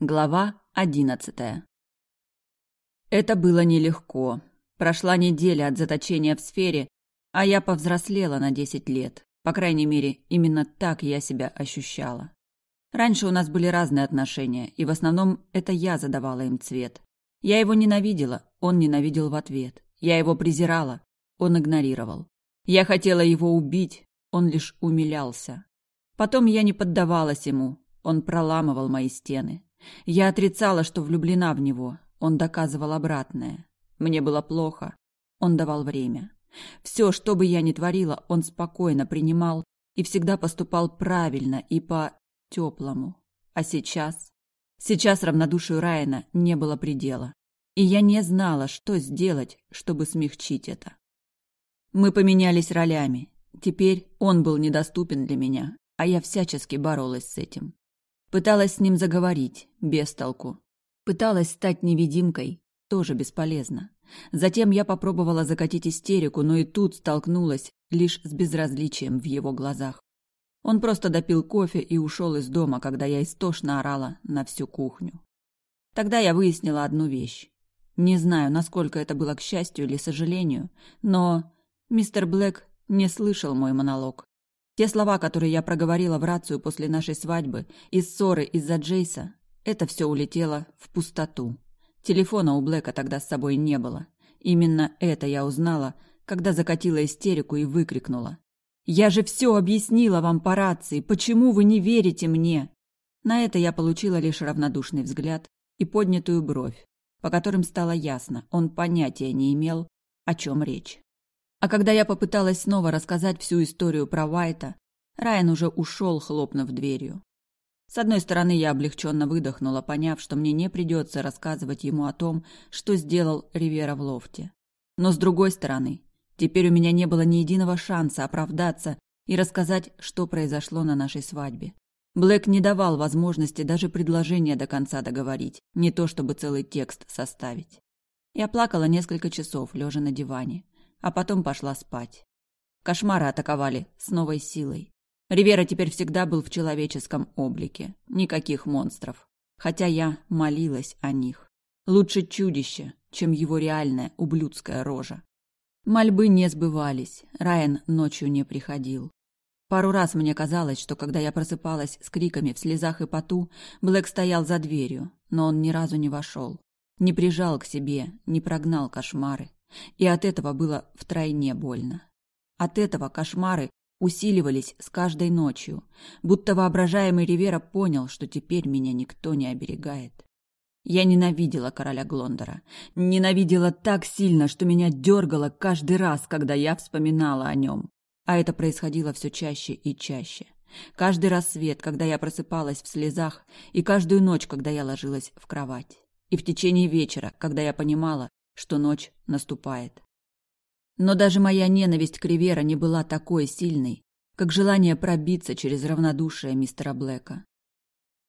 Глава одиннадцатая. Это было нелегко. Прошла неделя от заточения в сфере, а я повзрослела на десять лет. По крайней мере, именно так я себя ощущала. Раньше у нас были разные отношения, и в основном это я задавала им цвет. Я его ненавидела, он ненавидел в ответ. Я его презирала, он игнорировал. Я хотела его убить, он лишь умилялся. Потом я не поддавалась ему, он проламывал мои стены. Я отрицала, что влюблена в него. Он доказывал обратное. Мне было плохо. Он давал время. Все, что бы я ни творила, он спокойно принимал и всегда поступал правильно и по-теплому. А сейчас? Сейчас равнодушию Райана не было предела. И я не знала, что сделать, чтобы смягчить это. Мы поменялись ролями. Теперь он был недоступен для меня, а я всячески боролась с этим. Пыталась с ним заговорить, без толку. Пыталась стать невидимкой, тоже бесполезно. Затем я попробовала закатить истерику, но и тут столкнулась лишь с безразличием в его глазах. Он просто допил кофе и ушел из дома, когда я истошно орала на всю кухню. Тогда я выяснила одну вещь. Не знаю, насколько это было к счастью или сожалению, но мистер Блэк не слышал мой монолог. Те слова, которые я проговорила в рацию после нашей свадьбы и ссоры из-за Джейса, это все улетело в пустоту. Телефона у Блэка тогда с собой не было. Именно это я узнала, когда закатила истерику и выкрикнула. «Я же все объяснила вам по рации! Почему вы не верите мне?» На это я получила лишь равнодушный взгляд и поднятую бровь, по которым стало ясно, он понятия не имел, о чем речь. А когда я попыталась снова рассказать всю историю про Уайта, Райан уже ушел, хлопнув дверью. С одной стороны, я облегченно выдохнула, поняв, что мне не придется рассказывать ему о том, что сделал Ривера в лофте. Но с другой стороны, теперь у меня не было ни единого шанса оправдаться и рассказать, что произошло на нашей свадьбе. Блэк не давал возможности даже предложение до конца договорить, не то чтобы целый текст составить. Я плакала несколько часов, лежа на диване а потом пошла спать. Кошмары атаковали с новой силой. Ривера теперь всегда был в человеческом облике. Никаких монстров. Хотя я молилась о них. Лучше чудище, чем его реальная ублюдская рожа. Мольбы не сбывались. Райан ночью не приходил. Пару раз мне казалось, что когда я просыпалась с криками в слезах и поту, Блэк стоял за дверью, но он ни разу не вошел. Не прижал к себе, не прогнал кошмары. И от этого было втройне больно. От этого кошмары усиливались с каждой ночью, будто воображаемый Ривера понял, что теперь меня никто не оберегает. Я ненавидела короля Глондора. Ненавидела так сильно, что меня дергало каждый раз, когда я вспоминала о нем. А это происходило все чаще и чаще. Каждый рассвет, когда я просыпалась в слезах, и каждую ночь, когда я ложилась в кровать. И в течение вечера, когда я понимала, что ночь наступает. Но даже моя ненависть к Ривера не была такой сильной, как желание пробиться через равнодушие мистера Блэка.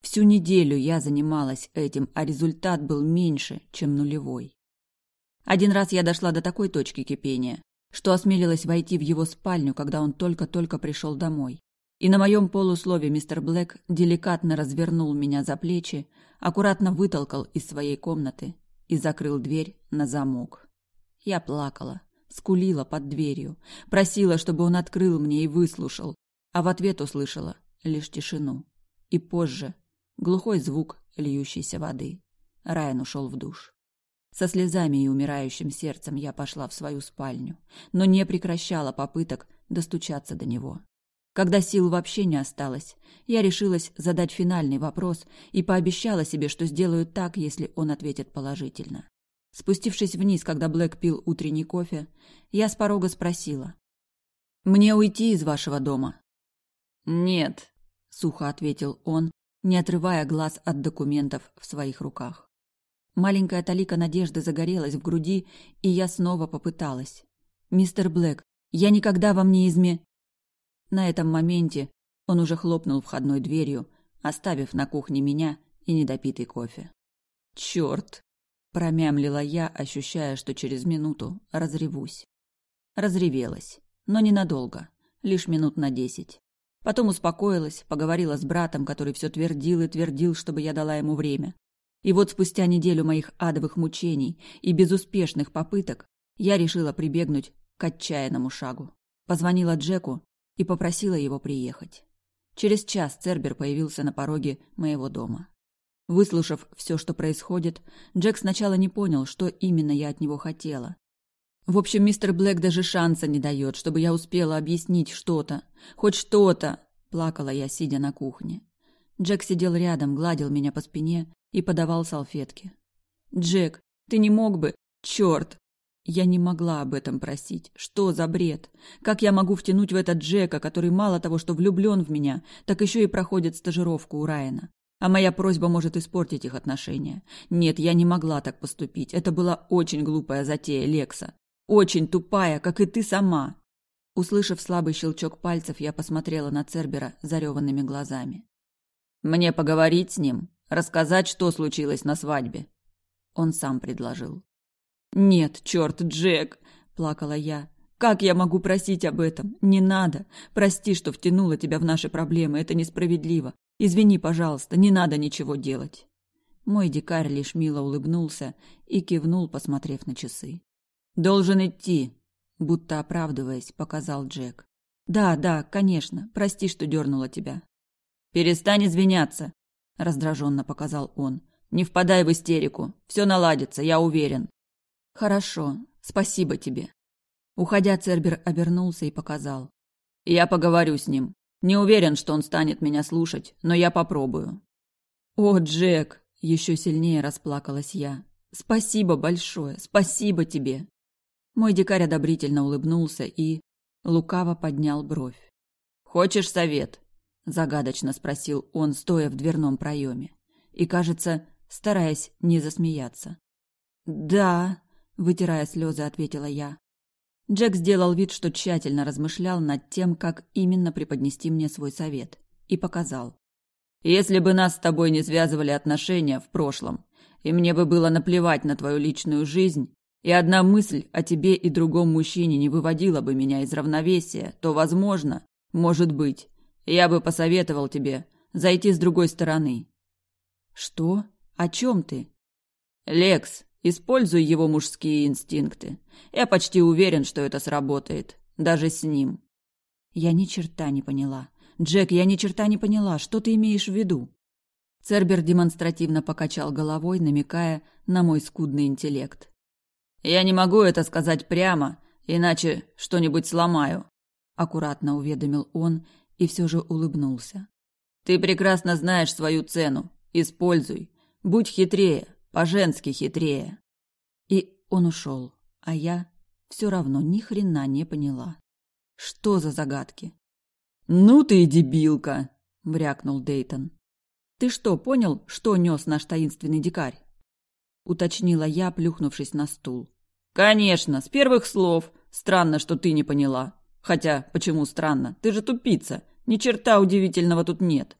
Всю неделю я занималась этим, а результат был меньше, чем нулевой. Один раз я дошла до такой точки кипения, что осмелилась войти в его спальню, когда он только-только пришел домой. И на моем полуслове мистер Блэк деликатно развернул меня за плечи, аккуратно вытолкал из своей комнаты и закрыл дверь на замок. Я плакала, скулила под дверью, просила, чтобы он открыл мне и выслушал, а в ответ услышала лишь тишину. И позже глухой звук льющейся воды. Райан ушел в душ. Со слезами и умирающим сердцем я пошла в свою спальню, но не прекращала попыток достучаться до него. Когда сил вообще не осталось, я решилась задать финальный вопрос и пообещала себе, что сделаю так, если он ответит положительно. Спустившись вниз, когда Блэк пил утренний кофе, я с порога спросила. «Мне уйти из вашего дома?» «Нет», — сухо ответил он, не отрывая глаз от документов в своих руках. Маленькая талика надежды загорелась в груди, и я снова попыталась. «Мистер Блэк, я никогда вам не изме...» На этом моменте он уже хлопнул входной дверью, оставив на кухне меня и недопитый кофе. «Черт!» – промямлила я, ощущая, что через минуту разревусь. Разревелась, но ненадолго, лишь минут на десять. Потом успокоилась, поговорила с братом, который все твердил и твердил, чтобы я дала ему время. И вот спустя неделю моих адовых мучений и безуспешных попыток я решила прибегнуть к отчаянному шагу. Позвонила Джеку и попросила его приехать. Через час Цербер появился на пороге моего дома. Выслушав все, что происходит, Джек сначала не понял, что именно я от него хотела. В общем, мистер Блэк даже шанса не дает, чтобы я успела объяснить что-то. Хоть что-то, плакала я, сидя на кухне. Джек сидел рядом, гладил меня по спине и подавал салфетки. «Джек, ты не мог бы? Черт!» Я не могла об этом просить. Что за бред? Как я могу втянуть в это Джека, который мало того, что влюблен в меня, так еще и проходит стажировку у Райана? А моя просьба может испортить их отношения. Нет, я не могла так поступить. Это была очень глупая затея, Лекса. Очень тупая, как и ты сама. Услышав слабый щелчок пальцев, я посмотрела на Цербера зареванными глазами. «Мне поговорить с ним? Рассказать, что случилось на свадьбе?» Он сам предложил. «Нет, черт, Джек!» – плакала я. «Как я могу просить об этом? Не надо. Прости, что втянула тебя в наши проблемы. Это несправедливо. Извини, пожалуйста, не надо ничего делать». Мой дикарь лишь мило улыбнулся и кивнул, посмотрев на часы. «Должен идти», — будто оправдываясь, показал Джек. «Да, да, конечно. Прости, что дернула тебя». «Перестань извиняться», — раздраженно показал он. «Не впадай в истерику. Все наладится, я уверен». «Хорошо. Спасибо тебе». Уходя, Цербер обернулся и показал. «Я поговорю с ним. Не уверен, что он станет меня слушать, но я попробую». «О, Джек!» — еще сильнее расплакалась я. «Спасибо большое. Спасибо тебе». Мой дикарь одобрительно улыбнулся и лукаво поднял бровь. «Хочешь совет?» – загадочно спросил он, стоя в дверном проеме. И, кажется, стараясь не засмеяться. «Да», – вытирая слезы, ответила я. Джек сделал вид, что тщательно размышлял над тем, как именно преподнести мне свой совет, и показал. «Если бы нас с тобой не связывали отношения в прошлом, и мне бы было наплевать на твою личную жизнь, и одна мысль о тебе и другом мужчине не выводила бы меня из равновесия, то, возможно, может быть, я бы посоветовал тебе зайти с другой стороны. Что? О чем ты? Лекс, используй его мужские инстинкты. Я почти уверен, что это сработает, даже с ним. Я ни черта не поняла. Джек, я ни черта не поняла. Что ты имеешь в виду? Цербер демонстративно покачал головой, намекая на мой скудный интеллект. Я не могу это сказать прямо, иначе что-нибудь сломаю, аккуратно уведомил он и все же улыбнулся. Ты прекрасно знаешь свою цену. Используй. Будь хитрее, по-женски хитрее. И он ушел, а я все равно ни хрена не поняла. Что за загадки? Ну ты и дебилка, брякнул Дейтон. Ты что, понял, что нес наш таинственный дикарь? уточнила я, плюхнувшись на стул. Конечно, с первых слов. Странно, что ты не поняла. Хотя, почему странно? Ты же тупица. Ни черта удивительного тут нет.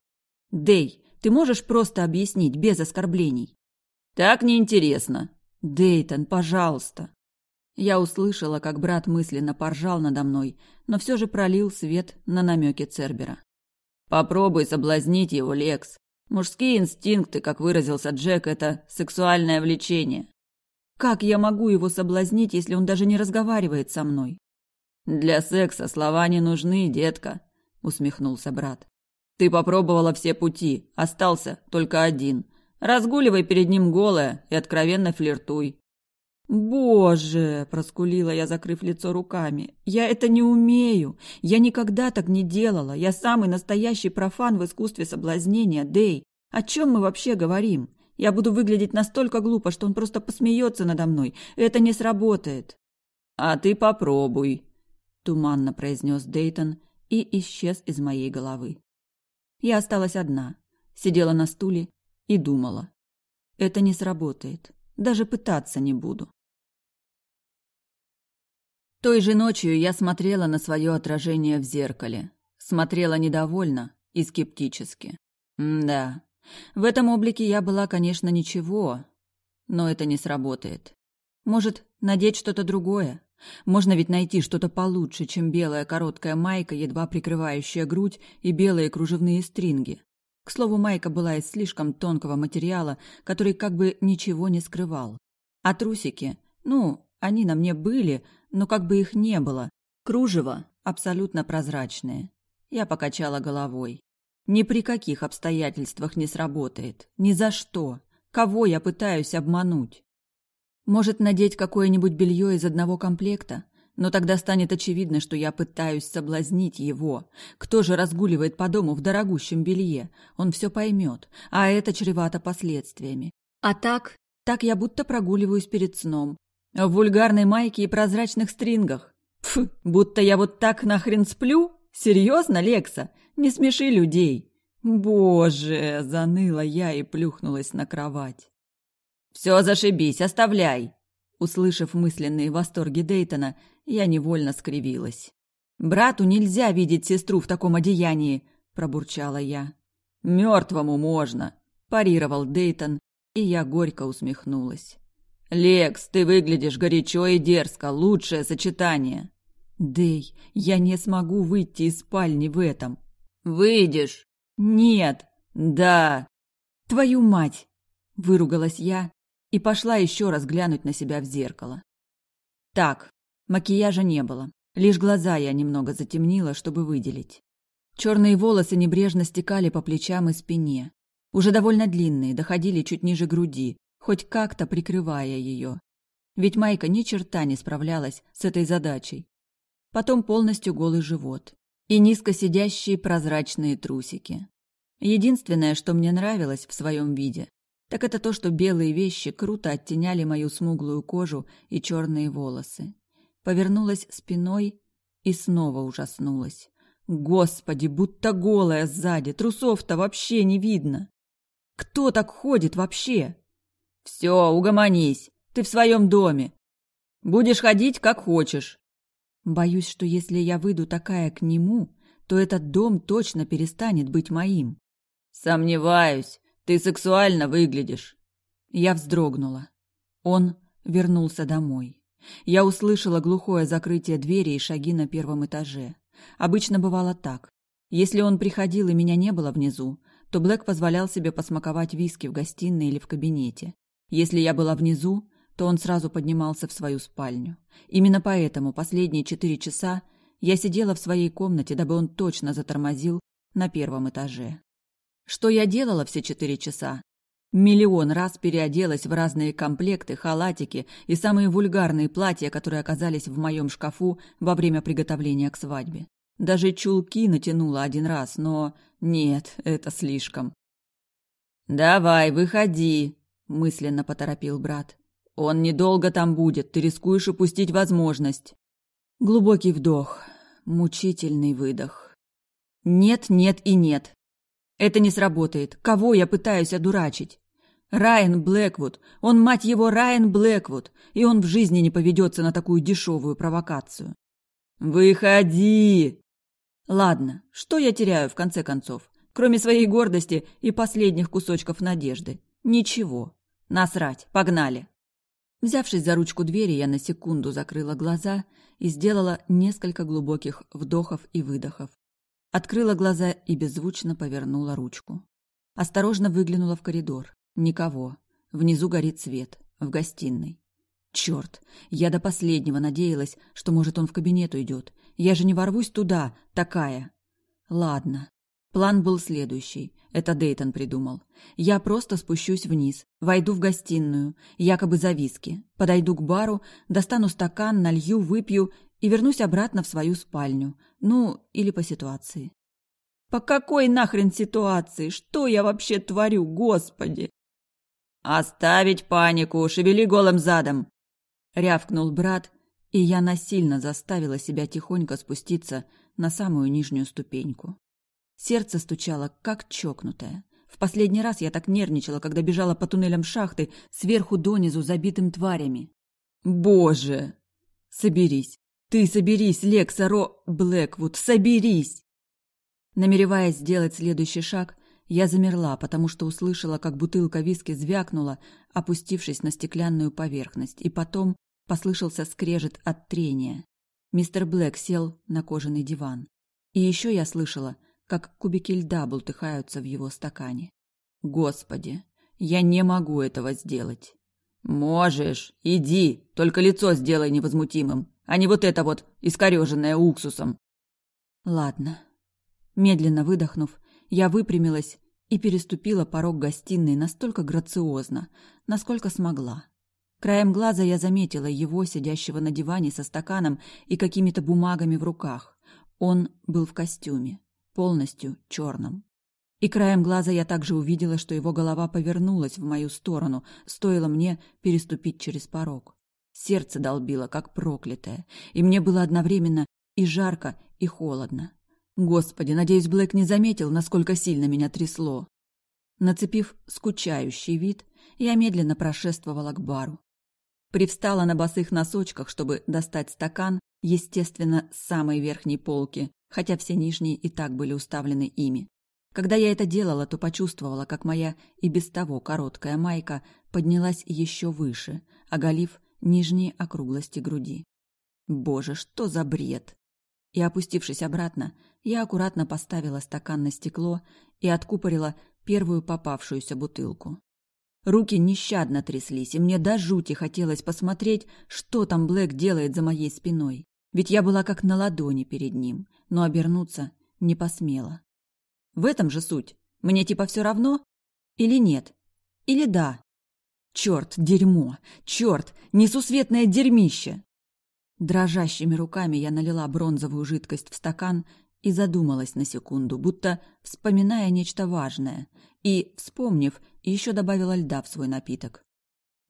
Дей, ты можешь просто объяснить без оскорблений? Так неинтересно. Дейтон, пожалуйста. Я услышала, как брат мысленно поржал надо мной, но все же пролил свет на намеки Цербера. Попробуй соблазнить его, Лекс. Мужские инстинкты, как выразился Джек, это сексуальное влечение. Как я могу его соблазнить, если он даже не разговаривает со мной? Для секса слова не нужны, детка, усмехнулся брат. Ты попробовала все пути, остался только один. Разгуливай перед ним голая и откровенно флиртуй. Боже, проскулила я, закрыв лицо руками. Я это не умею. Я никогда так не делала. Я самый настоящий профан в искусстве соблазнения, Дей. О чем мы вообще говорим? Я буду выглядеть настолько глупо, что он просто посмеется надо мной. Это не сработает. А ты попробуй, туманно произнес Дейтон и исчез из моей головы. Я осталась одна, сидела на стуле и думала. Это не сработает. Даже пытаться не буду. Той же ночью я смотрела на свое отражение в зеркале. Смотрела недовольно и скептически. М да, в этом облике я была, конечно, ничего, но это не сработает. Может, надеть что-то другое? Можно ведь найти что-то получше, чем белая короткая майка, едва прикрывающая грудь, и белые кружевные стринги. К слову, майка была из слишком тонкого материала, который как бы ничего не скрывал. А трусики, ну, они на мне были, но как бы их не было. Кружево абсолютно прозрачное. Я покачала головой. Ни при каких обстоятельствах не сработает. Ни за что. Кого я пытаюсь обмануть? Может, надеть какое-нибудь белье из одного комплекта? Но тогда станет очевидно, что я пытаюсь соблазнить его. Кто же разгуливает по дому в дорогущем белье? Он все поймет, а это чревато последствиями. А так, так я будто прогуливаюсь перед сном. В вульгарной майке и прозрачных стрингах. Пф, будто я вот так нахрен сплю? Серьезно, Лекса? Не смеши людей. Боже, заныла я и плюхнулась на кровать. Все зашибись, оставляй. Услышав мысленные восторги Дейтона, я невольно скривилась. Брату нельзя видеть сестру в таком одеянии, пробурчала я. Мертвому можно, парировал Дейтон, и я горько усмехнулась. Лекс, ты выглядишь горячо и дерзко, лучшее сочетание. Дей, я не смогу выйти из спальни в этом. Выйдешь? Нет. Да. Твою мать, выругалась я и пошла еще раз глянуть на себя в зеркало. Так, макияжа не было. Лишь глаза я немного затемнила, чтобы выделить. Черные волосы небрежно стекали по плечам и спине. Уже довольно длинные, доходили чуть ниже груди, хоть как-то прикрывая ее. Ведь Майка ни черта не справлялась с этой задачей потом полностью голый живот и низко сидящие прозрачные трусики. Единственное, что мне нравилось в своем виде, так это то, что белые вещи круто оттеняли мою смуглую кожу и черные волосы. Повернулась спиной и снова ужаснулась. Господи, будто голая сзади, трусов-то вообще не видно. Кто так ходит вообще? Все, угомонись, ты в своем доме. Будешь ходить, как хочешь. Боюсь, что если я выйду такая к нему, то этот дом точно перестанет быть моим. Сомневаюсь, ты сексуально выглядишь. Я вздрогнула. Он вернулся домой. Я услышала глухое закрытие двери и шаги на первом этаже. Обычно бывало так. Если он приходил и меня не было внизу, то Блэк позволял себе посмаковать виски в гостиной или в кабинете. Если я была внизу, то он сразу поднимался в свою спальню. Именно поэтому последние четыре часа я сидела в своей комнате, дабы он точно затормозил на первом этаже. Что я делала все четыре часа? Миллион раз переоделась в разные комплекты, халатики и самые вульгарные платья, которые оказались в моем шкафу во время приготовления к свадьбе. Даже чулки натянула один раз, но нет, это слишком. «Давай, выходи», – мысленно поторопил брат. Он недолго там будет, ты рискуешь упустить возможность. Глубокий вдох, мучительный выдох. Нет, нет и нет. Это не сработает. Кого я пытаюсь одурачить? Райан Блэквуд. Он, мать его, Райан Блэквуд. И он в жизни не поведется на такую дешевую провокацию. «Выходи!» Ладно, что я теряю в конце концов? Кроме своей гордости и последних кусочков надежды. Ничего. Насрать, погнали. Взявшись за ручку двери, я на секунду закрыла глаза и сделала несколько глубоких вдохов и выдохов. Открыла глаза и беззвучно повернула ручку. Осторожно выглянула в коридор. Никого. Внизу горит свет. В гостиной. Черт! Я до последнего надеялась, что, может, он в кабинет уйдет. Я же не ворвусь туда, такая. Ладно. План был следующий. Это Дейтон придумал. Я просто спущусь вниз, войду в гостиную, якобы за виски, подойду к бару, достану стакан, налью, выпью и вернусь обратно в свою спальню. Ну, или по ситуации. По какой нахрен ситуации? Что я вообще творю, господи? Оставить панику, шевели голым задом, рявкнул брат, и я насильно заставила себя тихонько спуститься на самую нижнюю ступеньку. Сердце стучало, как чокнутое. В последний раз я так нервничала, когда бежала по туннелям шахты, сверху донизу, забитым тварями. Боже! Соберись! Ты соберись, Лекса Ро... Блэквуд, соберись! Намереваясь сделать следующий шаг, я замерла, потому что услышала, как бутылка виски звякнула, опустившись на стеклянную поверхность, и потом Послышался скрежет от трения. Мистер Блэк сел на кожаный диван. И еще я слышала, как кубики льда бултыхаются в его стакане. Господи, я не могу этого сделать. Можешь, иди, только лицо сделай невозмутимым, а не вот это вот искореженное уксусом. Ладно. Медленно выдохнув, я выпрямилась и переступила порог гостиной настолько грациозно, насколько смогла. Краем глаза я заметила его, сидящего на диване со стаканом и какими-то бумагами в руках. Он был в костюме, полностью черном. И краем глаза я также увидела, что его голова повернулась в мою сторону, стоило мне переступить через порог. Сердце долбило, как проклятое, и мне было одновременно и жарко, и холодно. Господи, надеюсь, Блэк не заметил, насколько сильно меня трясло. Нацепив скучающий вид, я медленно прошествовала к бару. Привстала на босых носочках, чтобы достать стакан, естественно, с самой верхней полки, хотя все нижние и так были уставлены ими. Когда я это делала, то почувствовала, как моя и без того короткая майка поднялась еще выше, оголив нижние округлости груди. Боже, что за бред! И опустившись обратно, я аккуратно поставила стакан на стекло и откупорила первую попавшуюся бутылку. Руки нещадно тряслись, и мне до жути хотелось посмотреть, что там Блэк делает за моей спиной. Ведь я была как на ладони перед ним, но обернуться не посмела. В этом же суть. Мне типа все равно? Или нет? Или да? Черт, дерьмо! Черт, несусветное дерьмище! Дрожащими руками я налила бронзовую жидкость в стакан и задумалась на секунду, будто вспоминая нечто важное, и, вспомнив, еще добавила льда в свой напиток.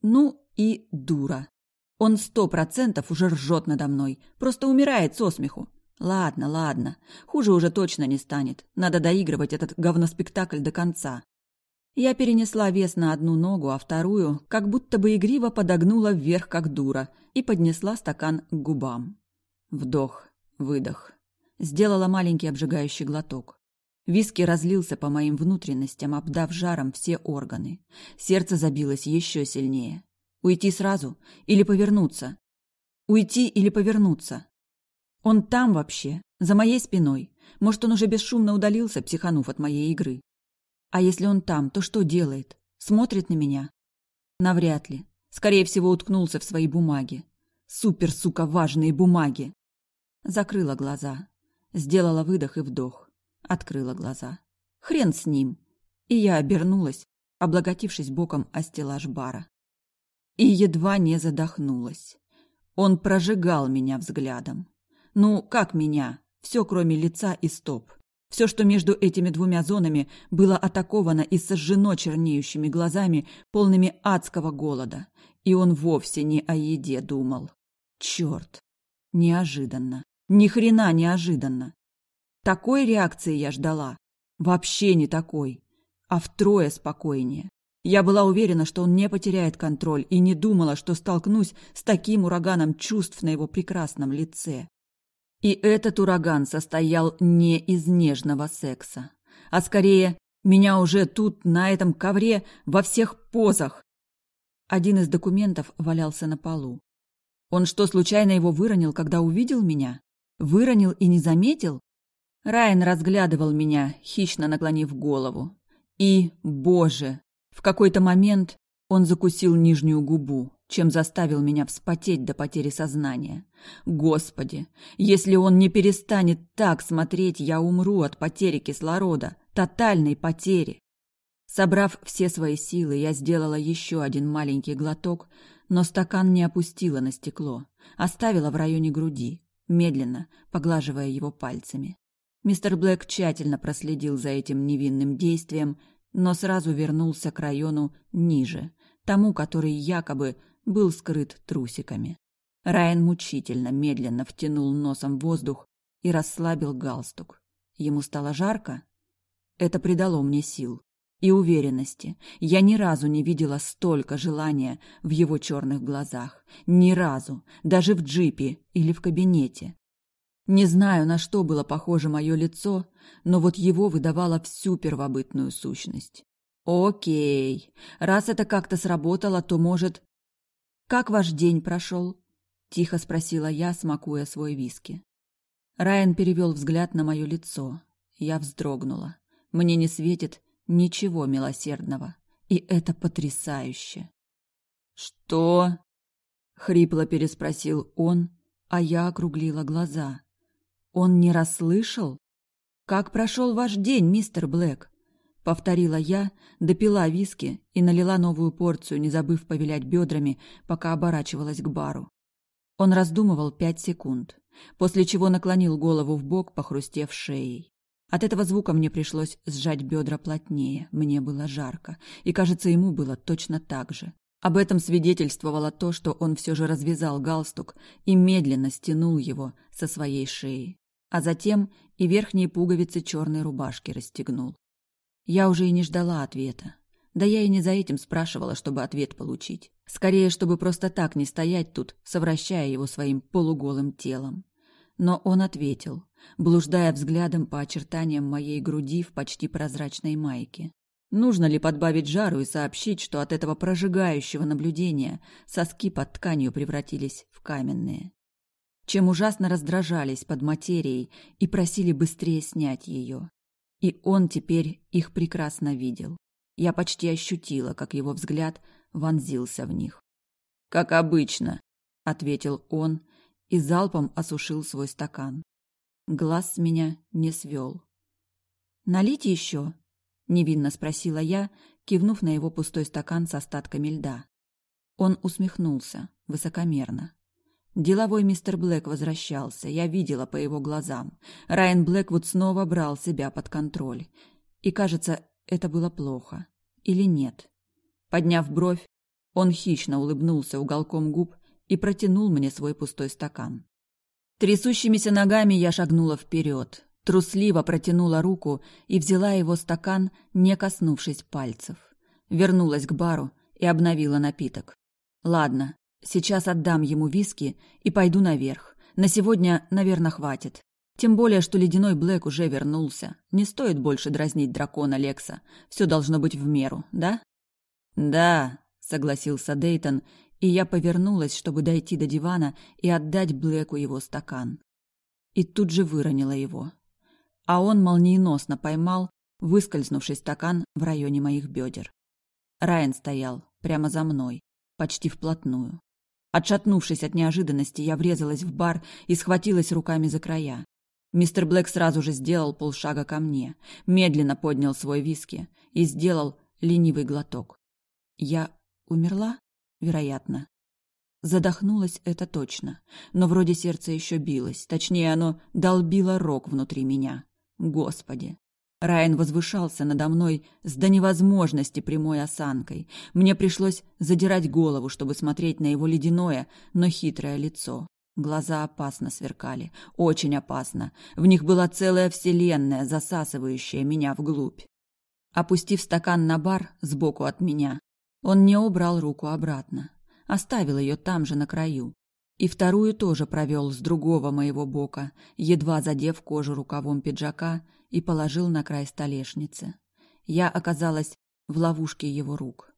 Ну и дура. Он сто процентов уже ржет надо мной, просто умирает со смеху. Ладно, ладно, хуже уже точно не станет, надо доигрывать этот говноспектакль до конца. Я перенесла вес на одну ногу, а вторую, как будто бы игриво подогнула вверх, как дура, и поднесла стакан к губам. Вдох, выдох, Сделала маленький обжигающий глоток. Виски разлился по моим внутренностям, обдав жаром все органы. Сердце забилось еще сильнее. Уйти сразу или повернуться? Уйти или повернуться? Он там вообще, за моей спиной. Может, он уже бесшумно удалился, психанув от моей игры. А если он там, то что делает? Смотрит на меня? Навряд ли. Скорее всего, уткнулся в свои бумаги. Супер, сука, важные бумаги. Закрыла глаза. Сделала выдох и вдох. Открыла глаза. Хрен с ним. И я обернулась, облокотившись боком о стеллаж бара. И едва не задохнулась. Он прожигал меня взглядом. Ну, как меня? Все, кроме лица и стоп. Все, что между этими двумя зонами было атаковано и сожжено чернеющими глазами, полными адского голода. И он вовсе не о еде думал. Черт! Неожиданно. Ни хрена неожиданно. Такой реакции я ждала. Вообще не такой. А втрое спокойнее. Я была уверена, что он не потеряет контроль, и не думала, что столкнусь с таким ураганом чувств на его прекрасном лице. И этот ураган состоял не из нежного секса, а скорее меня уже тут, на этом ковре, во всех позах. Один из документов валялся на полу. Он что, случайно его выронил, когда увидел меня? Выронил и не заметил? Райан разглядывал меня, хищно наклонив голову. И, боже, в какой-то момент он закусил нижнюю губу, чем заставил меня вспотеть до потери сознания. Господи, если он не перестанет так смотреть, я умру от потери кислорода, тотальной потери. Собрав все свои силы, я сделала еще один маленький глоток, но стакан не опустила на стекло, оставила в районе груди медленно поглаживая его пальцами. Мистер Блэк тщательно проследил за этим невинным действием, но сразу вернулся к району ниже, тому, который якобы был скрыт трусиками. Райан мучительно, медленно втянул носом воздух и расслабил галстук. Ему стало жарко? Это придало мне сил и уверенности. Я ни разу не видела столько желания в его черных глазах. Ни разу. Даже в джипе или в кабинете. Не знаю, на что было похоже мое лицо, но вот его выдавало всю первобытную сущность. Окей. Раз это как-то сработало, то, может... Как ваш день прошел? Тихо спросила я, смакуя свой виски. Райан перевел взгляд на мое лицо. Я вздрогнула. Мне не светит ничего милосердного. И это потрясающе. «Что?» — хрипло переспросил он, а я округлила глаза. «Он не расслышал? Как прошел ваш день, мистер Блэк?» — повторила я, допила виски и налила новую порцию, не забыв повилять бедрами, пока оборачивалась к бару. Он раздумывал пять секунд, после чего наклонил голову в бок, похрустев шеей. От этого звука мне пришлось сжать бедра плотнее, мне было жарко, и, кажется, ему было точно так же. Об этом свидетельствовало то, что он все же развязал галстук и медленно стянул его со своей шеи, а затем и верхние пуговицы черной рубашки расстегнул. Я уже и не ждала ответа. Да я и не за этим спрашивала, чтобы ответ получить. Скорее, чтобы просто так не стоять тут, совращая его своим полуголым телом. Но он ответил, блуждая взглядом по очертаниям моей груди в почти прозрачной майке. Нужно ли подбавить жару и сообщить, что от этого прожигающего наблюдения соски под тканью превратились в каменные? Чем ужасно раздражались под материей и просили быстрее снять ее. И он теперь их прекрасно видел. Я почти ощутила, как его взгляд вонзился в них. «Как обычно», — ответил он и залпом осушил свой стакан. Глаз с меня не свел. «Налить еще?» — невинно спросила я, кивнув на его пустой стакан с остатками льда. Он усмехнулся, высокомерно. Деловой мистер Блэк возвращался, я видела по его глазам. Райан Блэквуд снова брал себя под контроль. И, кажется, это было плохо. Или нет? Подняв бровь, он хищно улыбнулся уголком губ и протянул мне свой пустой стакан. Трясущимися ногами я шагнула вперед, трусливо протянула руку и взяла его стакан, не коснувшись пальцев. Вернулась к бару и обновила напиток. Ладно, Сейчас отдам ему виски и пойду наверх. На сегодня, наверное, хватит. Тем более, что ледяной Блэк уже вернулся. Не стоит больше дразнить дракона Лекса. Все должно быть в меру, да? Да, согласился Дейтон, и я повернулась, чтобы дойти до дивана и отдать Блэку его стакан. И тут же выронила его. А он молниеносно поймал выскользнувший стакан в районе моих бедер. Райан стоял прямо за мной, почти вплотную. Отшатнувшись от неожиданности, я врезалась в бар и схватилась руками за края. Мистер Блэк сразу же сделал полшага ко мне, медленно поднял свой виски и сделал ленивый глоток. Я умерла? Вероятно. Задохнулась это точно, но вроде сердце еще билось, точнее оно долбило рог внутри меня. Господи, Райан возвышался надо мной с до невозможности прямой осанкой. Мне пришлось задирать голову, чтобы смотреть на его ледяное, но хитрое лицо. Глаза опасно сверкали, очень опасно. В них была целая вселенная, засасывающая меня вглубь. Опустив стакан на бар сбоку от меня, он не убрал руку обратно, оставил ее там же на краю. И вторую тоже провел с другого моего бока, едва задев кожу рукавом пиджака и положил на край столешницы. Я оказалась в ловушке его рук.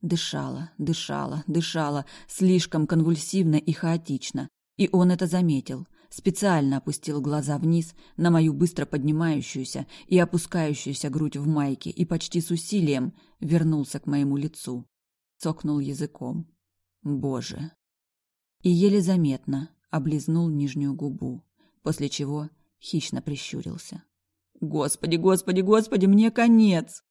Дышала, дышала, дышала, слишком конвульсивно и хаотично. И он это заметил, специально опустил глаза вниз на мою быстро поднимающуюся и опускающуюся грудь в майке и почти с усилием вернулся к моему лицу. Цокнул языком. Боже. И еле заметно облизнул нижнюю губу, после чего хищно прищурился. Господи, господи, господи, мне конец!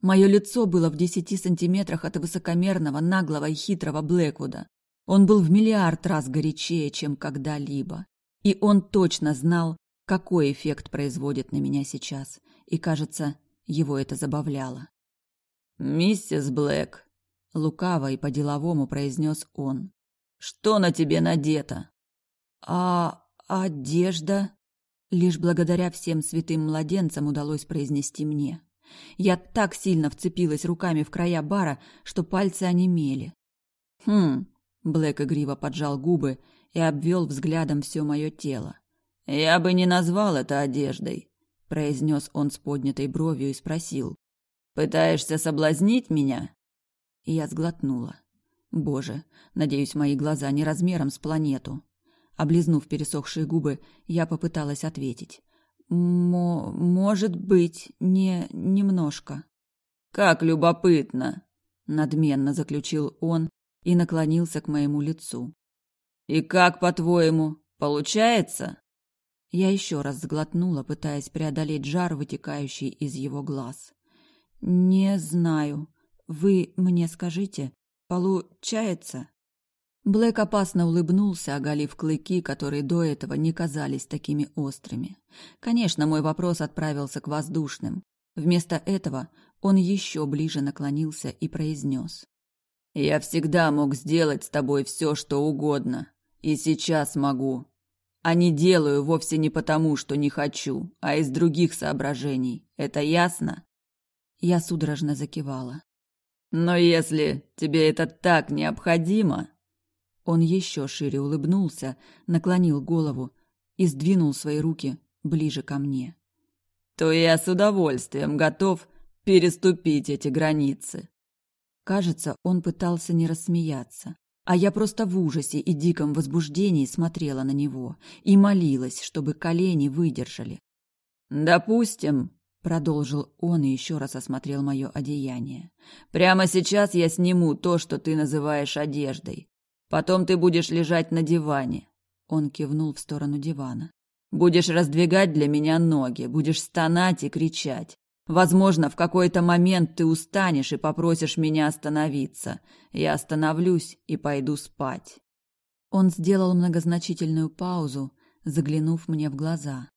Мое лицо было в десяти сантиметрах от высокомерного, наглого и хитрого Блэквуда. Он был в миллиард раз горячее, чем когда-либо. И он точно знал, какой эффект производит на меня сейчас. И, кажется, его это забавляло. «Миссис Блэк», — лукаво и по-деловому произнес он, — «что на тебе надето?» «А одежда?» Лишь благодаря всем святым младенцам удалось произнести мне. Я так сильно вцепилась руками в края бара, что пальцы онемели. «Хм...» — Блэк игриво поджал губы и обвел взглядом все мое тело. «Я бы не назвал это одеждой», — произнес он с поднятой бровью и спросил. «Пытаешься соблазнить меня?» И я сглотнула. Боже, надеюсь, мои глаза не размером с планету. Облизнув пересохшие губы, я попыталась ответить. Мо может быть, не немножко. Как любопытно, надменно заключил он и наклонился к моему лицу. И как, по-твоему, получается? Я еще раз сглотнула, пытаясь преодолеть жар, вытекающий из его глаз. Не знаю. Вы мне скажите, получается? Блэк опасно улыбнулся, оголив клыки, которые до этого не казались такими острыми. Конечно, мой вопрос отправился к воздушным. Вместо этого он еще ближе наклонился и произнес. «Я всегда мог сделать с тобой все, что угодно. И сейчас могу. А не делаю вовсе не потому, что не хочу, а из других соображений. Это ясно?» Я судорожно закивала. «Но если тебе это так необходимо...» Он еще шире улыбнулся, наклонил голову и сдвинул свои руки ближе ко мне. «То я с удовольствием готов переступить эти границы». Кажется, он пытался не рассмеяться, а я просто в ужасе и диком возбуждении смотрела на него и молилась, чтобы колени выдержали. «Допустим», — продолжил он и еще раз осмотрел мое одеяние, «прямо сейчас я сниму то, что ты называешь одеждой. Потом ты будешь лежать на диване. Он кивнул в сторону дивана. Будешь раздвигать для меня ноги, будешь стонать и кричать. Возможно, в какой-то момент ты устанешь и попросишь меня остановиться. Я остановлюсь и пойду спать. Он сделал многозначительную паузу, заглянув мне в глаза.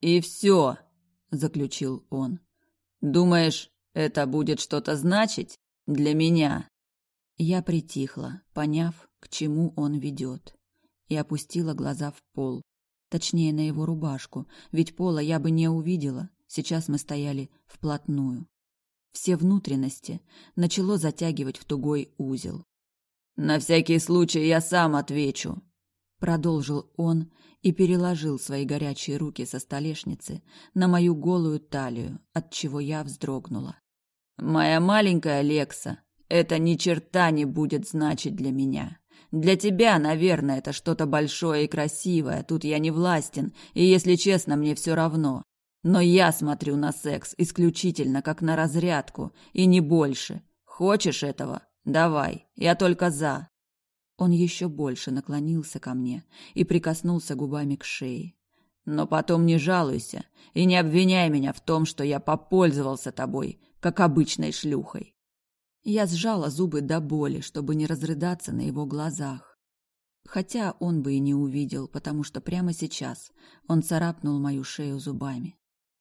И все, заключил он. Думаешь, это будет что-то значить для меня? Я притихла, поняв, к чему он ведет, и опустила глаза в пол, точнее на его рубашку, ведь пола я бы не увидела, сейчас мы стояли вплотную. Все внутренности начало затягивать в тугой узел. «На всякий случай я сам отвечу», — продолжил он и переложил свои горячие руки со столешницы на мою голую талию, от чего я вздрогнула. «Моя маленькая Лекса, это ни черта не будет значить для меня. Для тебя, наверное, это что-то большое и красивое, тут я не властен, и, если честно, мне все равно. Но я смотрю на секс исключительно как на разрядку, и не больше. Хочешь этого? Давай, я только за. Он еще больше наклонился ко мне и прикоснулся губами к шее. Но потом не жалуйся и не обвиняй меня в том, что я попользовался тобой, как обычной шлюхой. Я сжала зубы до боли, чтобы не разрыдаться на его глазах. Хотя он бы и не увидел, потому что прямо сейчас он царапнул мою шею зубами.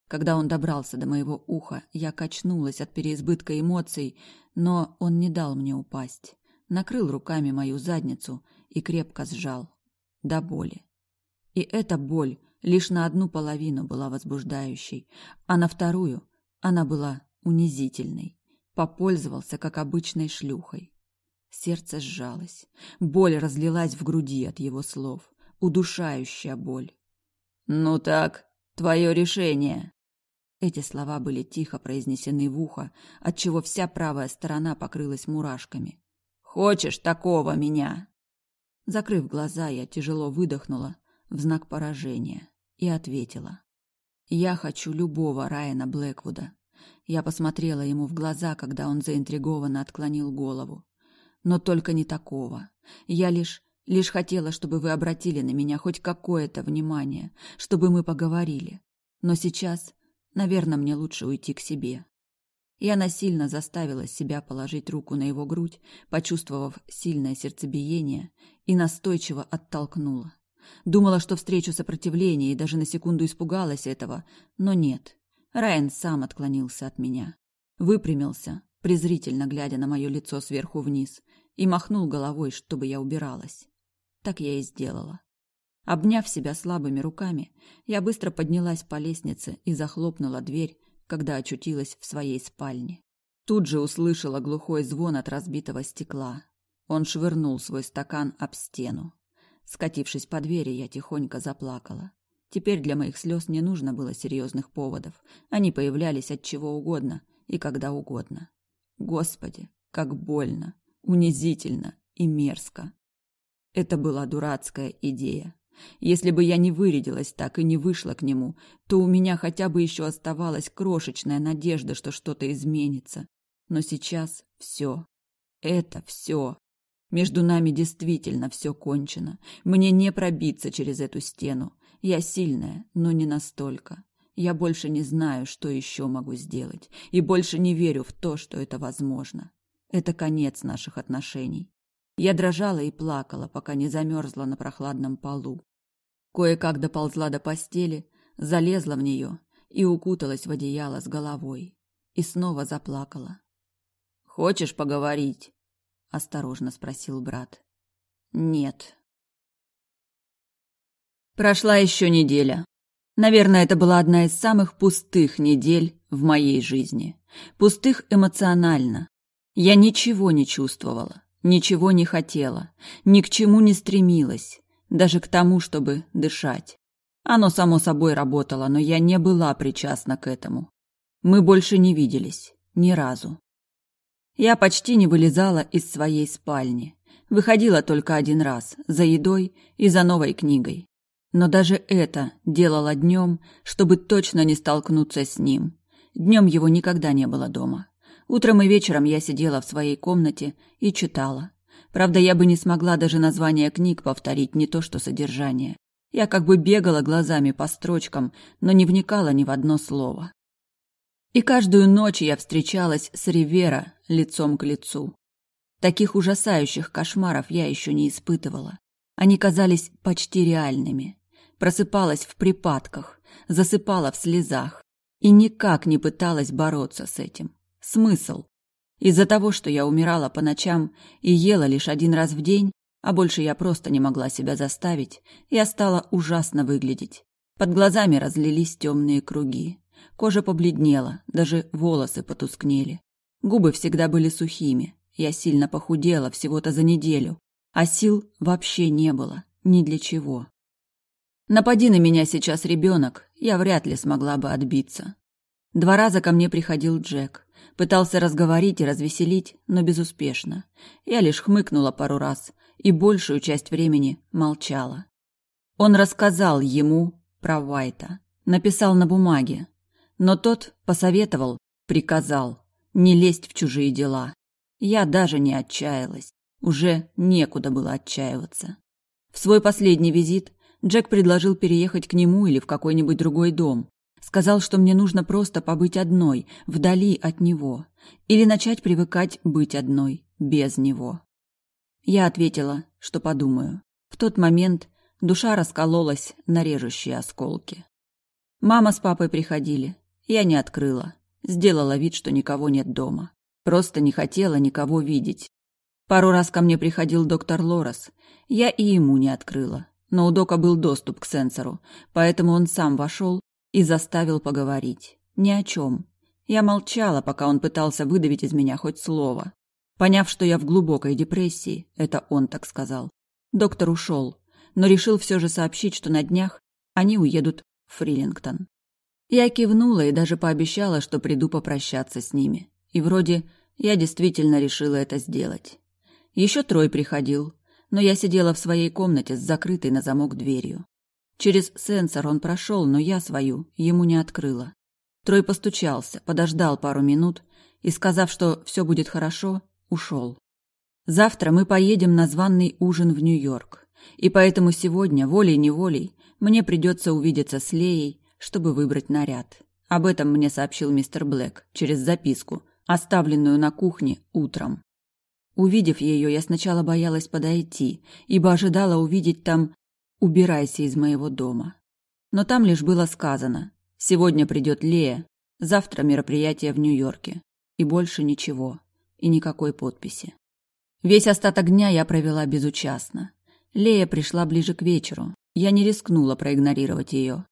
Когда он добрался до моего уха, я качнулась от переизбытка эмоций, но он не дал мне упасть. Накрыл руками мою задницу и крепко сжал. До боли. И эта боль лишь на одну половину была возбуждающей, а на вторую она была унизительной. Попользовался, как обычной шлюхой. Сердце сжалось. Боль разлилась в груди от его слов. Удушающая боль. «Ну так, твое решение!» Эти слова были тихо произнесены в ухо, отчего вся правая сторона покрылась мурашками. «Хочешь такого меня?» Закрыв глаза, я тяжело выдохнула в знак поражения и ответила. «Я хочу любого Райана Блэквуда, я посмотрела ему в глаза, когда он заинтригованно отклонил голову. Но только не такого. Я лишь лишь хотела, чтобы вы обратили на меня хоть какое-то внимание, чтобы мы поговорили. Но сейчас, наверное, мне лучше уйти к себе. Я насильно заставила себя положить руку на его грудь, почувствовав сильное сердцебиение, и настойчиво оттолкнула. Думала, что встречу сопротивление, и даже на секунду испугалась этого, но нет. Райан сам отклонился от меня. Выпрямился, презрительно глядя на мое лицо сверху вниз, и махнул головой, чтобы я убиралась. Так я и сделала. Обняв себя слабыми руками, я быстро поднялась по лестнице и захлопнула дверь, когда очутилась в своей спальне. Тут же услышала глухой звон от разбитого стекла. Он швырнул свой стакан об стену. Скатившись по двери, я тихонько заплакала. Теперь для моих слез не нужно было серьезных поводов. Они появлялись от чего угодно и когда угодно. Господи, как больно, унизительно и мерзко. Это была дурацкая идея. Если бы я не вырядилась так и не вышла к нему, то у меня хотя бы еще оставалась крошечная надежда, что что-то изменится. Но сейчас все. Это все. Между нами действительно все кончено. Мне не пробиться через эту стену. Я сильная, но не настолько. Я больше не знаю, что еще могу сделать, и больше не верю в то, что это возможно. Это конец наших отношений. Я дрожала и плакала, пока не замерзла на прохладном полу. Кое-как доползла до постели, залезла в нее и укуталась в одеяло с головой. И снова заплакала. «Хочешь поговорить?» — осторожно спросил брат. «Нет». Прошла еще неделя. Наверное, это была одна из самых пустых недель в моей жизни. Пустых эмоционально. Я ничего не чувствовала, ничего не хотела, ни к чему не стремилась, даже к тому, чтобы дышать. Оно само собой работало, но я не была причастна к этому. Мы больше не виделись. Ни разу. Я почти не вылезала из своей спальни. Выходила только один раз, за едой и за новой книгой. Но даже это делала днем, чтобы точно не столкнуться с ним. Днем его никогда не было дома. Утром и вечером я сидела в своей комнате и читала. Правда, я бы не смогла даже название книг повторить, не то что содержание. Я как бы бегала глазами по строчкам, но не вникала ни в одно слово. И каждую ночь я встречалась с Ривера лицом к лицу. Таких ужасающих кошмаров я еще не испытывала. Они казались почти реальными просыпалась в припадках, засыпала в слезах и никак не пыталась бороться с этим. Смысл? Из-за того, что я умирала по ночам и ела лишь один раз в день, а больше я просто не могла себя заставить, я стала ужасно выглядеть. Под глазами разлились темные круги. Кожа побледнела, даже волосы потускнели. Губы всегда были сухими. Я сильно похудела всего-то за неделю, а сил вообще не было, ни для чего. Напади на меня сейчас ребенок, я вряд ли смогла бы отбиться. Два раза ко мне приходил Джек. Пытался разговорить и развеселить, но безуспешно. Я лишь хмыкнула пару раз и большую часть времени молчала. Он рассказал ему про Вайта. Написал на бумаге. Но тот посоветовал, приказал не лезть в чужие дела. Я даже не отчаялась. Уже некуда было отчаиваться. В свой последний визит Джек предложил переехать к нему или в какой-нибудь другой дом. Сказал, что мне нужно просто побыть одной, вдали от него. Или начать привыкать быть одной, без него. Я ответила, что подумаю. В тот момент душа раскололась на режущие осколки. Мама с папой приходили. Я не открыла. Сделала вид, что никого нет дома. Просто не хотела никого видеть. Пару раз ко мне приходил доктор Лорес. Я и ему не открыла но у Дока был доступ к сенсору, поэтому он сам вошел и заставил поговорить. Ни о чем. Я молчала, пока он пытался выдавить из меня хоть слово. Поняв, что я в глубокой депрессии, это он так сказал, доктор ушел, но решил все же сообщить, что на днях они уедут в Фрилингтон. Я кивнула и даже пообещала, что приду попрощаться с ними. И вроде я действительно решила это сделать. Еще Трой приходил, но я сидела в своей комнате с закрытой на замок дверью. Через сенсор он прошел, но я свою ему не открыла. Трой постучался, подождал пару минут и, сказав, что все будет хорошо, ушел. Завтра мы поедем на званный ужин в Нью-Йорк, и поэтому сегодня, волей-неволей, мне придется увидеться с Леей, чтобы выбрать наряд. Об этом мне сообщил мистер Блэк через записку, оставленную на кухне утром. Увидев ее, я сначала боялась подойти, ибо ожидала увидеть там «убирайся из моего дома». Но там лишь было сказано «сегодня придет Лея, завтра мероприятие в Нью-Йорке». И больше ничего, и никакой подписи. Весь остаток дня я провела безучастно. Лея пришла ближе к вечеру. Я не рискнула проигнорировать ее.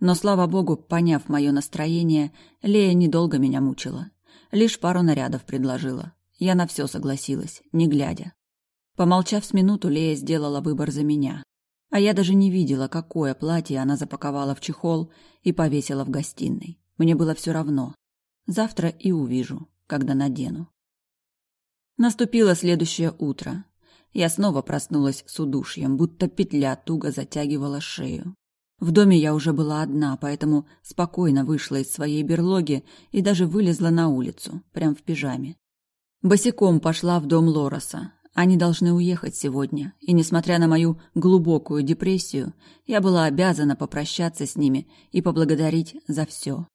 Но, слава богу, поняв мое настроение, Лея недолго меня мучила. Лишь пару нарядов предложила. Я на все согласилась, не глядя. Помолчав с минуту, Лея сделала выбор за меня. А я даже не видела, какое платье она запаковала в чехол и повесила в гостиной. Мне было все равно. Завтра и увижу, когда надену. Наступило следующее утро. я снова проснулась с удушьем, будто петля туго затягивала шею. В доме я уже была одна, поэтому спокойно вышла из своей берлоги и даже вылезла на улицу, прям в пижаме. Босиком пошла в дом Лороса. Они должны уехать сегодня, и, несмотря на мою глубокую депрессию, я была обязана попрощаться с ними и поблагодарить за все.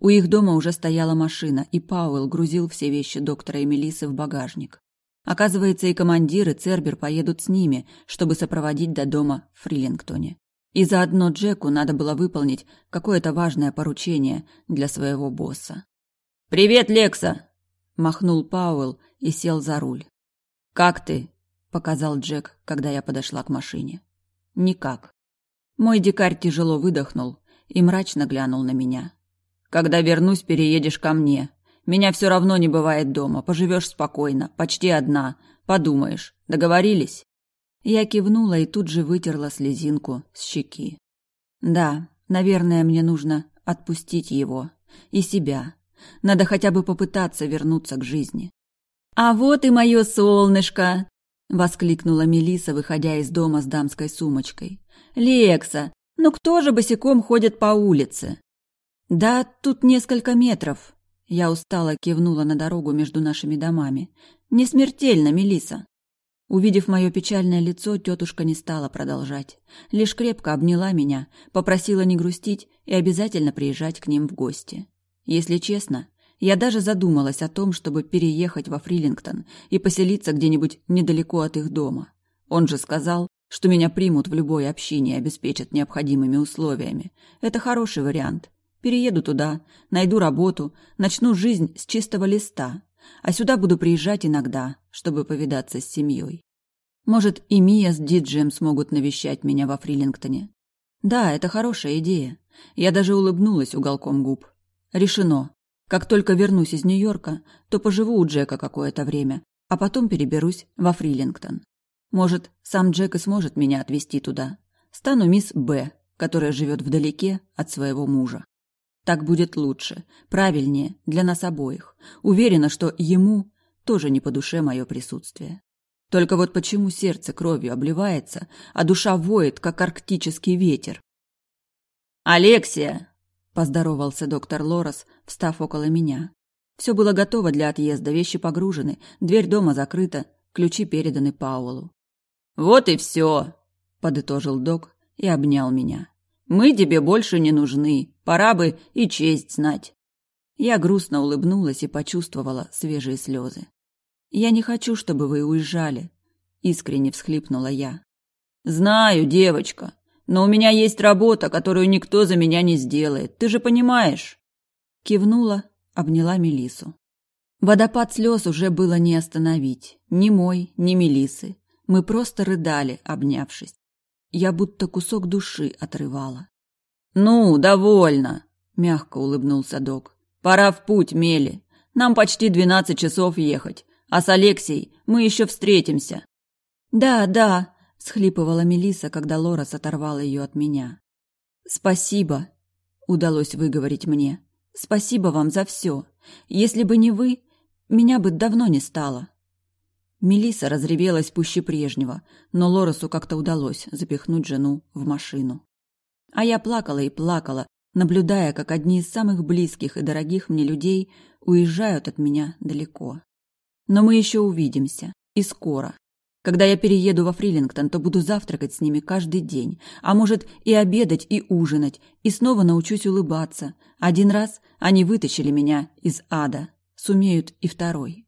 У их дома уже стояла машина, и Пауэлл грузил все вещи доктора и Мелисы в багажник. Оказывается, и командир, и Цербер поедут с ними, чтобы сопроводить до дома в Фрилингтоне. И заодно Джеку надо было выполнить какое-то важное поручение для своего босса. «Привет, Лекса!» – махнул Пауэлл и сел за руль. «Как ты?» – показал Джек, когда я подошла к машине. «Никак». Мой дикарь тяжело выдохнул и мрачно глянул на меня. «Когда вернусь, переедешь ко мне. Меня все равно не бывает дома. Поживешь спокойно, почти одна. Подумаешь. Договорились?» Я кивнула и тут же вытерла слезинку с щеки. «Да, наверное, мне нужно отпустить его. И себя. Надо хотя бы попытаться вернуться к жизни. «А вот и мое солнышко!» — воскликнула Мелиса, выходя из дома с дамской сумочкой. «Лекса, ну кто же босиком ходит по улице?» «Да, тут несколько метров». Я устало кивнула на дорогу между нашими домами. «Не смертельно, Мелиса. Увидев мое печальное лицо, тетушка не стала продолжать. Лишь крепко обняла меня, попросила не грустить и обязательно приезжать к ним в гости. Если честно, я даже задумалась о том, чтобы переехать во Фрилингтон и поселиться где-нибудь недалеко от их дома. Он же сказал, что меня примут в любой общине и обеспечат необходимыми условиями. Это хороший вариант. Перееду туда, найду работу, начну жизнь с чистого листа, а сюда буду приезжать иногда, чтобы повидаться с семьей. Может, и Мия с Диджеем смогут навещать меня во Фрилингтоне. Да, это хорошая идея. Я даже улыбнулась уголком губ. Решено. Как только вернусь из Нью-Йорка, то поживу у Джека какое-то время, а потом переберусь во Фрилингтон. Может, сам Джек и сможет меня отвезти туда. Стану мисс Б, которая живет вдалеке от своего мужа. Так будет лучше, правильнее для нас обоих. Уверена, что ему тоже не по душе мое присутствие. Только вот почему сердце кровью обливается, а душа воет, как арктический ветер? «Алексия!» Поздоровался доктор Лорес, встав около меня. Все было готово для отъезда, вещи погружены, дверь дома закрыта, ключи переданы Паулу. «Вот и все», — подытожил док и обнял меня. «Мы тебе больше не нужны, пора бы и честь знать». Я грустно улыбнулась и почувствовала свежие слезы. «Я не хочу, чтобы вы уезжали», — искренне всхлипнула я. «Знаю, девочка, но у меня есть работа, которую никто за меня не сделает. Ты же понимаешь?» Кивнула, обняла Мелису. Водопад слез уже было не остановить. Ни мой, ни Мелисы. Мы просто рыдали, обнявшись. Я будто кусок души отрывала. «Ну, довольно!» – мягко улыбнулся док. «Пора в путь, Мели. Нам почти двенадцать часов ехать. А с Алексей мы еще встретимся». «Да, да», всхлипывала Мелиса, когда Лорас оторвала ее от меня. Спасибо, удалось выговорить мне. Спасибо вам за все. Если бы не вы, меня бы давно не стало. Мелиса разревелась пуще прежнего, но Лорасу как-то удалось запихнуть жену в машину. А я плакала и плакала, наблюдая, как одни из самых близких и дорогих мне людей уезжают от меня далеко. Но мы еще увидимся, и скоро. Когда я перееду во Фрилингтон, то буду завтракать с ними каждый день, а может и обедать, и ужинать, и снова научусь улыбаться. Один раз они вытащили меня из ада, сумеют и второй.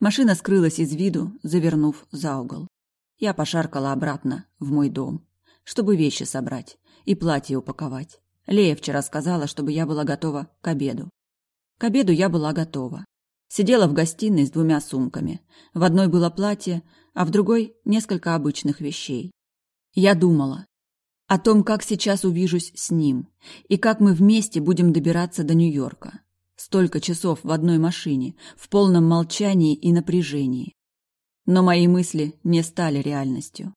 Машина скрылась из виду, завернув за угол. Я пошаркала обратно в мой дом, чтобы вещи собрать и платье упаковать. Лея вчера сказала, чтобы я была готова к обеду. К обеду я была готова. Сидела в гостиной с двумя сумками. В одной было платье, а в другой – несколько обычных вещей. Я думала о том, как сейчас увижусь с ним, и как мы вместе будем добираться до Нью-Йорка. Столько часов в одной машине, в полном молчании и напряжении. Но мои мысли не стали реальностью.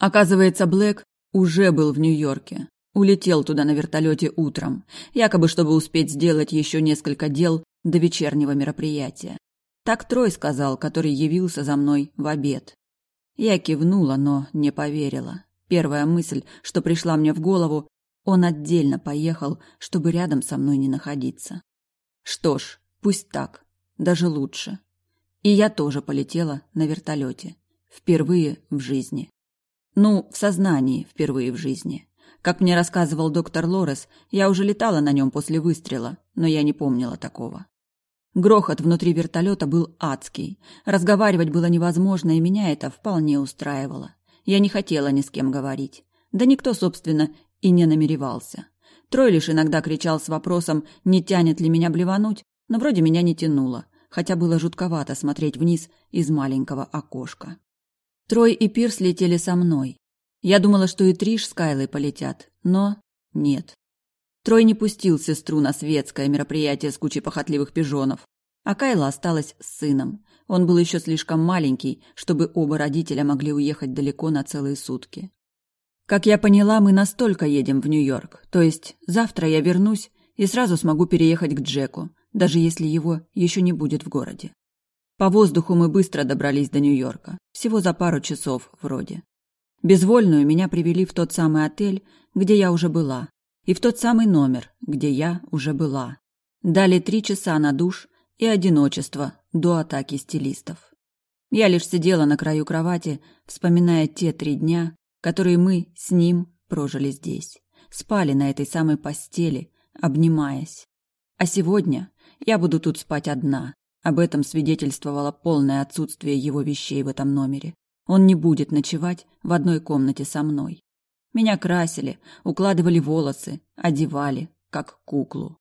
Оказывается, Блэк уже был в Нью-Йорке. Улетел туда на вертолете утром, якобы чтобы успеть сделать еще несколько дел до вечернего мероприятия. Так Трой сказал, который явился за мной в обед. Я кивнула, но не поверила. Первая мысль, что пришла мне в голову, он отдельно поехал, чтобы рядом со мной не находиться. Что ж, пусть так, даже лучше. И я тоже полетела на вертолете. Впервые в жизни. Ну, в сознании впервые в жизни. Как мне рассказывал доктор Лорес, я уже летала на нем после выстрела, но я не помнила такого. Грохот внутри вертолета был адский. Разговаривать было невозможно, и меня это вполне устраивало. Я не хотела ни с кем говорить. Да никто, собственно, и не намеревался. Трой лишь иногда кричал с вопросом, не тянет ли меня блевануть, но вроде меня не тянуло, хотя было жутковато смотреть вниз из маленького окошка. Трой и Пирс летели со мной. Я думала, что и Триш с Кайлой полетят, но нет. Трой не пустил сестру на светское мероприятие с кучей похотливых пижонов, а Кайла осталась с сыном. Он был еще слишком маленький, чтобы оба родителя могли уехать далеко на целые сутки. Как я поняла, мы настолько едем в Нью-Йорк, то есть завтра я вернусь и сразу смогу переехать к Джеку, даже если его еще не будет в городе. По воздуху мы быстро добрались до Нью-Йорка, всего за пару часов вроде. Безвольную меня привели в тот самый отель, где я уже была, и в тот самый номер, где я уже была. Дали три часа на душ и одиночество до атаки стилистов. Я лишь сидела на краю кровати, вспоминая те три дня, которые мы с ним прожили здесь. Спали на этой самой постели, обнимаясь. А сегодня я буду тут спать одна. Об этом свидетельствовало полное отсутствие его вещей в этом номере. Он не будет ночевать в одной комнате со мной. Меня красили, укладывали волосы, одевали, как куклу.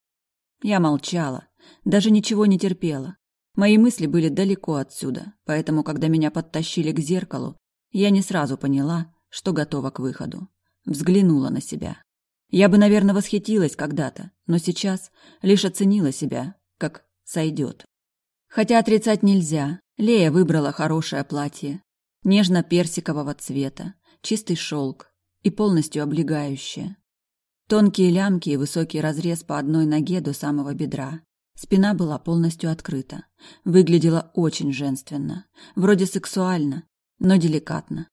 Я молчала, даже ничего не терпела. Мои мысли были далеко отсюда, поэтому, когда меня подтащили к зеркалу, я не сразу поняла, что готова к выходу. Взглянула на себя. Я бы, наверное, восхитилась когда-то, но сейчас лишь оценила себя, как сойдет. Хотя отрицать нельзя. Лея выбрала хорошее платье, нежно-персикового цвета, чистый шелк, и полностью облегающее. Тонкие лямки и высокий разрез по одной ноге до самого бедра. Спина была полностью открыта. Выглядела очень женственно. Вроде сексуально, но деликатно.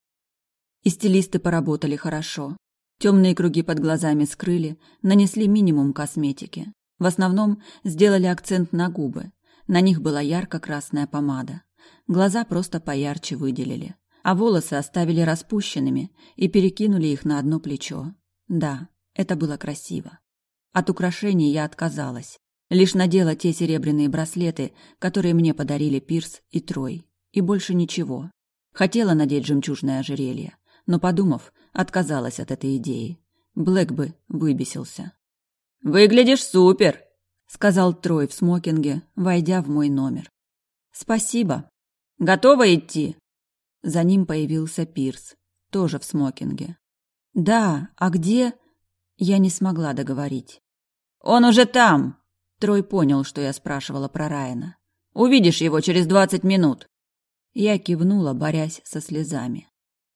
И стилисты поработали хорошо. Темные круги под глазами скрыли, нанесли минимум косметики. В основном сделали акцент на губы. На них была ярко-красная помада. Глаза просто поярче выделили а волосы оставили распущенными и перекинули их на одно плечо. Да, это было красиво. От украшений я отказалась. Лишь надела те серебряные браслеты, которые мне подарили Пирс и Трой. И больше ничего. Хотела надеть жемчужное ожерелье, но, подумав, отказалась от этой идеи. Блэк бы выбесился. «Выглядишь супер!» — сказал Трой в смокинге, войдя в мой номер. «Спасибо. Готова идти?» За ним появился Пирс, тоже в смокинге. «Да, а где?» Я не смогла договорить. «Он уже там!» Трой понял, что я спрашивала про Райана. «Увидишь его через двадцать минут!» Я кивнула, борясь со слезами.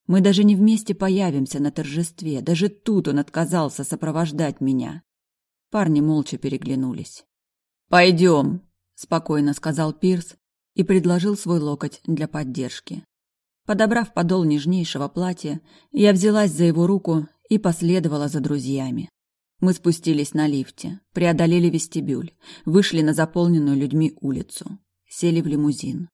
Мы даже не вместе появимся на торжестве, даже тут он отказался сопровождать меня. Парни молча переглянулись. «Пойдем», — спокойно сказал Пирс и предложил свой локоть для поддержки. Подобрав подол нежнейшего платья, я взялась за его руку и последовала за друзьями. Мы спустились на лифте, преодолели вестибюль, вышли на заполненную людьми улицу, сели в лимузин.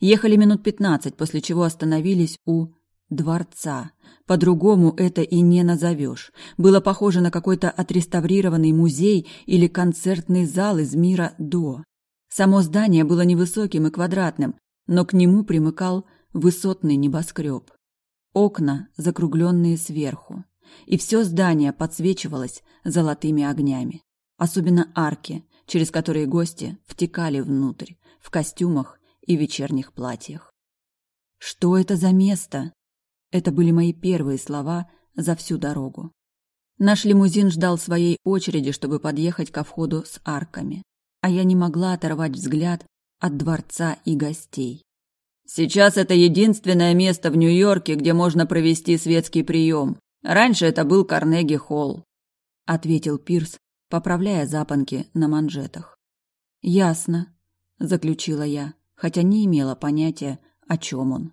Ехали минут пятнадцать, после чего остановились у дворца. По-другому это и не назовешь. Было похоже на какой-то отреставрированный музей или концертный зал из мира до. Само здание было невысоким и квадратным, но к нему примыкал высотный небоскреб. Окна, закругленные сверху. И все здание подсвечивалось золотыми огнями. Особенно арки, через которые гости втекали внутрь, в костюмах и вечерних платьях. «Что это за место?» Это были мои первые слова за всю дорогу. Наш лимузин ждал своей очереди, чтобы подъехать ко входу с арками, а я не могла оторвать взгляд от дворца и гостей. Сейчас это единственное место в Нью-Йорке, где можно провести светский прием. Раньше это был Карнеги-холл», — ответил Пирс, поправляя запонки на манжетах. «Ясно», — заключила я, хотя не имела понятия, о чем он.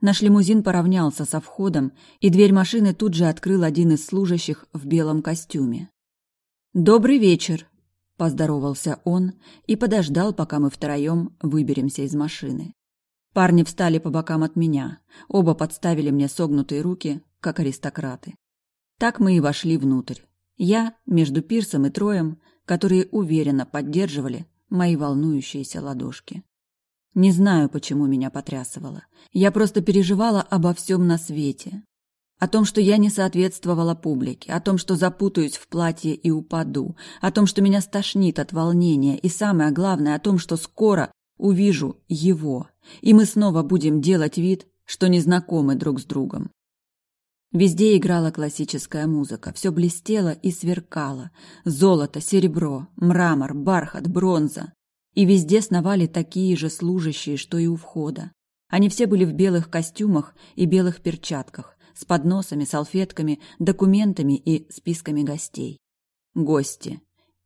Наш лимузин поравнялся со входом, и дверь машины тут же открыл один из служащих в белом костюме. «Добрый вечер», – поздоровался он и подождал, пока мы втроем выберемся из машины. Парни встали по бокам от меня, оба подставили мне согнутые руки, как аристократы. Так мы и вошли внутрь. Я между Пирсом и Троем, которые уверенно поддерживали мои волнующиеся ладошки. Не знаю, почему меня потрясывало. Я просто переживала обо всем на свете. О том, что я не соответствовала публике, о том, что запутаюсь в платье и упаду, о том, что меня стошнит от волнения, и самое главное, о том, что скоро увижу его, и мы снова будем делать вид, что не знакомы друг с другом. Везде играла классическая музыка, все блестело и сверкало. Золото, серебро, мрамор, бархат, бронза. И везде сновали такие же служащие, что и у входа. Они все были в белых костюмах и белых перчатках, с подносами, салфетками, документами и списками гостей. Гости.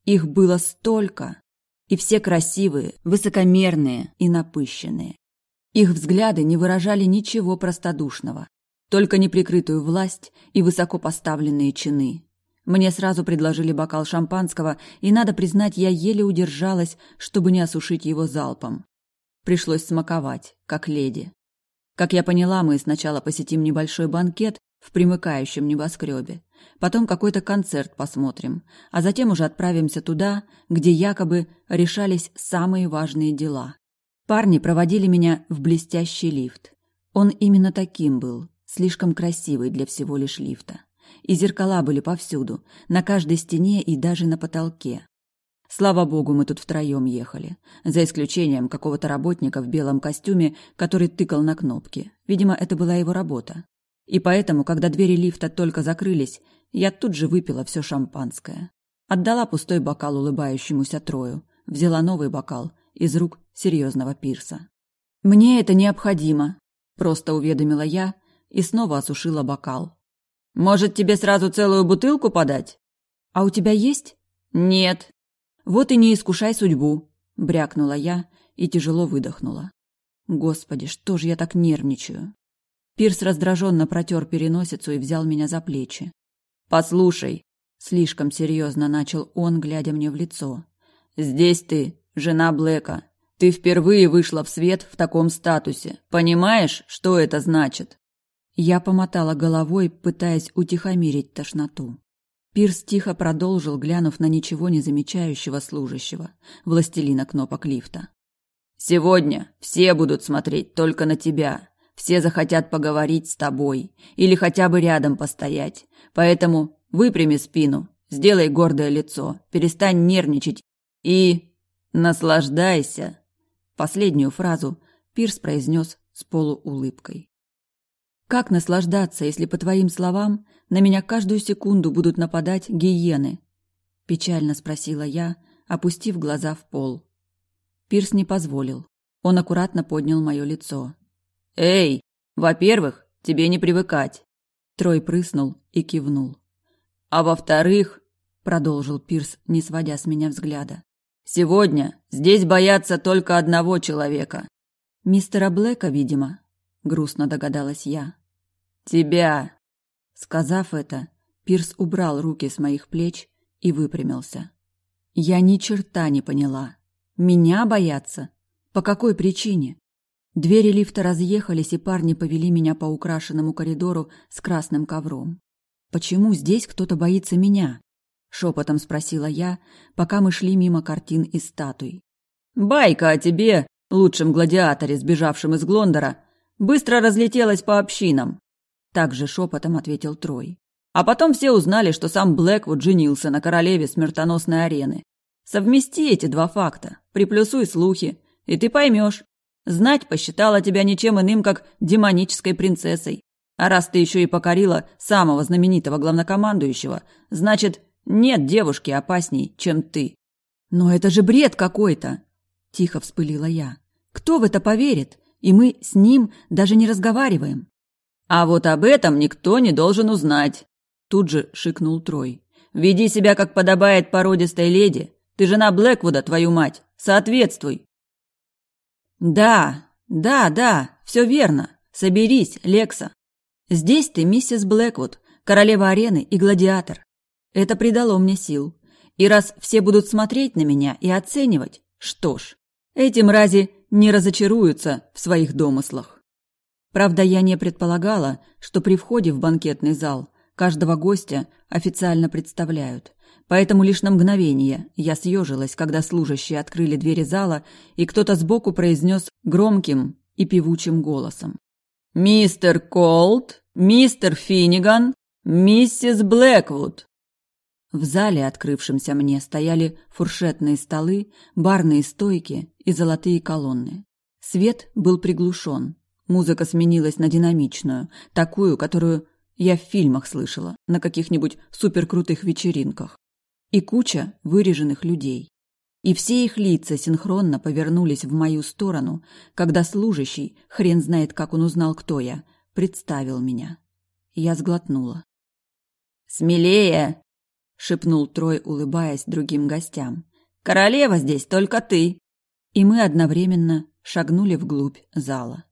Их было столько. И все красивые, высокомерные и напыщенные. Их взгляды не выражали ничего простодушного, только неприкрытую власть и высоко поставленные чины. Мне сразу предложили бокал шампанского, и, надо признать, я еле удержалась, чтобы не осушить его залпом. Пришлось смаковать, как леди. Как я поняла, мы сначала посетим небольшой банкет в примыкающем небоскребе, потом какой-то концерт посмотрим, а затем уже отправимся туда, где якобы решались самые важные дела. Парни проводили меня в блестящий лифт. Он именно таким был, слишком красивый для всего лишь лифта и зеркала были повсюду, на каждой стене и даже на потолке. Слава богу, мы тут втроем ехали, за исключением какого-то работника в белом костюме, который тыкал на кнопки. Видимо, это была его работа. И поэтому, когда двери лифта только закрылись, я тут же выпила все шампанское. Отдала пустой бокал улыбающемуся Трою, взяла новый бокал из рук серьезного пирса. «Мне это необходимо», – просто уведомила я и снова осушила бокал. Может, тебе сразу целую бутылку подать? А у тебя есть? Нет. Вот и не искушай судьбу, брякнула я и тяжело выдохнула. Господи, что же я так нервничаю? Пирс раздраженно протер переносицу и взял меня за плечи. Послушай, слишком серьезно начал он, глядя мне в лицо. Здесь ты, жена Блэка. Ты впервые вышла в свет в таком статусе. Понимаешь, что это значит? Я помотала головой, пытаясь утихомирить тошноту. Пирс тихо продолжил, глянув на ничего не замечающего служащего, властелина кнопок лифта. «Сегодня все будут смотреть только на тебя. Все захотят поговорить с тобой или хотя бы рядом постоять. Поэтому выпрями спину, сделай гордое лицо, перестань нервничать и... наслаждайся!» Последнюю фразу Пирс произнес с полуулыбкой. Как наслаждаться, если, по твоим словам, на меня каждую секунду будут нападать гиены? Печально спросила я, опустив глаза в пол. Пирс не позволил. Он аккуратно поднял мое лицо. «Эй, во-первых, тебе не привыкать!» Трой прыснул и кивнул. «А во-вторых, — продолжил Пирс, не сводя с меня взгляда, — сегодня здесь боятся только одного человека». «Мистера Блэка, видимо», грустно догадалась я. Тебя. Сказав это, Пирс убрал руки с моих плеч и выпрямился. Я ни черта не поняла. Меня боятся? По какой причине? Двери лифта разъехались, и парни повели меня по украшенному коридору с красным ковром. Почему здесь кто-то боится меня? шепотом спросила я, пока мы шли мимо картин и статуй. Байка о тебе, лучшем гладиаторе, сбежавшем из Глондора, Быстро разлетелась по общинам. Также шепотом ответил Трой. А потом все узнали, что сам Блэквуд женился на королеве смертоносной арены. Совмести эти два факта, приплюсуй слухи, и ты поймешь. Знать посчитала тебя ничем иным, как демонической принцессой. А раз ты еще и покорила самого знаменитого главнокомандующего, значит, нет девушки опасней, чем ты. Но это же бред какой-то, тихо вспылила я. Кто в это поверит? и мы с ним даже не разговариваем. А вот об этом никто не должен узнать, тут же шикнул Трой. Веди себя как подобает породистой леди. Ты жена Блэквуда, твою мать. Соответствуй. Да, да, да, все верно. Соберись, Лекса. Здесь ты миссис Блэквуд, королева арены и гладиатор. Это придало мне сил. И раз все будут смотреть на меня и оценивать, что ж, эти мрази не разочаруются в своих домыслах. Правда, я не предполагала, что при входе в банкетный зал каждого гостя официально представляют. Поэтому лишь на мгновение я съежилась, когда служащие открыли двери зала, и кто-то сбоку произнес громким и певучим голосом. «Мистер Колт, мистер Финниган, миссис Блэквуд!» В зале, открывшемся мне, стояли фуршетные столы, барные стойки и золотые колонны. Свет был приглушен. Музыка сменилась на динамичную, такую, которую я в фильмах слышала, на каких-нибудь суперкрутых вечеринках. И куча выреженных людей. И все их лица синхронно повернулись в мою сторону, когда служащий, хрен знает, как он узнал, кто я, представил меня. Я сглотнула. «Смелее!» — шепнул Трой, улыбаясь другим гостям. «Королева здесь только ты!» И мы одновременно шагнули вглубь зала.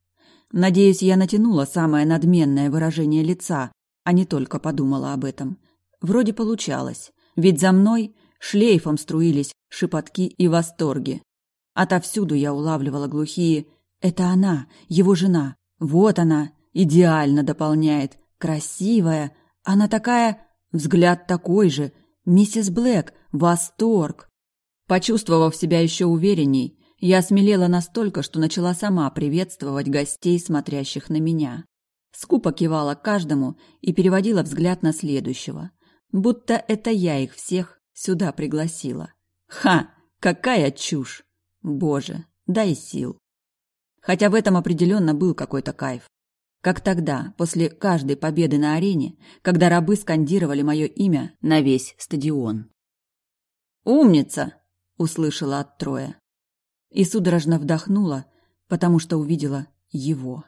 Надеюсь, я натянула самое надменное выражение лица, а не только подумала об этом. Вроде получалось, ведь за мной шлейфом струились шепотки и восторги. Отовсюду я улавливала глухие «Это она, его жена, вот она, идеально дополняет, красивая, она такая Взгляд такой же. Миссис Блэк, восторг. Почувствовав себя еще уверенней, я смелела настолько, что начала сама приветствовать гостей, смотрящих на меня. Скупо кивала каждому и переводила взгляд на следующего. Будто это я их всех сюда пригласила. Ха! Какая чушь! Боже, дай сил. Хотя в этом определенно был какой-то кайф. Как тогда, после каждой победы на арене, когда рабы скандировали мое имя на весь стадион. «Умница!» – услышала от Троя. И судорожно вдохнула, потому что увидела его.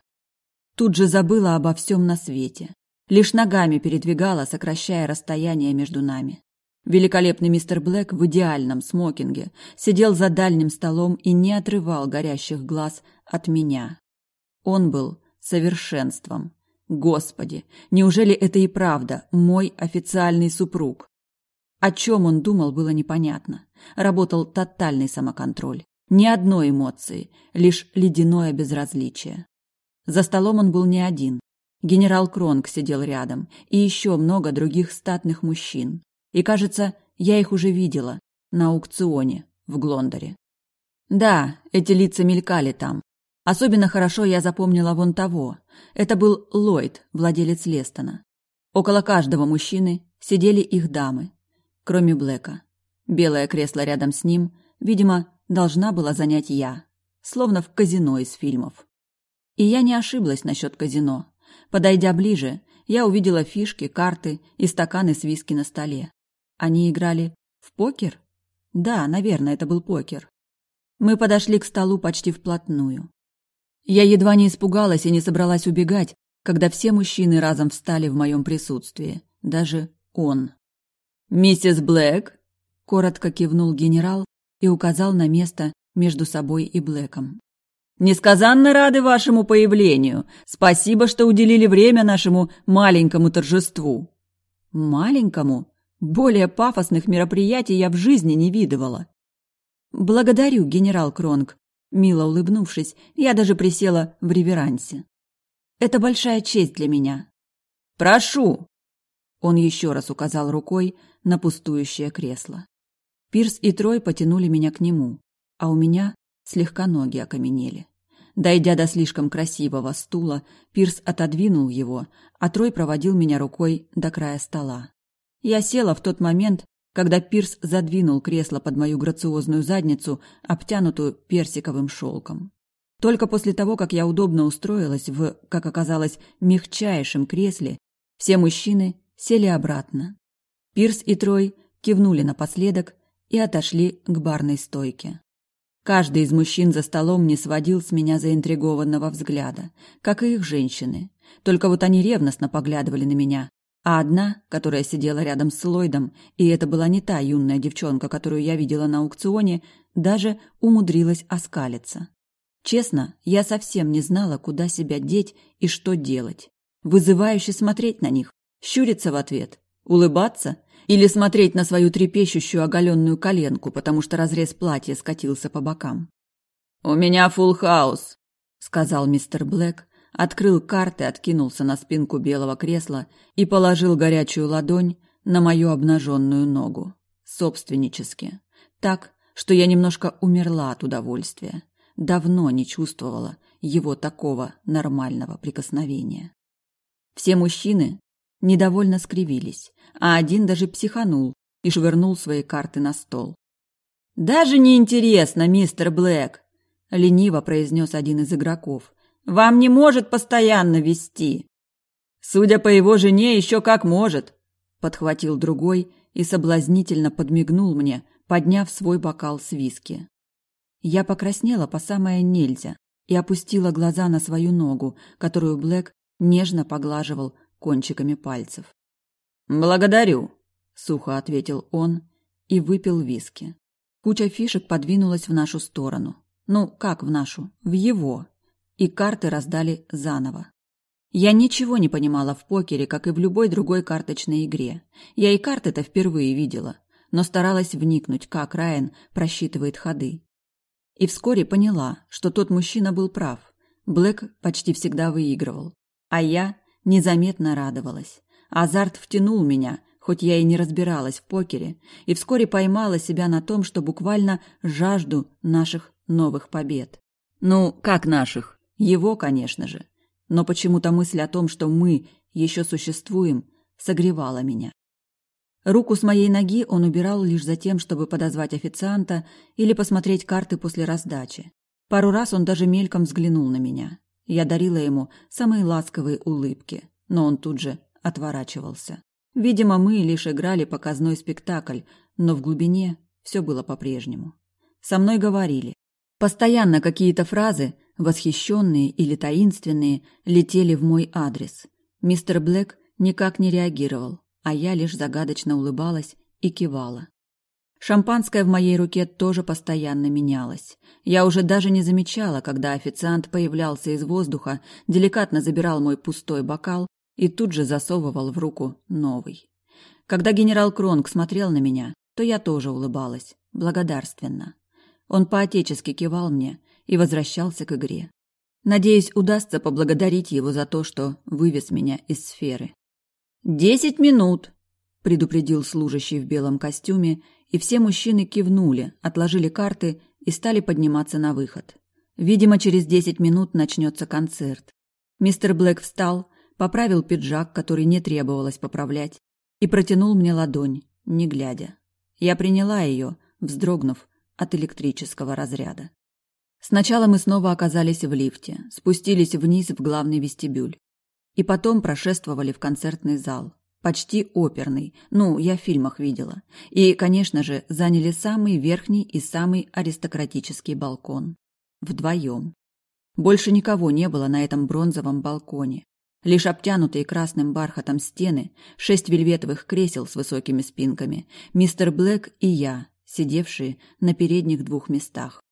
Тут же забыла обо всем на свете. Лишь ногами передвигала, сокращая расстояние между нами. Великолепный мистер Блэк в идеальном смокинге сидел за дальним столом и не отрывал горящих глаз от меня. Он был совершенством. Господи, неужели это и правда мой официальный супруг? О чем он думал, было непонятно. Работал тотальный самоконтроль. Ни одной эмоции, лишь ледяное безразличие. За столом он был не один. Генерал Кронг сидел рядом, и еще много других статных мужчин. И, кажется, я их уже видела на аукционе в Глондоре. Да, эти лица мелькали там, Особенно хорошо я запомнила вон того. Это был Ллойд, владелец Лестона. Около каждого мужчины сидели их дамы, кроме Блэка. Белое кресло рядом с ним, видимо, должна была занять я, словно в казино из фильмов. И я не ошиблась насчет казино. Подойдя ближе, я увидела фишки, карты и стаканы с виски на столе. Они играли в покер? Да, наверное, это был покер. Мы подошли к столу почти вплотную. Я едва не испугалась и не собралась убегать, когда все мужчины разом встали в моем присутствии, даже он. «Миссис Блэк?» – коротко кивнул генерал и указал на место между собой и Блэком. «Несказанно рады вашему появлению. Спасибо, что уделили время нашему маленькому торжеству». «Маленькому? Более пафосных мероприятий я в жизни не видывала». «Благодарю, генерал Кронг», Мило улыбнувшись, я даже присела в реверансе. «Это большая честь для меня». «Прошу!» Он еще раз указал рукой на пустующее кресло. Пирс и Трой потянули меня к нему, а у меня слегка ноги окаменели. Дойдя до слишком красивого стула, Пирс отодвинул его, а Трой проводил меня рукой до края стола. Я села в тот момент, когда Пирс задвинул кресло под мою грациозную задницу, обтянутую персиковым шелком. Только после того, как я удобно устроилась в, как оказалось, мягчайшем кресле, все мужчины сели обратно. Пирс и Трой кивнули напоследок и отошли к барной стойке. Каждый из мужчин за столом не сводил с меня заинтригованного взгляда, как и их женщины. Только вот они ревностно поглядывали на меня, а одна, которая сидела рядом с Ллойдом, и это была не та юная девчонка, которую я видела на аукционе, даже умудрилась оскалиться. Честно, я совсем не знала, куда себя деть и что делать. Вызывающе смотреть на них, щуриться в ответ, улыбаться или смотреть на свою трепещущую оголенную коленку, потому что разрез платья скатился по бокам. «У меня фулл хаус», — сказал мистер Блэк, открыл карты, откинулся на спинку белого кресла и положил горячую ладонь на мою обнаженную ногу. Собственнически. Так, что я немножко умерла от удовольствия. Давно не чувствовала его такого нормального прикосновения. Все мужчины недовольно скривились, а один даже психанул и швырнул свои карты на стол. «Даже не интересно, мистер Блэк!» — лениво произнес один из игроков. «Вам не может постоянно вести!» «Судя по его жене, еще как может!» — подхватил другой и соблазнительно подмигнул мне, подняв свой бокал с виски. Я покраснела по самое нельзя и опустила глаза на свою ногу, которую Блэк нежно поглаживал кончиками пальцев. «Благодарю», — сухо ответил он и выпил виски. Куча фишек подвинулась в нашу сторону. Ну, как в нашу? В его. И карты раздали заново. Я ничего не понимала в покере, как и в любой другой карточной игре. Я и карты-то впервые видела, но старалась вникнуть, как Райан просчитывает ходы. И вскоре поняла, что тот мужчина был прав. Блэк почти всегда выигрывал. А я незаметно радовалась. Азарт втянул меня, хоть я и не разбиралась в покере, и вскоре поймала себя на том, что буквально жажду наших новых побед. Ну, как наших? Его, конечно же. Но почему-то мысль о том, что мы еще существуем, согревала меня. Руку с моей ноги он убирал лишь за тем, чтобы подозвать официанта или посмотреть карты после раздачи. Пару раз он даже мельком взглянул на меня. Я дарила ему самые ласковые улыбки, но он тут же отворачивался. Видимо, мы лишь играли показной спектакль, но в глубине все было по-прежнему. Со мной говорили. Постоянно какие-то фразы, восхищенные или таинственные, летели в мой адрес. Мистер Блэк никак не реагировал, а я лишь загадочно улыбалась и кивала. Шампанское в моей руке тоже постоянно менялось. Я уже даже не замечала, когда официант появлялся из воздуха, деликатно забирал мой пустой бокал и тут же засовывал в руку новый. Когда генерал Кронг смотрел на меня, то я тоже улыбалась, благодарственно. Он поотечески кивал мне и возвращался к игре. Надеюсь, удастся поблагодарить его за то, что вывез меня из сферы. «Десять минут!» – предупредил служащий в белом костюме и все мужчины кивнули, отложили карты и стали подниматься на выход. Видимо, через десять минут начнется концерт. Мистер Блэк встал, поправил пиджак, который не требовалось поправлять, и протянул мне ладонь, не глядя. Я приняла ее, вздрогнув от электрического разряда. Сначала мы снова оказались в лифте, спустились вниз в главный вестибюль и потом прошествовали в концертный зал почти оперный, ну, я в фильмах видела, и, конечно же, заняли самый верхний и самый аристократический балкон. Вдвоем. Больше никого не было на этом бронзовом балконе. Лишь обтянутые красным бархатом стены, шесть вельветовых кресел с высокими спинками, мистер Блэк и я, сидевшие на передних двух местах.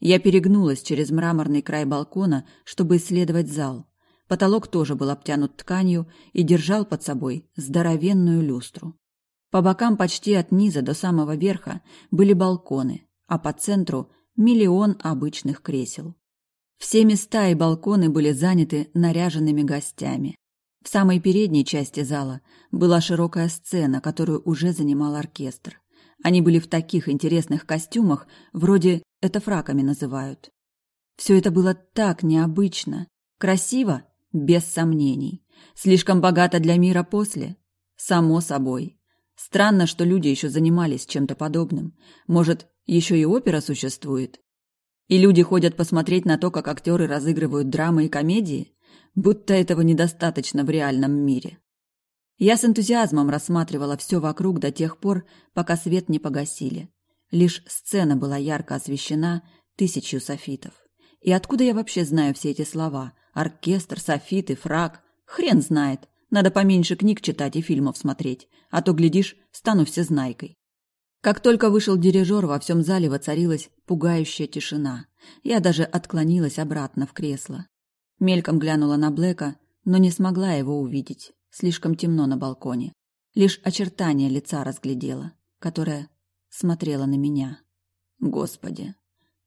Я перегнулась через мраморный край балкона, чтобы исследовать зал, Потолок тоже был обтянут тканью и держал под собой здоровенную люстру. По бокам почти от низа до самого верха были балконы, а по центру миллион обычных кресел. Все места и балконы были заняты наряженными гостями. В самой передней части зала была широкая сцена, которую уже занимал оркестр. Они были в таких интересных костюмах, вроде это фраками называют. Все это было так необычно, красиво без сомнений. Слишком богато для мира после? Само собой. Странно, что люди еще занимались чем-то подобным. Может, еще и опера существует? И люди ходят посмотреть на то, как актеры разыгрывают драмы и комедии? Будто этого недостаточно в реальном мире. Я с энтузиазмом рассматривала все вокруг до тех пор, пока свет не погасили. Лишь сцена была ярко освещена тысячью софитов. И откуда я вообще знаю все эти слова? Оркестр, софиты, фраг. Хрен знает. Надо поменьше книг читать и фильмов смотреть, а то, глядишь, стану всезнайкой. Как только вышел дирижер, во всем зале воцарилась пугающая тишина. Я даже отклонилась обратно в кресло. Мельком глянула на Блэка, но не смогла его увидеть. Слишком темно на балконе. Лишь очертания лица разглядела, которое смотрела на меня. Господи.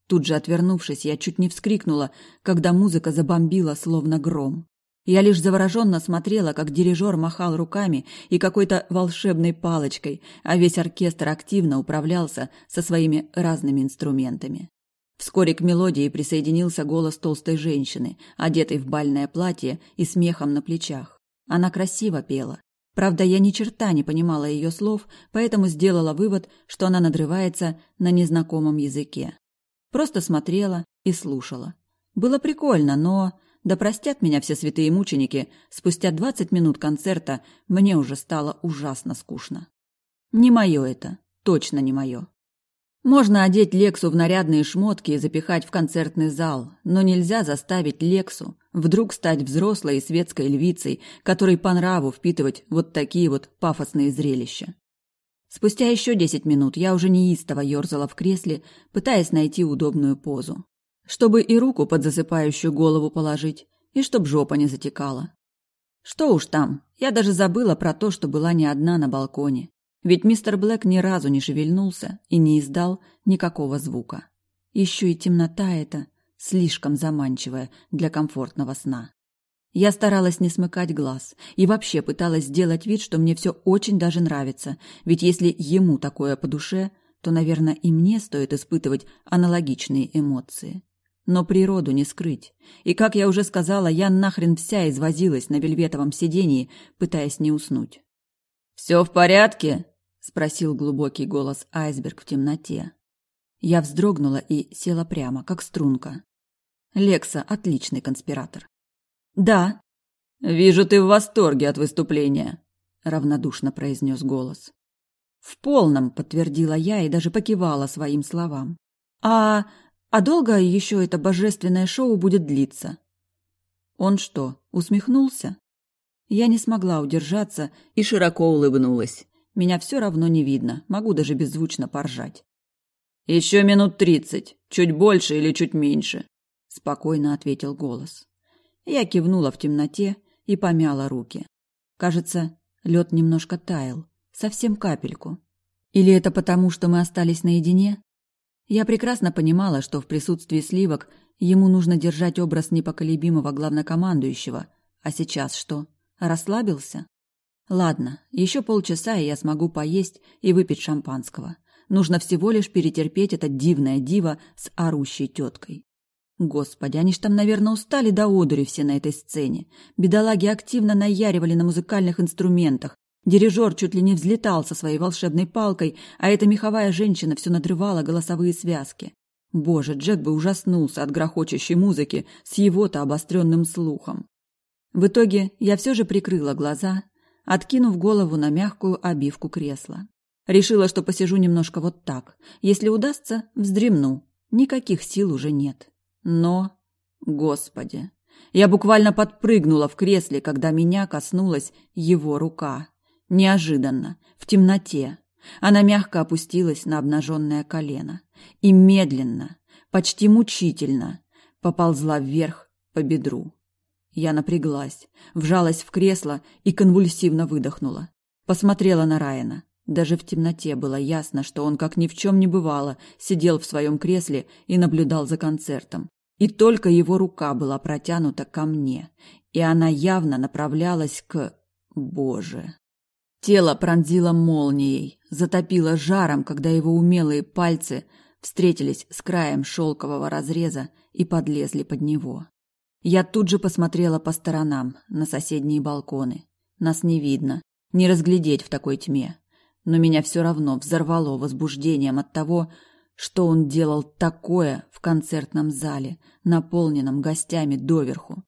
Тут же отвернувшись, я чуть не вскрикнула, когда музыка забомбила, словно гром. Я лишь завороженно смотрела, как дирижер махал руками и какой-то волшебной палочкой, а весь оркестр активно управлялся со своими разными инструментами. Вскоре к мелодии присоединился голос толстой женщины, одетой в бальное платье и смехом на плечах. Она красиво пела. Правда, я ни черта не понимала ее слов, поэтому сделала вывод, что она надрывается на незнакомом языке. Просто смотрела и слушала. Было прикольно, но да простят меня все святые мученики, спустя двадцать минут концерта мне уже стало ужасно скучно. Не мое это, точно не мое. Можно одеть Лексу в нарядные шмотки и запихать в концертный зал, но нельзя заставить Лексу вдруг стать взрослой и светской львицей, которой по нраву впитывать вот такие вот пафосные зрелища. Спустя еще десять минут я уже неистово ерзала в кресле, пытаясь найти удобную позу чтобы и руку под засыпающую голову положить, и чтоб жопа не затекала. Что уж там, я даже забыла про то, что была не одна на балконе. Ведь мистер Блэк ни разу не шевельнулся и не издал никакого звука. Еще и темнота эта слишком заманчивая для комфортного сна. Я старалась не смыкать глаз и вообще пыталась сделать вид, что мне все очень даже нравится, ведь если ему такое по душе, то, наверное, и мне стоит испытывать аналогичные эмоции. Но природу не скрыть. И, как я уже сказала, я нахрен вся извозилась на вельветовом сидении, пытаясь не уснуть. «Все в порядке?» — спросил глубокий голос айсберг в темноте. Я вздрогнула и села прямо, как струнка. Лекса — отличный конспиратор. «Да». «Вижу, ты в восторге от выступления», — равнодушно произнес голос. «В полном», — подтвердила я и даже покивала своим словам. «А а долго еще это божественное шоу будет длиться? Он что, усмехнулся? Я не смогла удержаться и широко улыбнулась. Меня все равно не видно, могу даже беззвучно поржать. Еще минут тридцать, чуть больше или чуть меньше, спокойно ответил голос. Я кивнула в темноте и помяла руки. Кажется, лед немножко таял, совсем капельку. Или это потому, что мы остались наедине? Я прекрасно понимала, что в присутствии сливок ему нужно держать образ непоколебимого главнокомандующего. А сейчас что? Расслабился? Ладно, еще полчаса, и я смогу поесть и выпить шампанского. Нужно всего лишь перетерпеть это дивное диво с орущей теткой. Господи, они ж там, наверное, устали до одури все на этой сцене. Бедолаги активно наяривали на музыкальных инструментах, Дирижер чуть ли не взлетал со своей волшебной палкой, а эта меховая женщина все надрывала голосовые связки. Боже, Джек бы ужаснулся от грохочущей музыки с его-то обостренным слухом. В итоге я все же прикрыла глаза, откинув голову на мягкую обивку кресла. Решила, что посижу немножко вот так. Если удастся, вздремну. Никаких сил уже нет. Но... Господи! Я буквально подпрыгнула в кресле, когда меня коснулась его рука. Неожиданно, в темноте, она мягко опустилась на обнаженное колено и медленно, почти мучительно, поползла вверх по бедру. Я напряглась, вжалась в кресло и конвульсивно выдохнула. Посмотрела на Райана. Даже в темноте было ясно, что он, как ни в чем не бывало, сидел в своем кресле и наблюдал за концертом. И только его рука была протянута ко мне, и она явно направлялась к... Боже! Тело пронзило молнией, затопило жаром, когда его умелые пальцы встретились с краем шелкового разреза и подлезли под него. Я тут же посмотрела по сторонам, на соседние балконы. Нас не видно, не разглядеть в такой тьме. Но меня все равно взорвало возбуждением от того, что он делал такое в концертном зале, наполненном гостями доверху.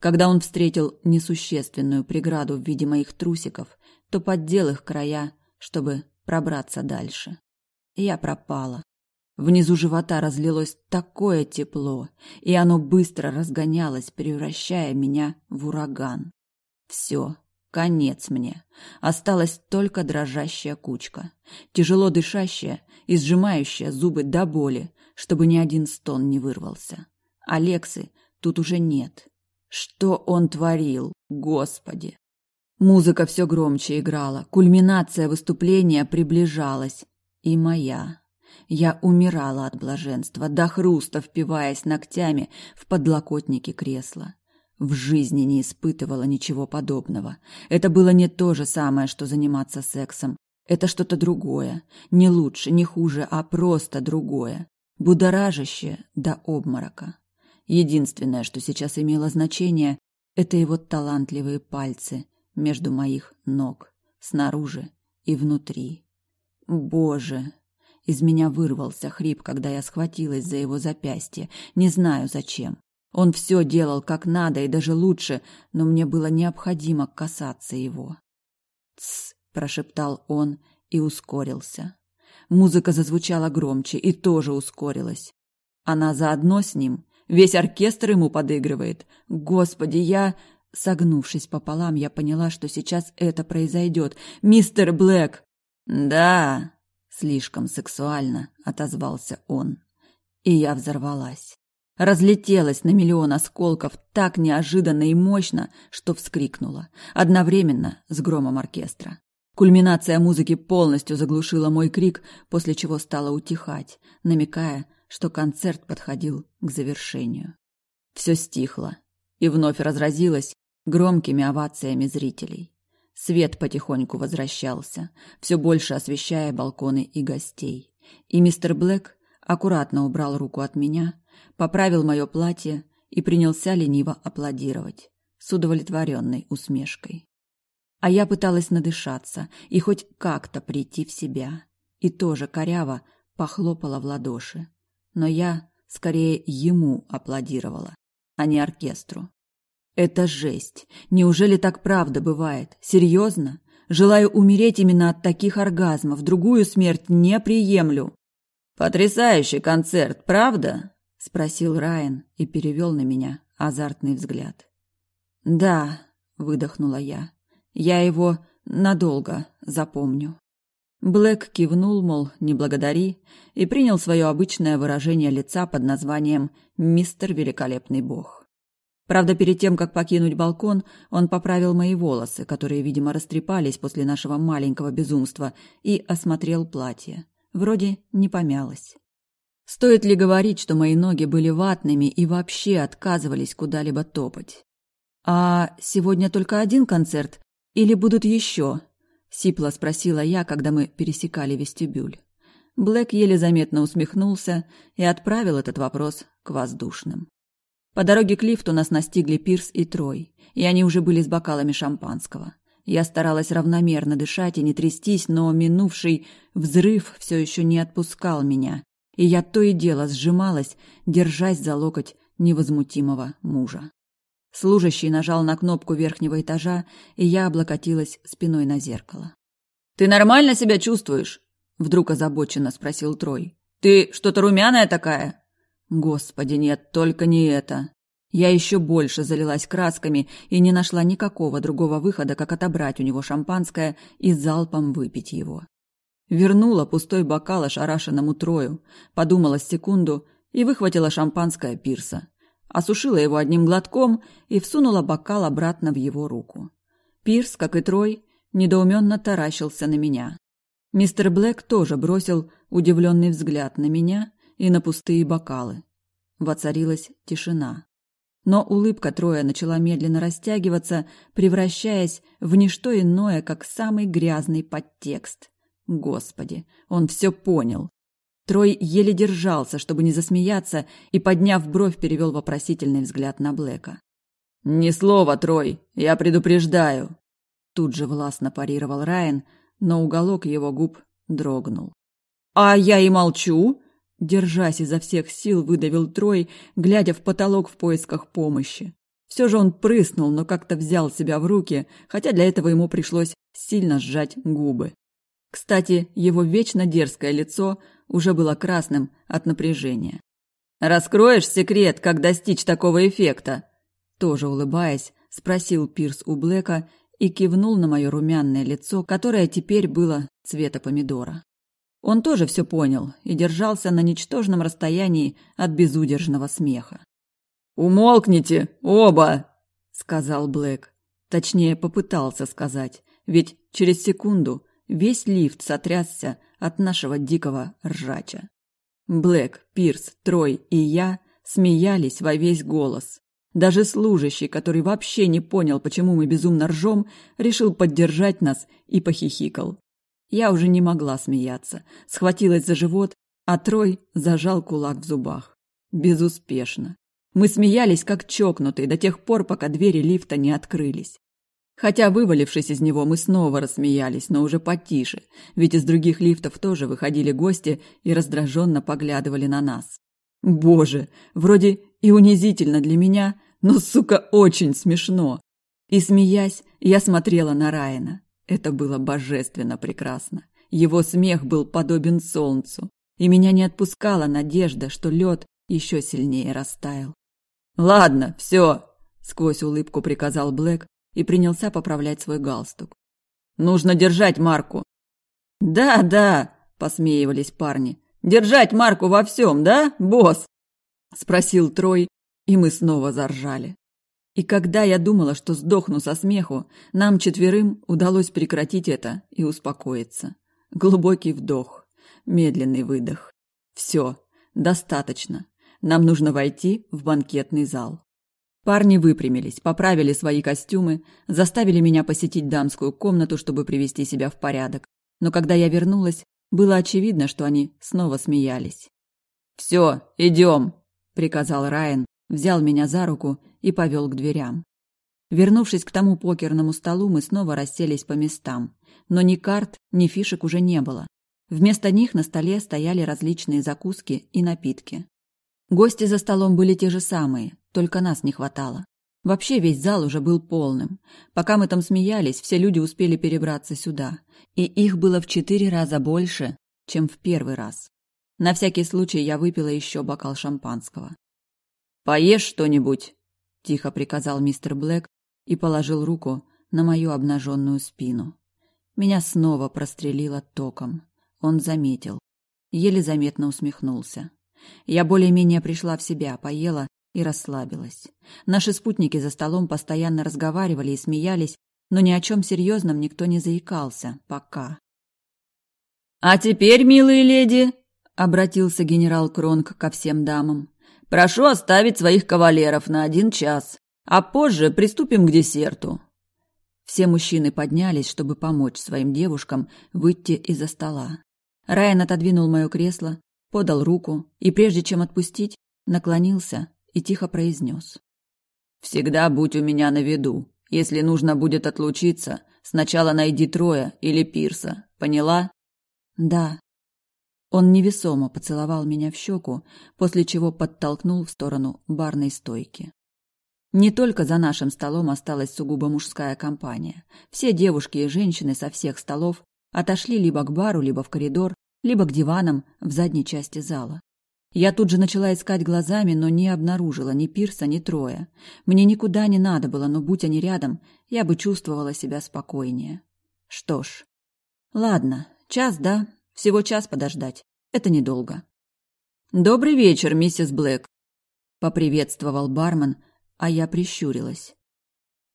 Когда он встретил несущественную преграду в виде моих трусиков, то поддел их края, чтобы пробраться дальше. Я пропала. Внизу живота разлилось такое тепло, и оно быстро разгонялось, превращая меня в ураган. Все Конец мне. Осталась только дрожащая кучка, тяжело дышащая и сжимающая зубы до боли, чтобы ни один стон не вырвался. Алексы тут уже нет. Что он творил, Господи! Музыка все громче играла, кульминация выступления приближалась. И моя. Я умирала от блаженства, до хруста впиваясь ногтями в подлокотники кресла. В жизни не испытывала ничего подобного. Это было не то же самое, что заниматься сексом. Это что-то другое. Не лучше, не хуже, а просто другое. Будоражащее до обморока. Единственное, что сейчас имело значение, это его талантливые пальцы между моих ног, снаружи и внутри. Боже! Из меня вырвался хрип, когда я схватилась за его запястье, не знаю зачем. Он все делал как надо и даже лучше, но мне было необходимо касаться его. «Тсс!» – прошептал он и ускорился. Музыка зазвучала громче и тоже ускорилась. Она заодно с ним. Весь оркестр ему подыгрывает. Господи, я... Согнувшись пополам, я поняла, что сейчас это произойдет. «Мистер Блэк!» «Да!» — слишком сексуально отозвался он. И я взорвалась разлетелась на миллион осколков так неожиданно и мощно, что вскрикнула, одновременно с громом оркестра. Кульминация музыки полностью заглушила мой крик, после чего стала утихать, намекая, что концерт подходил к завершению. Все стихло и вновь разразилось громкими овациями зрителей. Свет потихоньку возвращался, все больше освещая балконы и гостей. И мистер Блэк аккуратно убрал руку от меня, поправил мое платье и принялся лениво аплодировать с удовлетворенной усмешкой. А я пыталась надышаться и хоть как-то прийти в себя, и тоже коряво похлопала в ладоши. Но я скорее ему аплодировала, а не оркестру. Это жесть. Неужели так правда бывает? Серьезно? Желаю умереть именно от таких оргазмов. Другую смерть не приемлю. Потрясающий концерт, правда? спросил Райан и перевел на меня азартный взгляд. Да, выдохнула я. Я его надолго запомню. Блэк кивнул, мол, не благодари, и принял свое обычное выражение лица под названием «Мистер Великолепный Бог». Правда, перед тем, как покинуть балкон, он поправил мои волосы, которые, видимо, растрепались после нашего маленького безумства, и осмотрел платье. Вроде не помялось. Стоит ли говорить, что мои ноги были ватными и вообще отказывались куда-либо топать? «А сегодня только один концерт? Или будут еще?» — сипло спросила я, когда мы пересекали вестибюль. Блэк еле заметно усмехнулся и отправил этот вопрос к воздушным. По дороге к лифту нас настигли Пирс и Трой, и они уже были с бокалами шампанского. Я старалась равномерно дышать и не трястись, но минувший взрыв все еще не отпускал меня, и я то и дело сжималась, держась за локоть невозмутимого мужа. Служащий нажал на кнопку верхнего этажа, и я облокотилась спиной на зеркало. «Ты нормально себя чувствуешь?» — вдруг озабоченно спросил Трой. «Ты что-то румяная такая?» «Господи, нет, только не это!» Я еще больше залилась красками и не нашла никакого другого выхода, как отобрать у него шампанское и залпом выпить его. Вернула пустой бокал ошарашенному Трою, подумала секунду и выхватила шампанское пирса. Осушила его одним глотком и всунула бокал обратно в его руку. Пирс, как и Трой, недоуменно таращился на меня. Мистер Блэк тоже бросил удивленный взгляд на меня и на пустые бокалы. Воцарилась тишина. Но улыбка Троя начала медленно растягиваться, превращаясь в ничто иное, как самый грязный подтекст. Господи, он все понял. Трой еле держался, чтобы не засмеяться, и, подняв бровь, перевел вопросительный взгляд на Блэка. «Ни слова, Трой, я предупреждаю!» Тут же властно парировал Райан, но уголок его губ дрогнул. «А я и молчу!» Держась изо всех сил, выдавил Трой, глядя в потолок в поисках помощи. Все же он прыснул, но как-то взял себя в руки, хотя для этого ему пришлось сильно сжать губы. Кстати, его вечно дерзкое лицо уже было красным от напряжения. «Раскроешь секрет, как достичь такого эффекта?» Тоже улыбаясь, спросил Пирс у Блэка и кивнул на мое румяное лицо, которое теперь было цвета помидора. Он тоже все понял и держался на ничтожном расстоянии от безудержного смеха. «Умолкните, оба!» — сказал Блэк. Точнее, попытался сказать, ведь через секунду весь лифт сотрясся от нашего дикого ржача. Блэк, Пирс, Трой и я смеялись во весь голос. Даже служащий, который вообще не понял, почему мы безумно ржем, решил поддержать нас и похихикал. Я уже не могла смеяться, схватилась за живот, а Трой зажал кулак в зубах. Безуспешно. Мы смеялись, как чокнутые, до тех пор, пока двери лифта не открылись. Хотя, вывалившись из него, мы снова рассмеялись, но уже потише, ведь из других лифтов тоже выходили гости и раздраженно поглядывали на нас. Боже, вроде и унизительно для меня, но, сука, очень смешно. И, смеясь, я смотрела на Райана. Это было божественно прекрасно. Его смех был подобен солнцу, и меня не отпускала надежда, что лед еще сильнее растаял. «Ладно, все!» — сквозь улыбку приказал Блэк и принялся поправлять свой галстук. «Нужно держать марку!» «Да, да!» — посмеивались парни. «Держать марку во всем, да, босс?» — спросил Трой, и мы снова заржали. И когда я думала, что сдохну со смеху, нам четверым удалось прекратить это и успокоиться. Глубокий вдох, медленный выдох. Все, достаточно. Нам нужно войти в банкетный зал. Парни выпрямились, поправили свои костюмы, заставили меня посетить дамскую комнату, чтобы привести себя в порядок. Но когда я вернулась, было очевидно, что они снова смеялись. «Все, идем!» – приказал Райан, взял меня за руку и повел к дверям. Вернувшись к тому покерному столу, мы снова расселись по местам. Но ни карт, ни фишек уже не было. Вместо них на столе стояли различные закуски и напитки. Гости за столом были те же самые, только нас не хватало. Вообще весь зал уже был полным. Пока мы там смеялись, все люди успели перебраться сюда. И их было в четыре раза больше, чем в первый раз. На всякий случай я выпила еще бокал шампанского. «Поешь что-нибудь», — тихо приказал мистер Блэк и положил руку на мою обнаженную спину. Меня снова прострелило током. Он заметил. Еле заметно усмехнулся. Я более-менее пришла в себя, поела и расслабилась. Наши спутники за столом постоянно разговаривали и смеялись, но ни о чем серьезном никто не заикался. Пока. «А теперь, милые леди», — обратился генерал Кронг ко всем дамам, Прошу оставить своих кавалеров на один час, а позже приступим к десерту. Все мужчины поднялись, чтобы помочь своим девушкам выйти из-за стола. Райан отодвинул мое кресло, подал руку и, прежде чем отпустить, наклонился и тихо произнес. «Всегда будь у меня на виду. Если нужно будет отлучиться, сначала найди Троя или Пирса. Поняла?» «Да», он невесомо поцеловал меня в щеку, после чего подтолкнул в сторону барной стойки. Не только за нашим столом осталась сугубо мужская компания. Все девушки и женщины со всех столов отошли либо к бару, либо в коридор, либо к диванам в задней части зала. Я тут же начала искать глазами, но не обнаружила ни Пирса, ни Троя. Мне никуда не надо было, но будь они рядом, я бы чувствовала себя спокойнее. Что ж, ладно, час, да, всего час подождать. Это недолго. «Добрый вечер, миссис Блэк», — поприветствовал бармен, а я прищурилась.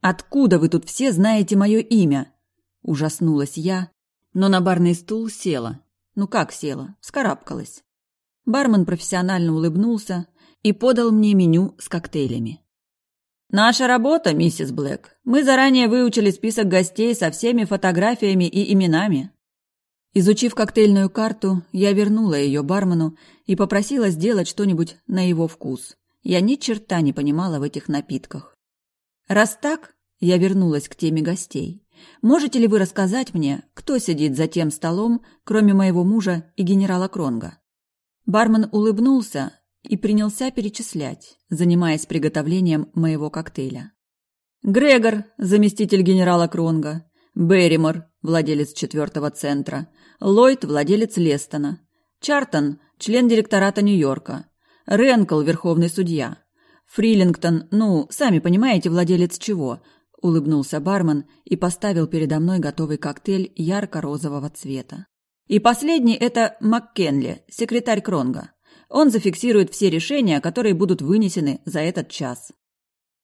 «Откуда вы тут все знаете мое имя?» Ужаснулась я, но на барный стул села. Ну как села? Вскарабкалась. Бармен профессионально улыбнулся и подал мне меню с коктейлями. «Наша работа, миссис Блэк. Мы заранее выучили список гостей со всеми фотографиями и именами. Изучив коктейльную карту, я вернула ее бармену и попросила сделать что-нибудь на его вкус. Я ни черта не понимала в этих напитках. Раз так, я вернулась к теме гостей. Можете ли вы рассказать мне, кто сидит за тем столом, кроме моего мужа и генерала Кронга? Бармен улыбнулся и принялся перечислять, занимаясь приготовлением моего коктейля. Грегор, заместитель генерала Кронга, Берримор, владелец четвертого центра, Ллойд – владелец Лестона, Чартон – член директората Нью-Йорка, Ренкл – верховный судья, Фрилингтон, ну, сами понимаете, владелец чего, улыбнулся бармен и поставил передо мной готовый коктейль ярко-розового цвета. И последний это МакКенли, секретарь Кронга. Он зафиксирует все решения, которые будут вынесены за этот час.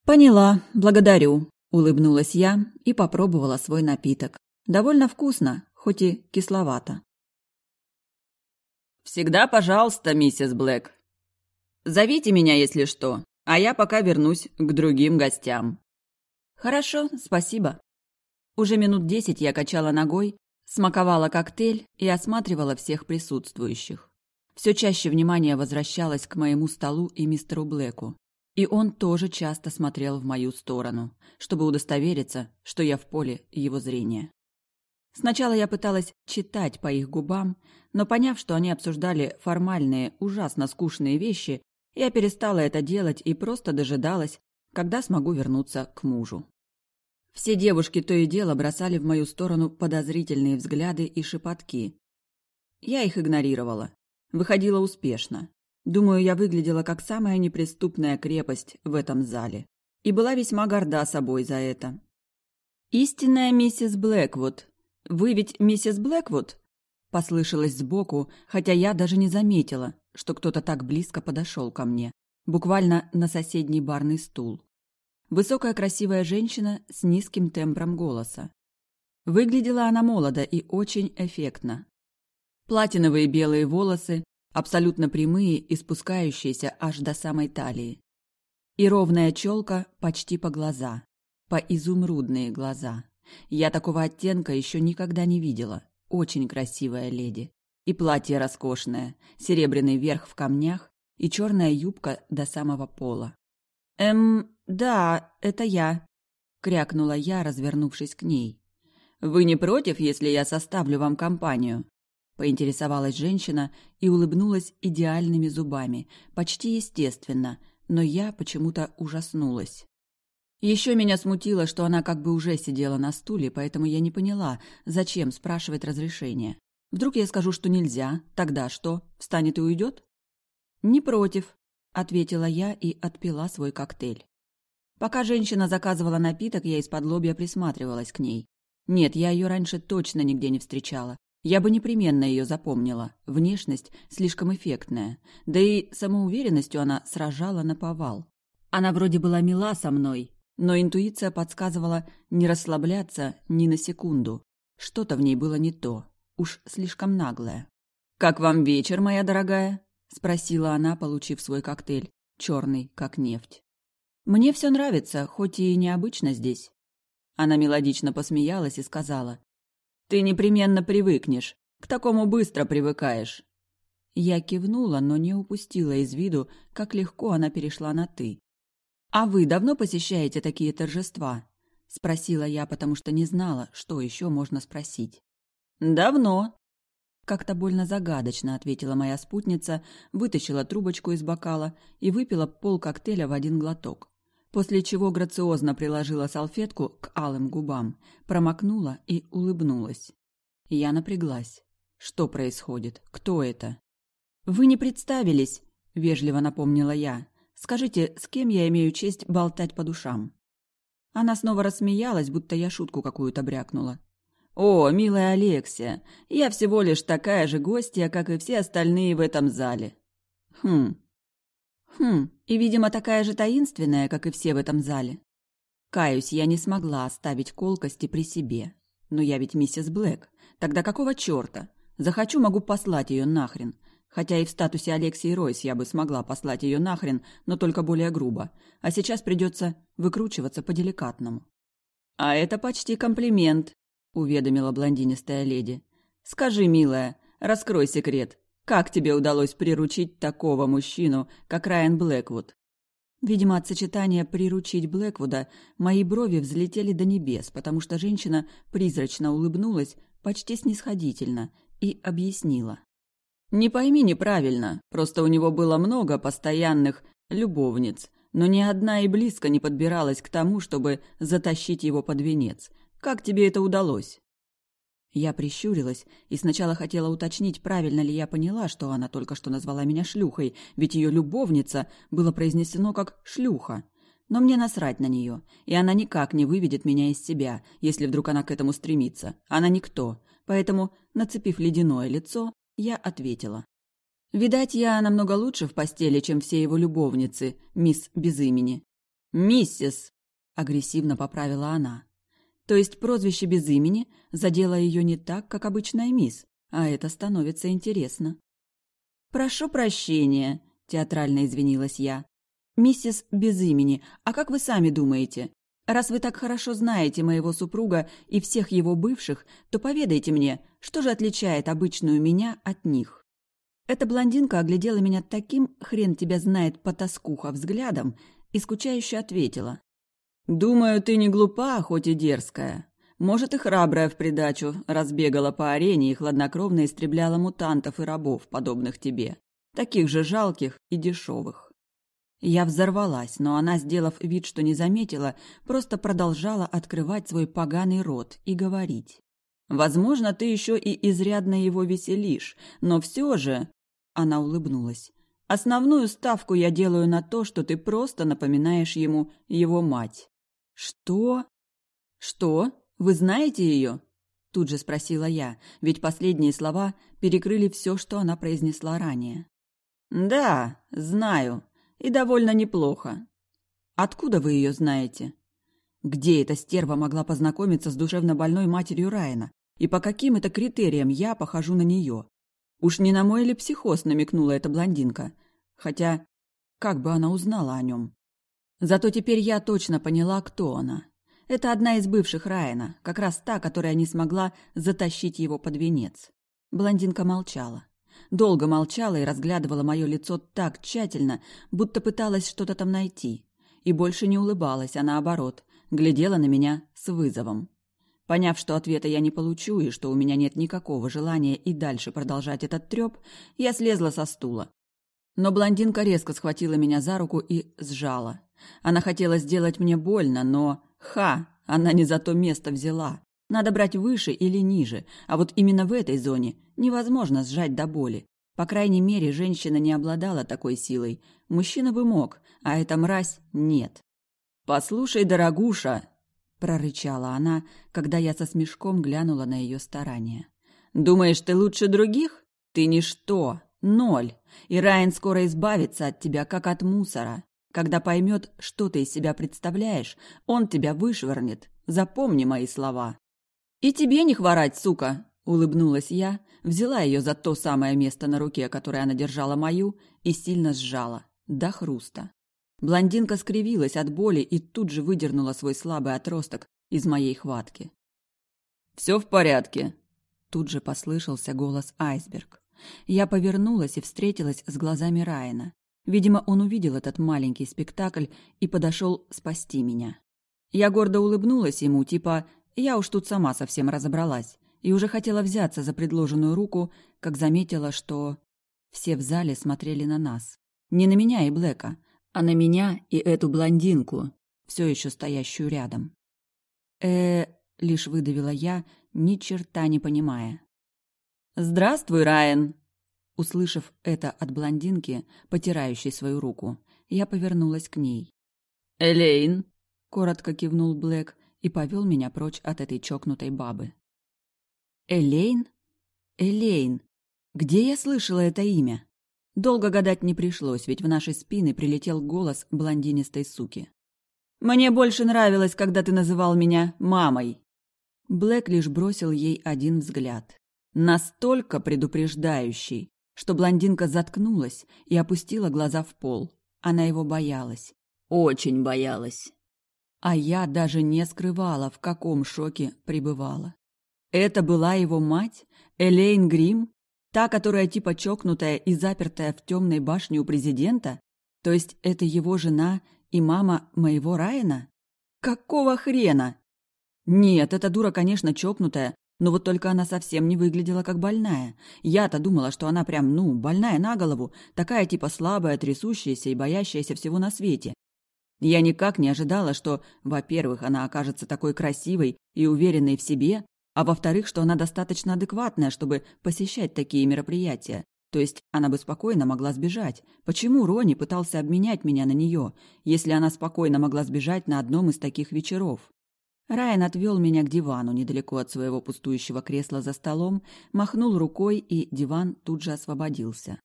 Поняла, благодарю, улыбнулась я и попробовала свой напиток. Довольно вкусно, хоть и кисловато. Всегда, пожалуйста, миссис Блэк. Зовите меня, если что, а я пока вернусь к другим гостям. Хорошо, спасибо. Уже минут десять я качала ногой, смаковала коктейль и осматривала всех присутствующих. Все чаще внимание возвращалось к моему столу и мистеру Блэку. И он тоже часто смотрел в мою сторону, чтобы удостовериться, что я в поле его зрения. Сначала я пыталась читать по их губам, но поняв, что они обсуждали формальные, ужасно скучные вещи, я перестала это делать и просто дожидалась, когда смогу вернуться к мужу. Все девушки то и дело бросали в мою сторону подозрительные взгляды и шепотки. Я их игнорировала. Выходила успешно. Думаю, я выглядела как самая неприступная крепость в этом зале. И была весьма горда собой за это. «Истинная миссис Блэквуд. Вы ведь миссис Блэквуд?» Послышалось сбоку, хотя я даже не заметила, что кто-то так близко подошел ко мне, буквально на соседний барный стул. Высокая красивая женщина с низким тембром голоса. Выглядела она молодо и очень эффектно. Платиновые белые волосы, абсолютно прямые и спускающиеся аж до самой талии. И ровная челка почти по глаза, по изумрудные глаза. Я такого оттенка еще никогда не видела. Очень красивая леди. И платье роскошное, серебряный верх в камнях и черная юбка до самого пола. «Эм, да, это я», — крякнула я, развернувшись к ней. «Вы не против, если я составлю вам компанию?» Поинтересовалась женщина и улыбнулась идеальными зубами, почти естественно, но я почему-то ужаснулась. Еще меня смутило, что она как бы уже сидела на стуле, поэтому я не поняла, зачем спрашивать разрешение. Вдруг я скажу, что нельзя, тогда что, встанет и уйдет? «Не против», — ответила я и отпила свой коктейль. Пока женщина заказывала напиток, я из-под лобья присматривалась к ней. Нет, я ее раньше точно нигде не встречала. Я бы непременно ее запомнила. Внешность слишком эффектная. Да и самоуверенностью она сражала на повал. Она вроде была мила со мной, но интуиция подсказывала не расслабляться ни на секунду. Что-то в ней было не то, уж слишком наглое. «Как вам вечер, моя дорогая?» – спросила она, получив свой коктейль, черный, как нефть. «Мне все нравится, хоть и необычно здесь». Она мелодично посмеялась и сказала. «Ты непременно привыкнешь, к такому быстро привыкаешь». Я кивнула, но не упустила из виду, как легко она перешла на «ты». «А вы давно посещаете такие торжества?» – спросила я, потому что не знала, что еще можно спросить. «Давно», – как-то больно загадочно ответила моя спутница, вытащила трубочку из бокала и выпила пол коктейля в один глоток, после чего грациозно приложила салфетку к алым губам, промокнула и улыбнулась. Я напряглась. Что происходит? Кто это? «Вы не представились», – вежливо напомнила я. Скажите, с кем я имею честь болтать по душам?» Она снова рассмеялась, будто я шутку какую-то брякнула. «О, милая Алексия, я всего лишь такая же гостья, как и все остальные в этом зале». «Хм. Хм, и, видимо, такая же таинственная, как и все в этом зале. Каюсь, я не смогла оставить колкости при себе. Но я ведь миссис Блэк. Тогда какого чёрта? Захочу, могу послать её нахрен. Хотя и в статусе Алексии Ройс я бы смогла послать ее нахрен, но только более грубо. А сейчас придется выкручиваться по-деликатному. «А это почти комплимент», — уведомила блондинистая леди. «Скажи, милая, раскрой секрет. Как тебе удалось приручить такого мужчину, как Райан Блэквуд?» Видимо, от сочетания «приручить Блэквуда» мои брови взлетели до небес, потому что женщина призрачно улыбнулась, почти снисходительно, и объяснила. Не пойми неправильно, просто у него было много постоянных любовниц, но ни одна и близко не подбиралась к тому, чтобы затащить его под венец. Как тебе это удалось? Я прищурилась и сначала хотела уточнить, правильно ли я поняла, что она только что назвала меня шлюхой, ведь ее любовница было произнесено как «шлюха». Но мне насрать на нее, и она никак не выведет меня из себя, если вдруг она к этому стремится. Она никто. Поэтому, нацепив ледяное лицо, я ответила. Видать, я намного лучше в постели, чем все его любовницы, мисс без имени. «Миссис!» – агрессивно поправила она. То есть прозвище без имени задело ее не так, как обычная мисс, а это становится интересно. «Прошу прощения», – театрально извинилась я. «Миссис без имени, а как вы сами думаете? Раз вы так хорошо знаете моего супруга и всех его бывших, то поведайте мне, что же отличает обычную меня от них?» Эта блондинка оглядела меня таким «хрен тебя знает потаскуха» взглядом и скучающе ответила. «Думаю, ты не глупа, хоть и дерзкая. Может, и храбрая в придачу, разбегала по арене и хладнокровно истребляла мутантов и рабов, подобных тебе, таких же жалких и дешевых. Я взорвалась, но она, сделав вид, что не заметила, просто продолжала открывать свой поганый рот и говорить. «Возможно, ты еще и изрядно его веселишь, но все же...» Она улыбнулась. «Основную ставку я делаю на то, что ты просто напоминаешь ему его мать». «Что?» «Что? Вы знаете ее?» Тут же спросила я, ведь последние слова перекрыли все, что она произнесла ранее. «Да, знаю и довольно неплохо. Откуда вы ее знаете? Где эта стерва могла познакомиться с душевно больной матерью Райана? И по каким это критериям я похожу на нее? Уж не на мой ли психоз намекнула эта блондинка? Хотя, как бы она узнала о нем? Зато теперь я точно поняла, кто она. Это одна из бывших Райана, как раз та, которая не смогла затащить его под венец. Блондинка молчала долго молчала и разглядывала мое лицо так тщательно, будто пыталась что-то там найти. И больше не улыбалась, а наоборот, глядела на меня с вызовом. Поняв, что ответа я не получу и что у меня нет никакого желания и дальше продолжать этот трёп, я слезла со стула. Но блондинка резко схватила меня за руку и сжала. Она хотела сделать мне больно, но... Ха! Она не за то место взяла. Надо брать выше или ниже, а вот именно в этой зоне невозможно сжать до боли. По крайней мере, женщина не обладала такой силой. Мужчина бы мог, а эта мразь нет. «Послушай, дорогуша!» – прорычала она, когда я со смешком глянула на ее старания. «Думаешь, ты лучше других? Ты ничто, ноль, и Райан скоро избавится от тебя, как от мусора. Когда поймет, что ты из себя представляешь, он тебя вышвырнет. Запомни мои слова». «И тебе не хворать, сука!» – улыбнулась я, взяла ее за то самое место на руке, которое она держала мою, и сильно сжала, до хруста. Блондинка скривилась от боли и тут же выдернула свой слабый отросток из моей хватки. «Все в порядке», – тут же послышался голос Айсберг. Я повернулась и встретилась с глазами Райана. Видимо, он увидел этот маленький спектакль и подошел спасти меня. Я гордо улыбнулась ему, типа я уж тут сама совсем разобралась и уже хотела взяться за предложенную руку, как заметила, что все в зале смотрели на нас. Не на меня и Блэка, а на меня и эту блондинку, все еще стоящую рядом. э лишь выдавила я, ни черта не понимая. «Здравствуй, Райан!» Услышав это от блондинки, потирающей свою руку, я повернулась к ней. «Элейн!» — коротко кивнул Блэк и повел меня прочь от этой чокнутой бабы. Элейн? Элейн. Где я слышала это имя? Долго гадать не пришлось, ведь в наши спины прилетел голос блондинистой суки. «Мне больше нравилось, когда ты называл меня мамой». Блэк лишь бросил ей один взгляд. Настолько предупреждающий, что блондинка заткнулась и опустила глаза в пол. Она его боялась. Очень боялась. А я даже не скрывала, в каком шоке пребывала. Это была его мать, Элейн Грим, та, которая типа чокнутая и запертая в темной башне у президента? То есть это его жена и мама моего Райана? Какого хрена? Нет, эта дура, конечно, чокнутая, но вот только она совсем не выглядела как больная. Я-то думала, что она прям, ну, больная на голову, такая типа слабая, трясущаяся и боящаяся всего на свете. Я никак не ожидала, что, во-первых, она окажется такой красивой и уверенной в себе, а во-вторых, что она достаточно адекватная, чтобы посещать такие мероприятия. То есть она бы спокойно могла сбежать. Почему Рони пытался обменять меня на нее, если она спокойно могла сбежать на одном из таких вечеров? Райан отвел меня к дивану недалеко от своего пустующего кресла за столом, махнул рукой, и диван тут же освободился.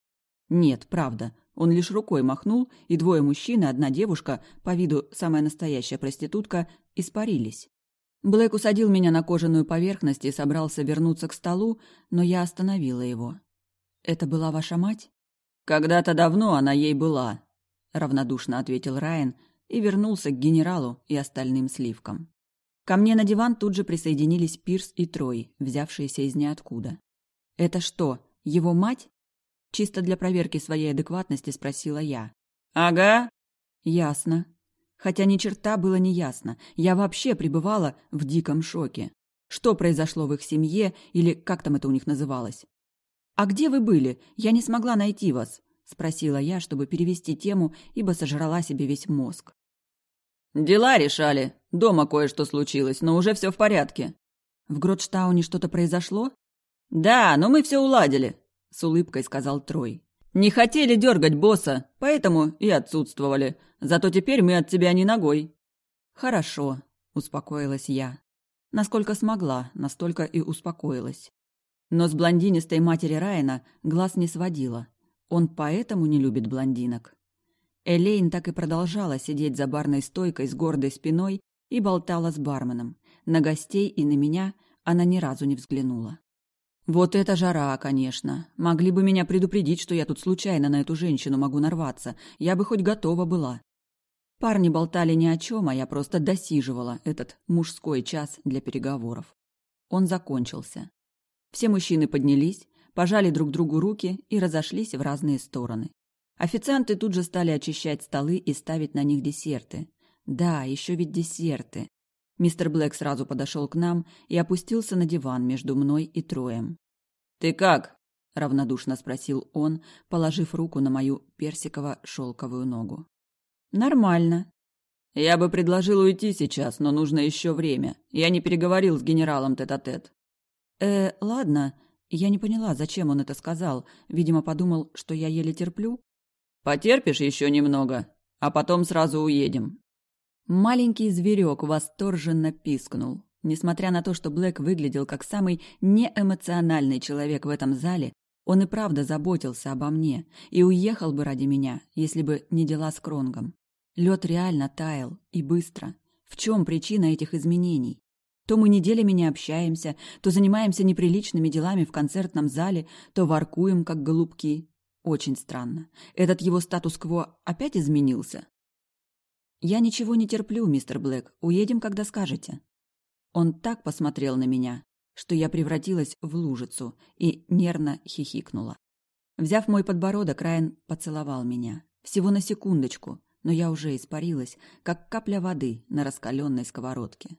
Нет, правда, он лишь рукой махнул, и двое мужчин и одна девушка, по виду самая настоящая проститутка, испарились. Блэк усадил меня на кожаную поверхность и собрался вернуться к столу, но я остановила его. «Это была ваша мать?» «Когда-то давно она ей была», — равнодушно ответил Райан и вернулся к генералу и остальным сливкам. Ко мне на диван тут же присоединились Пирс и Трой, взявшиеся из ниоткуда. «Это что, его мать?» Чисто для проверки своей адекватности спросила я. «Ага». «Ясно». Хотя ни черта было не ясно. Я вообще пребывала в диком шоке. Что произошло в их семье, или как там это у них называлось? «А где вы были? Я не смогла найти вас», — спросила я, чтобы перевести тему, ибо сожрала себе весь мозг. «Дела решали. Дома кое-что случилось, но уже все в порядке». «В Гротштауне что-то произошло?» «Да, но мы все уладили», — с улыбкой сказал Трой. «Не хотели дергать босса, поэтому и отсутствовали. Зато теперь мы от тебя не ногой». «Хорошо», — успокоилась я. Насколько смогла, настолько и успокоилась. Но с блондинистой матери Райана глаз не сводила. Он поэтому не любит блондинок. Элейн так и продолжала сидеть за барной стойкой с гордой спиной и болтала с барменом. На гостей и на меня она ни разу не взглянула. Вот это жара, конечно. Могли бы меня предупредить, что я тут случайно на эту женщину могу нарваться. Я бы хоть готова была. Парни болтали ни о чем, а я просто досиживала этот мужской час для переговоров. Он закончился. Все мужчины поднялись, пожали друг другу руки и разошлись в разные стороны. Официанты тут же стали очищать столы и ставить на них десерты. Да, еще ведь десерты. Мистер Блэк сразу подошел к нам и опустился на диван между мной и Троем. «Ты как?» – равнодушно спросил он, положив руку на мою персиково-шелковую ногу. «Нормально». «Я бы предложил уйти сейчас, но нужно еще время. Я не переговорил с генералом тет-а-тет». -тет. «Э, ладно. Я не поняла, зачем он это сказал. Видимо, подумал, что я еле терплю». «Потерпишь еще немного, а потом сразу уедем». Маленький зверек восторженно пискнул. Несмотря на то, что Блэк выглядел как самый неэмоциональный человек в этом зале, он и правда заботился обо мне и уехал бы ради меня, если бы не дела с Кронгом. Лед реально таял, и быстро. В чем причина этих изменений? То мы неделями не общаемся, то занимаемся неприличными делами в концертном зале, то воркуем, как голубки. Очень странно. Этот его статус-кво опять изменился? Я ничего не терплю, мистер Блэк. Уедем, когда скажете. Он так посмотрел на меня, что я превратилась в лужицу и нервно хихикнула. Взяв мой подбородок, Райан поцеловал меня. Всего на секундочку, но я уже испарилась, как капля воды на раскаленной сковородке.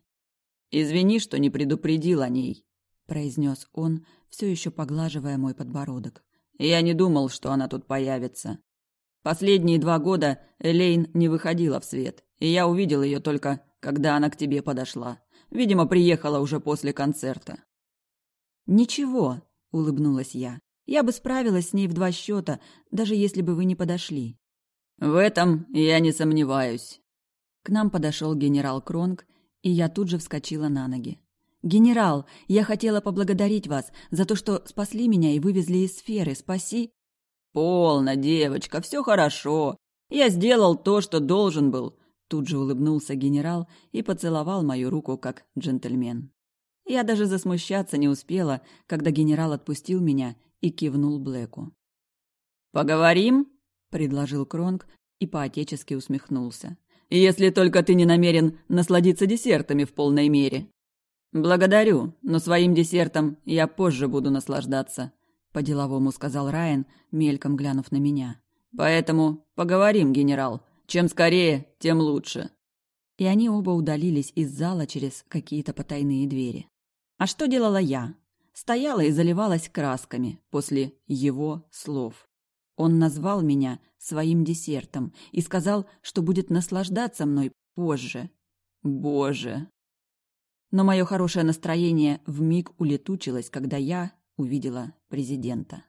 «Извини, что не предупредил о ней», — произнес он, все еще поглаживая мой подбородок. «Я не думал, что она тут появится. Последние два года Элейн не выходила в свет, и я увидел ее только, когда она к тебе подошла. Видимо, приехала уже после концерта». «Ничего», — улыбнулась я. «Я бы справилась с ней в два счета, даже если бы вы не подошли». «В этом я не сомневаюсь». К нам подошел генерал Кронг и я тут же вскочила на ноги. «Генерал, я хотела поблагодарить вас за то, что спасли меня и вывезли из сферы. Спаси...» «Полно, девочка, все хорошо. Я сделал то, что должен был». Тут же улыбнулся генерал и поцеловал мою руку как джентльмен. Я даже засмущаться не успела, когда генерал отпустил меня и кивнул Блэку. «Поговорим?» — предложил Кронг и поотечески усмехнулся. Если только ты не намерен насладиться десертами в полной мере. Благодарю, но своим десертом я позже буду наслаждаться, по-деловому сказал Райан, мельком глянув на меня. Поэтому поговорим, генерал. Чем скорее, тем лучше. И они оба удалились из зала через какие-то потайные двери. А что делала я? Стояла и заливалась красками после его слов. Он назвал меня своим десертом и сказал, что будет наслаждаться мной позже. Боже! Но мое хорошее настроение вмиг улетучилось, когда я увидела президента.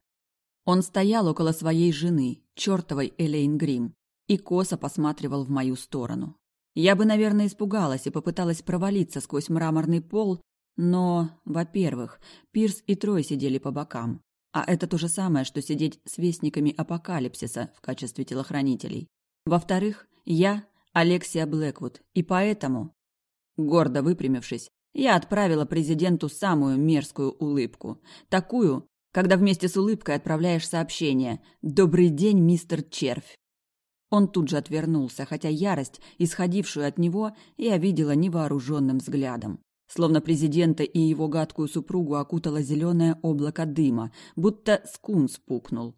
Он стоял около своей жены, чертовой Элейн Грим, и косо посматривал в мою сторону. Я бы, наверное, испугалась и попыталась провалиться сквозь мраморный пол, но, во-первых, Пирс и Трой сидели по бокам, а это то же самое, что сидеть с вестниками апокалипсиса в качестве телохранителей. Во-вторых, я Алексия Блэквуд, и поэтому, гордо выпрямившись, я отправила президенту самую мерзкую улыбку. Такую, когда вместе с улыбкой отправляешь сообщение «Добрый день, мистер Червь». Он тут же отвернулся, хотя ярость, исходившую от него, я видела невооруженным взглядом. Словно президента и его гадкую супругу окутало зеленое облако дыма, будто скунс пукнул.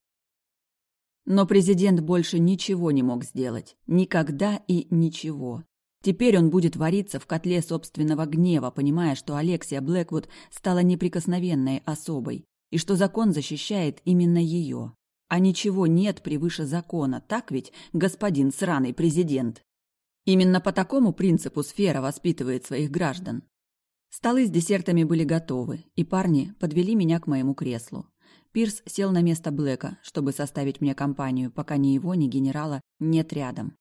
Но президент больше ничего не мог сделать. Никогда и ничего. Теперь он будет вариться в котле собственного гнева, понимая, что Алексия Блэквуд стала неприкосновенной особой, и что закон защищает именно ее. А ничего нет превыше закона, так ведь, господин сраный президент? Именно по такому принципу сфера воспитывает своих граждан. Столы с десертами были готовы, и парни подвели меня к моему креслу. Пирс сел на место Блэка, чтобы составить мне компанию, пока ни его, ни генерала нет рядом.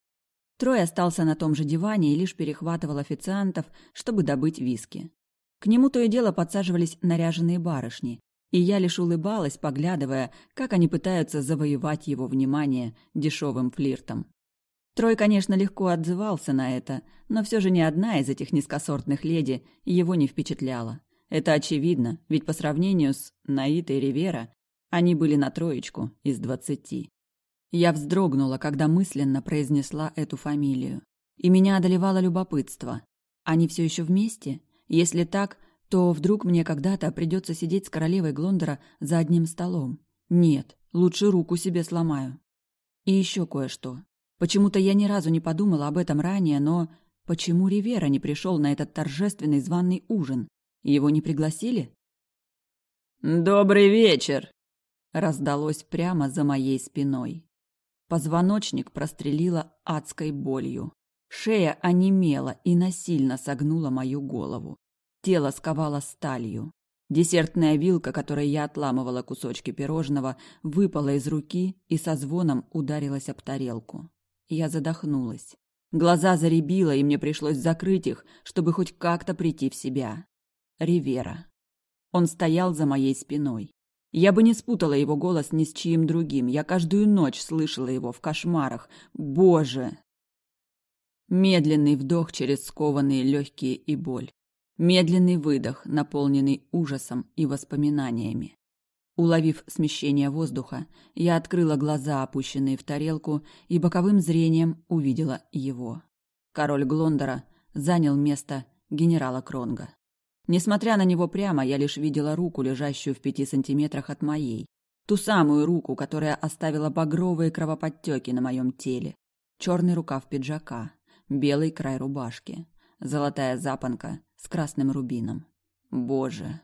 Трой остался на том же диване и лишь перехватывал официантов, чтобы добыть виски. К нему то и дело подсаживались наряженные барышни, и я лишь улыбалась, поглядывая, как они пытаются завоевать его внимание дешевым флиртом. Трой, конечно, легко отзывался на это, но все же ни одна из этих низкосортных леди его не впечатляла. Это очевидно, ведь по сравнению с Наитой Ривера они были на троечку из двадцати. Я вздрогнула, когда мысленно произнесла эту фамилию. И меня одолевало любопытство. Они все еще вместе? Если так, то вдруг мне когда-то придется сидеть с королевой Глондора за одним столом. Нет, лучше руку себе сломаю. И еще кое-что. Почему-то я ни разу не подумала об этом ранее, но почему Ривера не пришел на этот торжественный званый ужин? Его не пригласили? «Добрый вечер!» раздалось прямо за моей спиной. Позвоночник прострелило адской болью. Шея онемела и насильно согнула мою голову. Тело сковало сталью. Десертная вилка, которой я отламывала кусочки пирожного, выпала из руки и со звоном ударилась об тарелку. Я задохнулась. Глаза заребило, и мне пришлось закрыть их, чтобы хоть как-то прийти в себя. Ривера. Он стоял за моей спиной. Я бы не спутала его голос ни с чьим другим. Я каждую ночь слышала его в кошмарах. Боже! Медленный вдох через скованные легкие и боль. Медленный выдох, наполненный ужасом и воспоминаниями. Уловив смещение воздуха, я открыла глаза, опущенные в тарелку, и боковым зрением увидела его. Король Глондора занял место генерала Кронга. Несмотря на него прямо, я лишь видела руку, лежащую в пяти сантиметрах от моей. Ту самую руку, которая оставила багровые кровоподтеки на моем теле. Черный рукав пиджака, белый край рубашки, золотая запонка с красным рубином. Боже!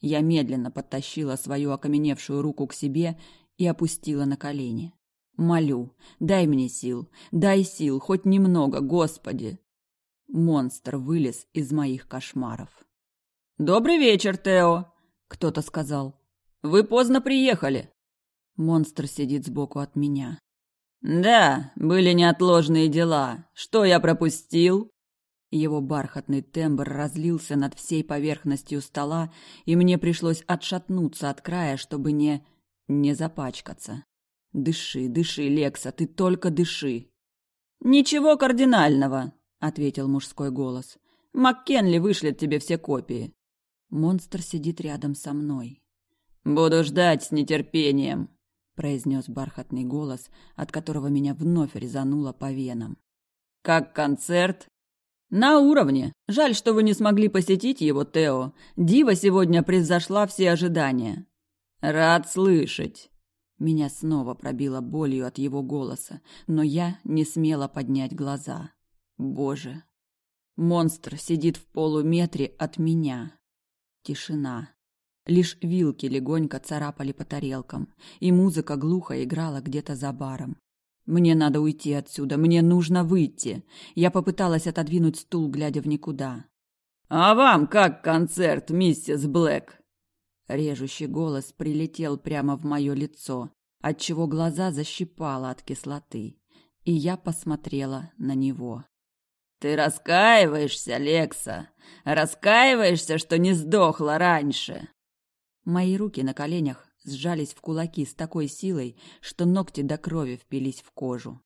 Я медленно подтащила свою окаменевшую руку к себе и опустила на колени. Молю, дай мне сил, дай сил, хоть немного, Господи! Монстр вылез из моих кошмаров. «Добрый вечер, Тео!» — кто-то сказал. «Вы поздно приехали!» Монстр сидит сбоку от меня. «Да, были неотложные дела. Что я пропустил?» Его бархатный тембр разлился над всей поверхностью стола, и мне пришлось отшатнуться от края, чтобы не... не запачкаться. «Дыши, дыши, Лекса, ты только дыши!» «Ничего кардинального», — ответил мужской голос. «Маккенли вышлет тебе все копии. Монстр сидит рядом со мной. «Буду ждать с нетерпением», — произнес бархатный голос, от которого меня вновь резануло по венам. «Как концерт?» «На уровне. Жаль, что вы не смогли посетить его, Тео. Дива сегодня превзошла все ожидания». «Рад слышать». Меня снова пробило болью от его голоса, но я не смела поднять глаза. Боже. Монстр сидит в полуметре от меня. Тишина. Лишь вилки легонько царапали по тарелкам, и музыка глухо играла где-то за баром. Мне надо уйти отсюда, мне нужно выйти. Я попыталась отодвинуть стул, глядя в никуда. А вам как концерт, миссис Блэк? Режущий голос прилетел прямо в мое лицо, отчего глаза защипало от кислоты, и я посмотрела на него. «Ты раскаиваешься, Лекса? Раскаиваешься, что не сдохла раньше?» Мои руки на коленях сжались в кулаки с такой силой, что ногти до крови впились в кожу.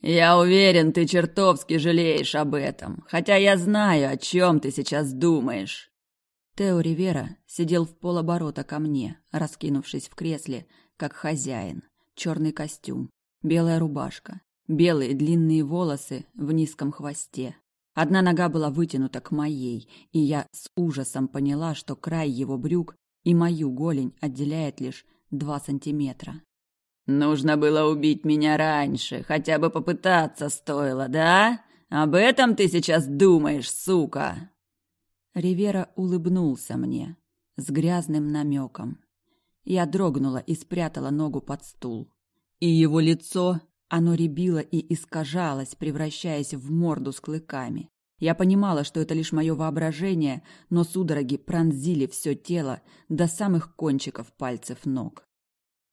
«Я уверен, ты чертовски жалеешь об этом, хотя я знаю, о чем ты сейчас думаешь». Тео Ривера сидел в полоборота ко мне, раскинувшись в кресле, как хозяин. Черный костюм, белая рубашка, белые длинные волосы в низком хвосте. Одна нога была вытянута к моей, и я с ужасом поняла, что край его брюк и мою голень отделяет лишь два сантиметра. «Нужно было убить меня раньше, хотя бы попытаться стоило, да? Об этом ты сейчас думаешь, сука!» Ривера улыбнулся мне с грязным намеком. Я дрогнула и спрятала ногу под стул. И его лицо, оно рябило и искажалось, превращаясь в морду с клыками. Я понимала, что это лишь мое воображение, но судороги пронзили все тело до самых кончиков пальцев ног.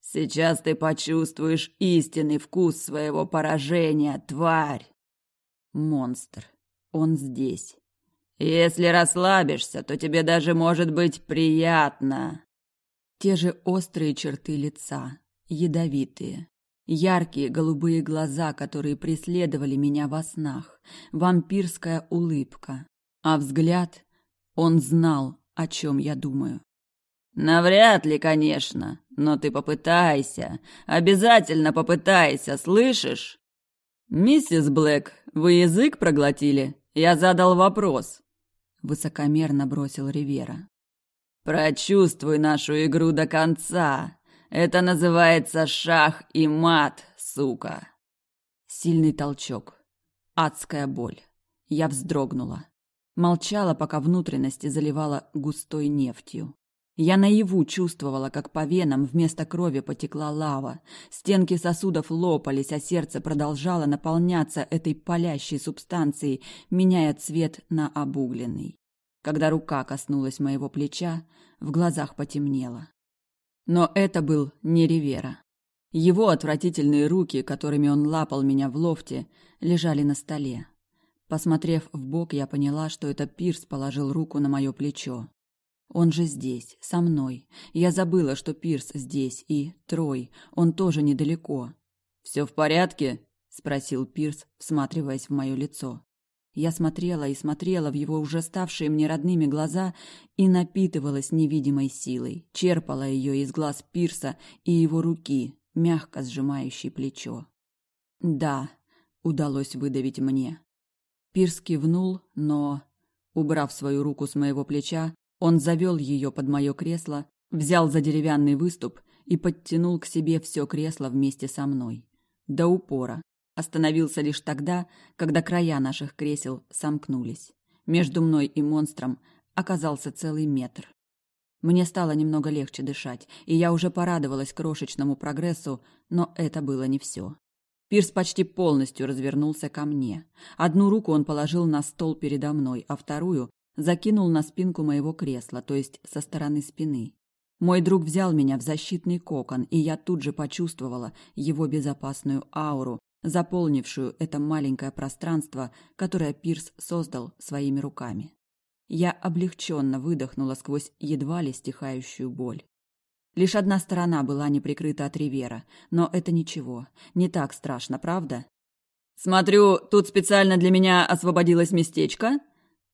«Сейчас ты почувствуешь истинный вкус своего поражения, тварь!» Монстр. Он здесь. Если расслабишься, то тебе даже может быть приятно. Те же острые черты лица, ядовитые, яркие голубые глаза, которые преследовали меня во снах, вампирская улыбка, а взгляд, он знал, о чем я думаю. Навряд ли, конечно, но ты попытайся, обязательно попытайся, слышишь? Миссис Блэк, вы язык проглотили? Я задал вопрос высокомерно бросил Ривера. Прочувствуй нашу игру до конца. Это называется шах и мат, сука. Сильный толчок. Адская боль. Я вздрогнула. Молчала, пока внутренности заливала густой нефтью. Я наяву чувствовала, как по венам вместо крови потекла лава. Стенки сосудов лопались, а сердце продолжало наполняться этой палящей субстанцией, меняя цвет на обугленный. Когда рука коснулась моего плеча, в глазах потемнело. Но это был не Ривера. Его отвратительные руки, которыми он лапал меня в лофте, лежали на столе. Посмотрев в бок, я поняла, что это Пирс положил руку на мое плечо. Он же здесь, со мной. Я забыла, что Пирс здесь, и Трой, он тоже недалеко. «Все в порядке?» – спросил Пирс, всматриваясь в мое лицо. Я смотрела и смотрела в его уже ставшие мне родными глаза и напитывалась невидимой силой, черпала ее из глаз Пирса и его руки, мягко сжимающей плечо. «Да», — удалось выдавить мне. Пирс кивнул, но, убрав свою руку с моего плеча, он завел ее под мое кресло, взял за деревянный выступ и подтянул к себе все кресло вместе со мной. До упора, Остановился лишь тогда, когда края наших кресел сомкнулись. Между мной и монстром оказался целый метр. Мне стало немного легче дышать, и я уже порадовалась крошечному прогрессу, но это было не все. Пирс почти полностью развернулся ко мне. Одну руку он положил на стол передо мной, а вторую закинул на спинку моего кресла, то есть со стороны спины. Мой друг взял меня в защитный кокон, и я тут же почувствовала его безопасную ауру, заполнившую это маленькое пространство, которое Пирс создал своими руками. Я облегченно выдохнула сквозь едва ли стихающую боль. Лишь одна сторона была не прикрыта от Ривера, но это ничего, не так страшно, правда? «Смотрю, тут специально для меня освободилось местечко?»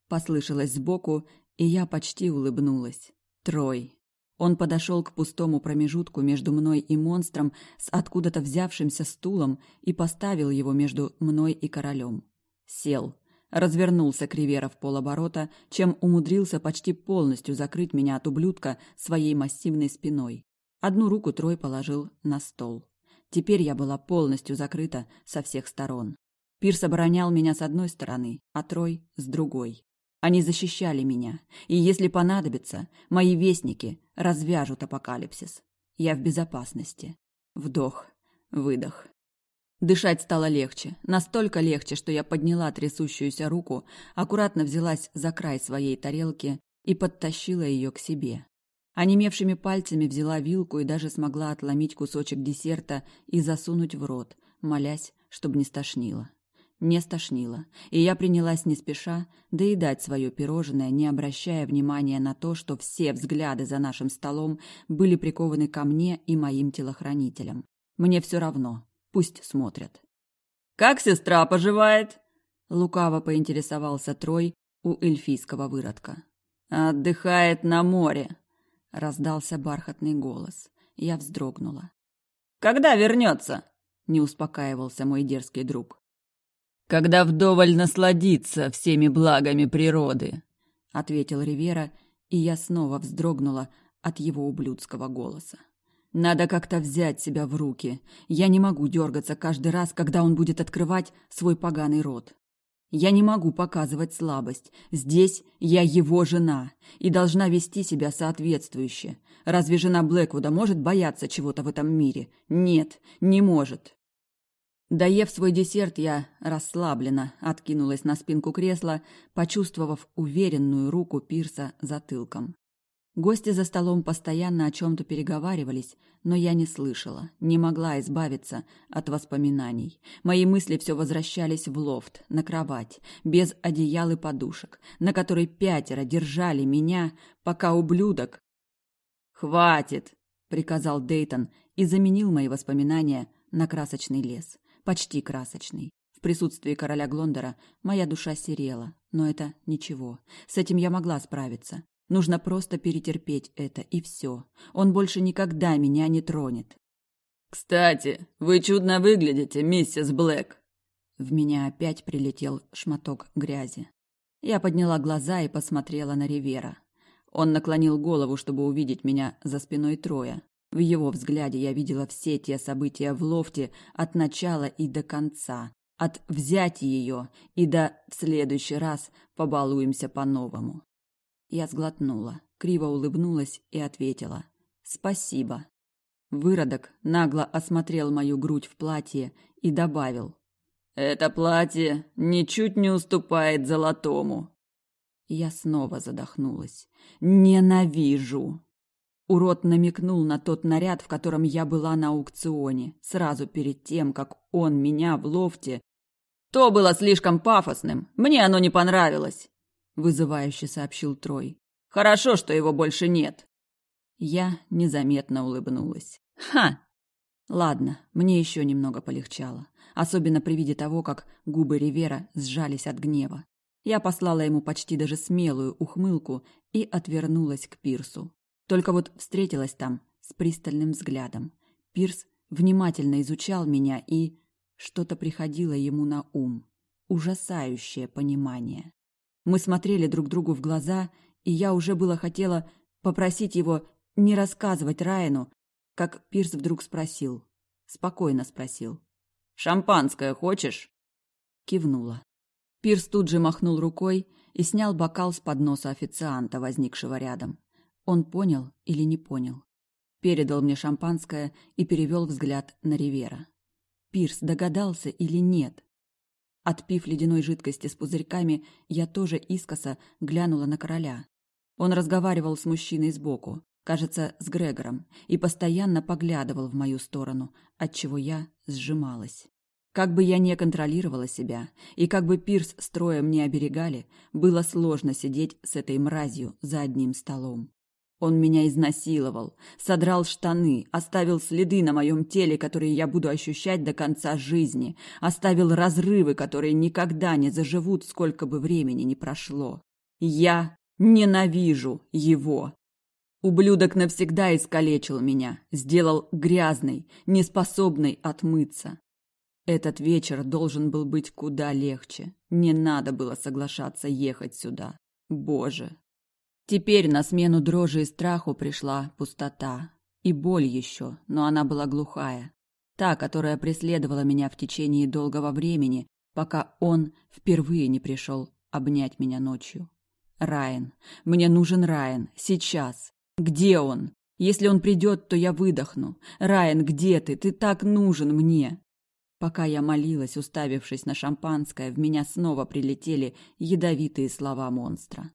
Послышалось сбоку, и я почти улыбнулась. Трой. Он подошел к пустому промежутку между мной и монстром с откуда-то взявшимся стулом и поставил его между мной и королем. Сел, развернулся к Ривера в полоборота, чем умудрился почти полностью закрыть меня от ублюдка своей массивной спиной. Одну руку Трой положил на стол. Теперь я была полностью закрыта со всех сторон. Пирс оборонял меня с одной стороны, а Трой – с другой. Они защищали меня, и если понадобится, мои вестники развяжут апокалипсис. Я в безопасности. Вдох, выдох. Дышать стало легче, настолько легче, что я подняла трясущуюся руку, аккуратно взялась за край своей тарелки и подтащила ее к себе. Онемевшими пальцами взяла вилку и даже смогла отломить кусочек десерта и засунуть в рот, молясь, чтобы не стошнило. Не стошнило, и я принялась не спеша доедать свое пирожное, не обращая внимания на то, что все взгляды за нашим столом были прикованы ко мне и моим телохранителям. Мне все равно, пусть смотрят. «Как сестра поживает?» — лукаво поинтересовался Трой у эльфийского выродка. «Отдыхает на море», — раздался бархатный голос. Я вздрогнула. «Когда вернется?» — не успокаивался мой дерзкий друг когда вдоволь насладиться всеми благами природы, ответил Ривера, и я снова вздрогнула от его ублюдского голоса. Надо как-то взять себя в руки. Я не могу дергаться каждый раз, когда он будет открывать свой поганый рот. Я не могу показывать слабость. Здесь я его жена и должна вести себя соответствующе. Разве жена Блэквуда может бояться чего-то в этом мире? Нет, не может. Доев свой десерт, я расслабленно откинулась на спинку кресла, почувствовав уверенную руку Пирса затылком. Гости за столом постоянно о чем-то переговаривались, но я не слышала, не могла избавиться от воспоминаний. Мои мысли все возвращались в лофт, на кровать, без одеял и подушек, на которой пятеро держали меня, пока ублюдок... «Хватит!» — приказал Дейтон и заменил мои воспоминания на красочный лес почти красочный. В присутствии короля Глондора моя душа серела, но это ничего. С этим я могла справиться. Нужно просто перетерпеть это, и все. Он больше никогда меня не тронет. «Кстати, вы чудно выглядите, миссис Блэк!» В меня опять прилетел шматок грязи. Я подняла глаза и посмотрела на Ривера. Он наклонил голову, чтобы увидеть меня за спиной Троя. В его взгляде я видела все те события в лофте от начала и до конца, от взять ее и до в следующий раз побалуемся по-новому. Я сглотнула, криво улыбнулась и ответила «Спасибо». Выродок нагло осмотрел мою грудь в платье и добавил «Это платье ничуть не уступает золотому». Я снова задохнулась. «Ненавижу!» Урод намекнул на тот наряд, в котором я была на аукционе, сразу перед тем, как он меня в лофте... «То было слишком пафосным. Мне оно не понравилось», — вызывающе сообщил Трой. «Хорошо, что его больше нет». Я незаметно улыбнулась. «Ха!» Ладно, мне еще немного полегчало, особенно при виде того, как губы Ривера сжались от гнева. Я послала ему почти даже смелую ухмылку и отвернулась к пирсу. Только вот встретилась там с пристальным взглядом. Пирс внимательно изучал меня, и что-то приходило ему на ум. Ужасающее понимание. Мы смотрели друг другу в глаза, и я уже было хотела попросить его не рассказывать Райану, как Пирс вдруг спросил. Спокойно спросил. «Шампанское хочешь?» Кивнула. Пирс тут же махнул рукой и снял бокал с подноса официанта, возникшего рядом. Он понял или не понял. Передал мне шампанское и перевел взгляд на Ривера. Пирс догадался или нет? Отпив ледяной жидкости с пузырьками, я тоже искоса глянула на короля. Он разговаривал с мужчиной сбоку, кажется, с Грегором, и постоянно поглядывал в мою сторону, отчего я сжималась. Как бы я не контролировала себя, и как бы Пирс с Троем не оберегали, было сложно сидеть с этой мразью за одним столом. Он меня изнасиловал, содрал штаны, оставил следы на моем теле, которые я буду ощущать до конца жизни, оставил разрывы, которые никогда не заживут, сколько бы времени ни прошло. Я ненавижу его. Ублюдок навсегда искалечил меня, сделал грязной, неспособной отмыться. Этот вечер должен был быть куда легче. Не надо было соглашаться ехать сюда. Боже, Теперь на смену дрожи и страху пришла пустота. И боль еще, но она была глухая. Та, которая преследовала меня в течение долгого времени, пока он впервые не пришел обнять меня ночью. Райан. Мне нужен Райан. Сейчас. Где он? Если он придет, то я выдохну. Райан, где ты? Ты так нужен мне. Пока я молилась, уставившись на шампанское, в меня снова прилетели ядовитые слова монстра.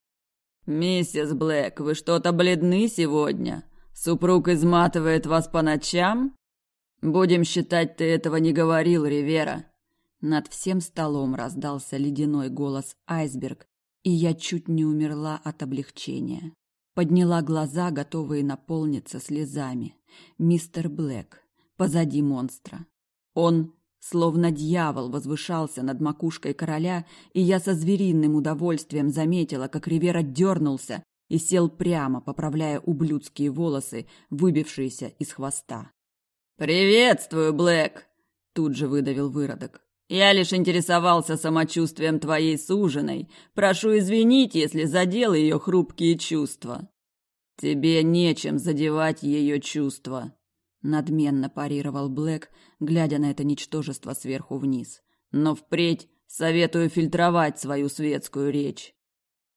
«Миссис Блэк, вы что-то бледны сегодня? Супруг изматывает вас по ночам? Будем считать, ты этого не говорил, Ривера». Над всем столом раздался ледяной голос Айсберг, и я чуть не умерла от облегчения. Подняла глаза, готовые наполниться слезами. Мистер Блэк, позади монстра. Он Словно дьявол возвышался над макушкой короля, и я со звериным удовольствием заметила, как Ривера дернулся и сел прямо, поправляя ублюдские волосы, выбившиеся из хвоста. «Приветствую, Блэк!» – тут же выдавил выродок. «Я лишь интересовался самочувствием твоей суженой. Прошу извинить, если задел ее хрупкие чувства». «Тебе нечем задевать ее чувства», надменно парировал Блэк, глядя на это ничтожество сверху вниз. Но впредь советую фильтровать свою светскую речь.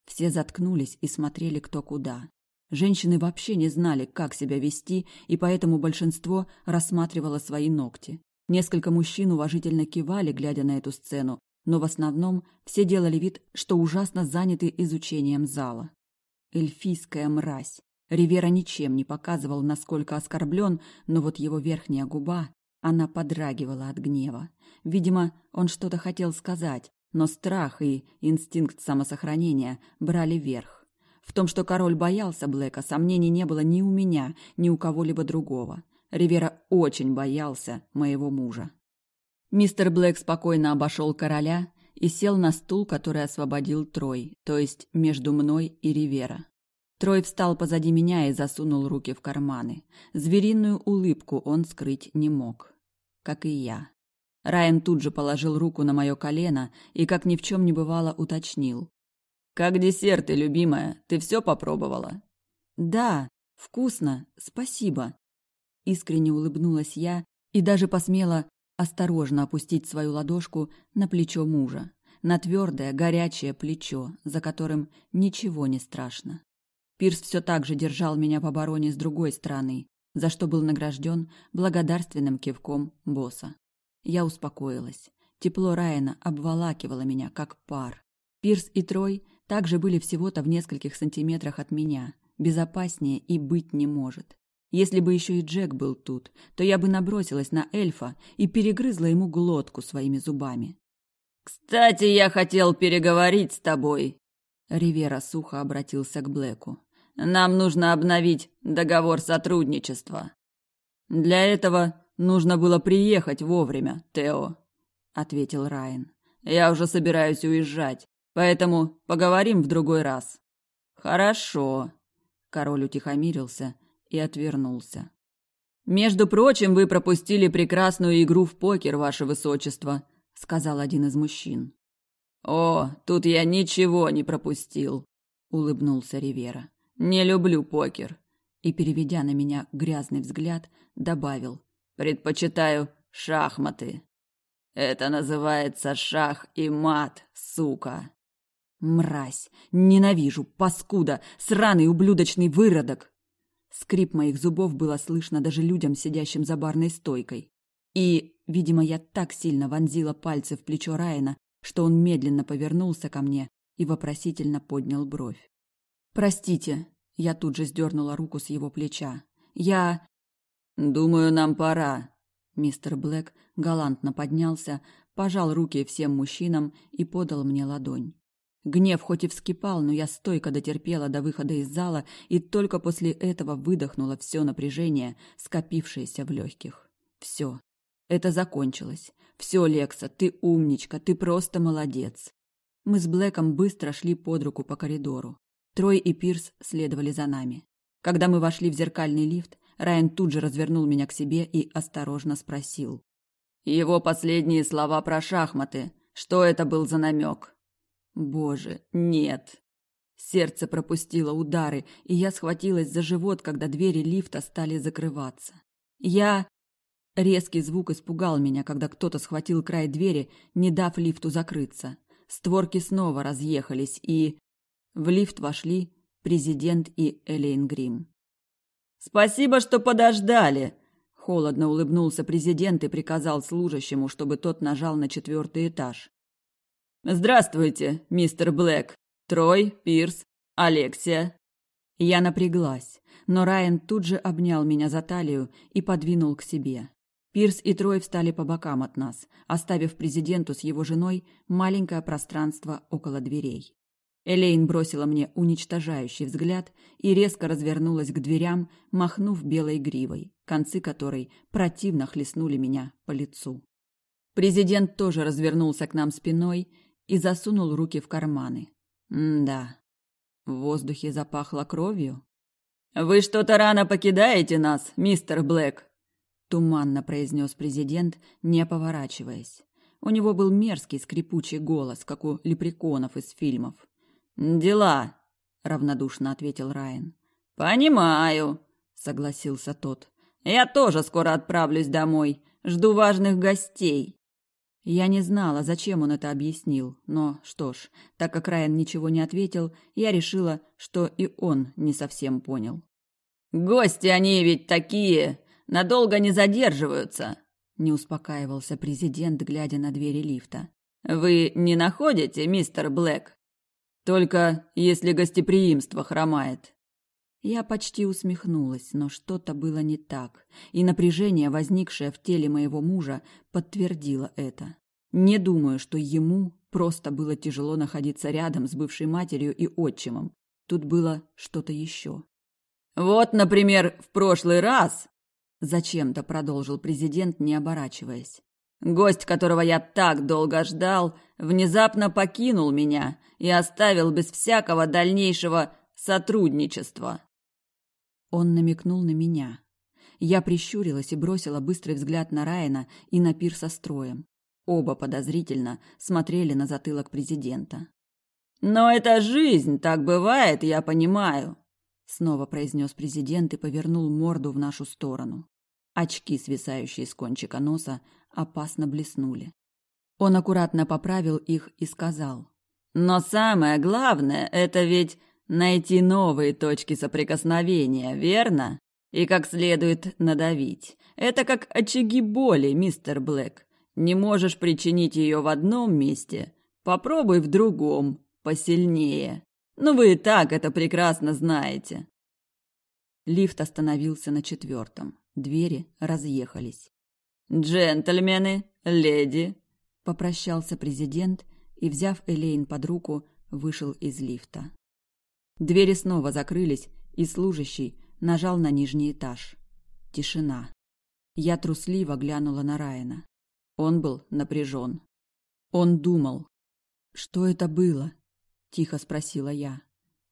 Все заткнулись и смотрели кто куда. Женщины вообще не знали, как себя вести, и поэтому большинство рассматривало свои ногти. Несколько мужчин уважительно кивали, глядя на эту сцену, но в основном все делали вид, что ужасно заняты изучением зала. Эльфийская мразь. Ривера ничем не показывал, насколько оскорблен, но вот его верхняя губа, она подрагивала от гнева. Видимо, он что-то хотел сказать, но страх и инстинкт самосохранения брали верх. В том, что король боялся Блэка, сомнений не было ни у меня, ни у кого-либо другого. Ривера очень боялся моего мужа. Мистер Блэк спокойно обошел короля и сел на стул, который освободил Трой, то есть между мной и Ривера. Трой встал позади меня и засунул руки в карманы. Звериную улыбку он скрыть не мог. Как и я. Райан тут же положил руку на мое колено и, как ни в чем не бывало, уточнил. «Как десерты, любимая, ты все попробовала?» «Да, вкусно, спасибо». Искренне улыбнулась я и даже посмела осторожно опустить свою ладошку на плечо мужа, на твердое, горячее плечо, за которым ничего не страшно. Пирс все так же держал меня в обороне с другой стороны, за что был награжден благодарственным кивком босса. Я успокоилась. Тепло Райана обволакивало меня, как пар. Пирс и Трой также были всего-то в нескольких сантиметрах от меня. Безопаснее и быть не может. Если бы еще и Джек был тут, то я бы набросилась на эльфа и перегрызла ему глотку своими зубами. «Кстати, я хотел переговорить с тобой», — Ривера сухо обратился к Блэку. Нам нужно обновить договор сотрудничества. Для этого нужно было приехать вовремя, Тео, ответил Райан. Я уже собираюсь уезжать, поэтому поговорим в другой раз. Хорошо. Король утихомирился и отвернулся. Между прочим, вы пропустили прекрасную игру в покер, ваше высочество, сказал один из мужчин. О, тут я ничего не пропустил, улыбнулся Ривера. Не люблю покер. И, переведя на меня грязный взгляд, добавил. Предпочитаю шахматы. Это называется шах и мат, сука. Мразь! Ненавижу, паскуда, сраный ублюдочный выродок! Скрип моих зубов было слышно даже людям, сидящим за барной стойкой. И, видимо, я так сильно вонзила пальцы в плечо Райана, что он медленно повернулся ко мне и вопросительно поднял бровь. «Простите», — я тут же сдернула руку с его плеча. «Я...» «Думаю, нам пора». Мистер Блэк галантно поднялся, пожал руки всем мужчинам и подал мне ладонь. Гнев хоть и вскипал, но я стойко дотерпела до выхода из зала и только после этого выдохнула все напряжение, скопившееся в легких. Все. Это закончилось. Все, Лекса, ты умничка, ты просто молодец. Мы с Блэком быстро шли под руку по коридору. Трой и Пирс следовали за нами. Когда мы вошли в зеркальный лифт, Райан тут же развернул меня к себе и осторожно спросил. «Его последние слова про шахматы. Что это был за намек?» «Боже, нет!» Сердце пропустило удары, и я схватилась за живот, когда двери лифта стали закрываться. Я... Резкий звук испугал меня, когда кто-то схватил край двери, не дав лифту закрыться. Створки снова разъехались, и... В лифт вошли президент и Элейн Грим. «Спасибо, что подождали!» Холодно улыбнулся президент и приказал служащему, чтобы тот нажал на четвертый этаж. «Здравствуйте, мистер Блэк. Трой, Пирс. Алексия?» Я напряглась, но Райан тут же обнял меня за талию и подвинул к себе. Пирс и Трой встали по бокам от нас, оставив президенту с его женой маленькое пространство около дверей. Элейн бросила мне уничтожающий взгляд и резко развернулась к дверям, махнув белой гривой, концы которой противно хлестнули меня по лицу. Президент тоже развернулся к нам спиной и засунул руки в карманы. М-да. В воздухе запахло кровью. «Вы что-то рано покидаете нас, мистер Блэк», — туманно произнес президент, не поворачиваясь. У него был мерзкий скрипучий голос, как у лепреконов из фильмов. «Дела», — равнодушно ответил Райан. «Понимаю», — согласился тот. «Я тоже скоро отправлюсь домой. Жду важных гостей». Я не знала, зачем он это объяснил, но что ж, так как Райан ничего не ответил, я решила, что и он не совсем понял. «Гости они ведь такие, надолго не задерживаются», — не успокаивался президент, глядя на двери лифта. «Вы не находите, мистер Блэк?» Только если гостеприимство хромает. Я почти усмехнулась, но что-то было не так, и напряжение, возникшее в теле моего мужа, подтвердило это. Не думаю, что ему просто было тяжело находиться рядом с бывшей матерью и отчимом. Тут было что-то еще. «Вот, например, в прошлый раз...» Зачем-то продолжил президент, не оборачиваясь. Гость, которого я так долго ждал, внезапно покинул меня и оставил без всякого дальнейшего сотрудничества. Он намекнул на меня. Я прищурилась и бросила быстрый взгляд на Райана и на пир со строем. Оба подозрительно смотрели на затылок президента. «Но это жизнь, так бывает, я понимаю», — снова произнес президент и повернул морду в нашу сторону. Очки, свисающие с кончика носа, опасно блеснули. Он аккуратно поправил их и сказал. «Но самое главное – это ведь найти новые точки соприкосновения, верно? И как следует надавить. Это как очаги боли, мистер Блэк. Не можешь причинить ее в одном месте, попробуй в другом, посильнее. Ну вы и так это прекрасно знаете». Лифт остановился на четвертом. Двери разъехались. «Джентльмены, леди!» – попрощался президент и, взяв Элейн под руку, вышел из лифта. Двери снова закрылись, и служащий нажал на нижний этаж. Тишина. Я трусливо глянула на Райана. Он был напряжен. Он думал. «Что это было?» – тихо спросила я.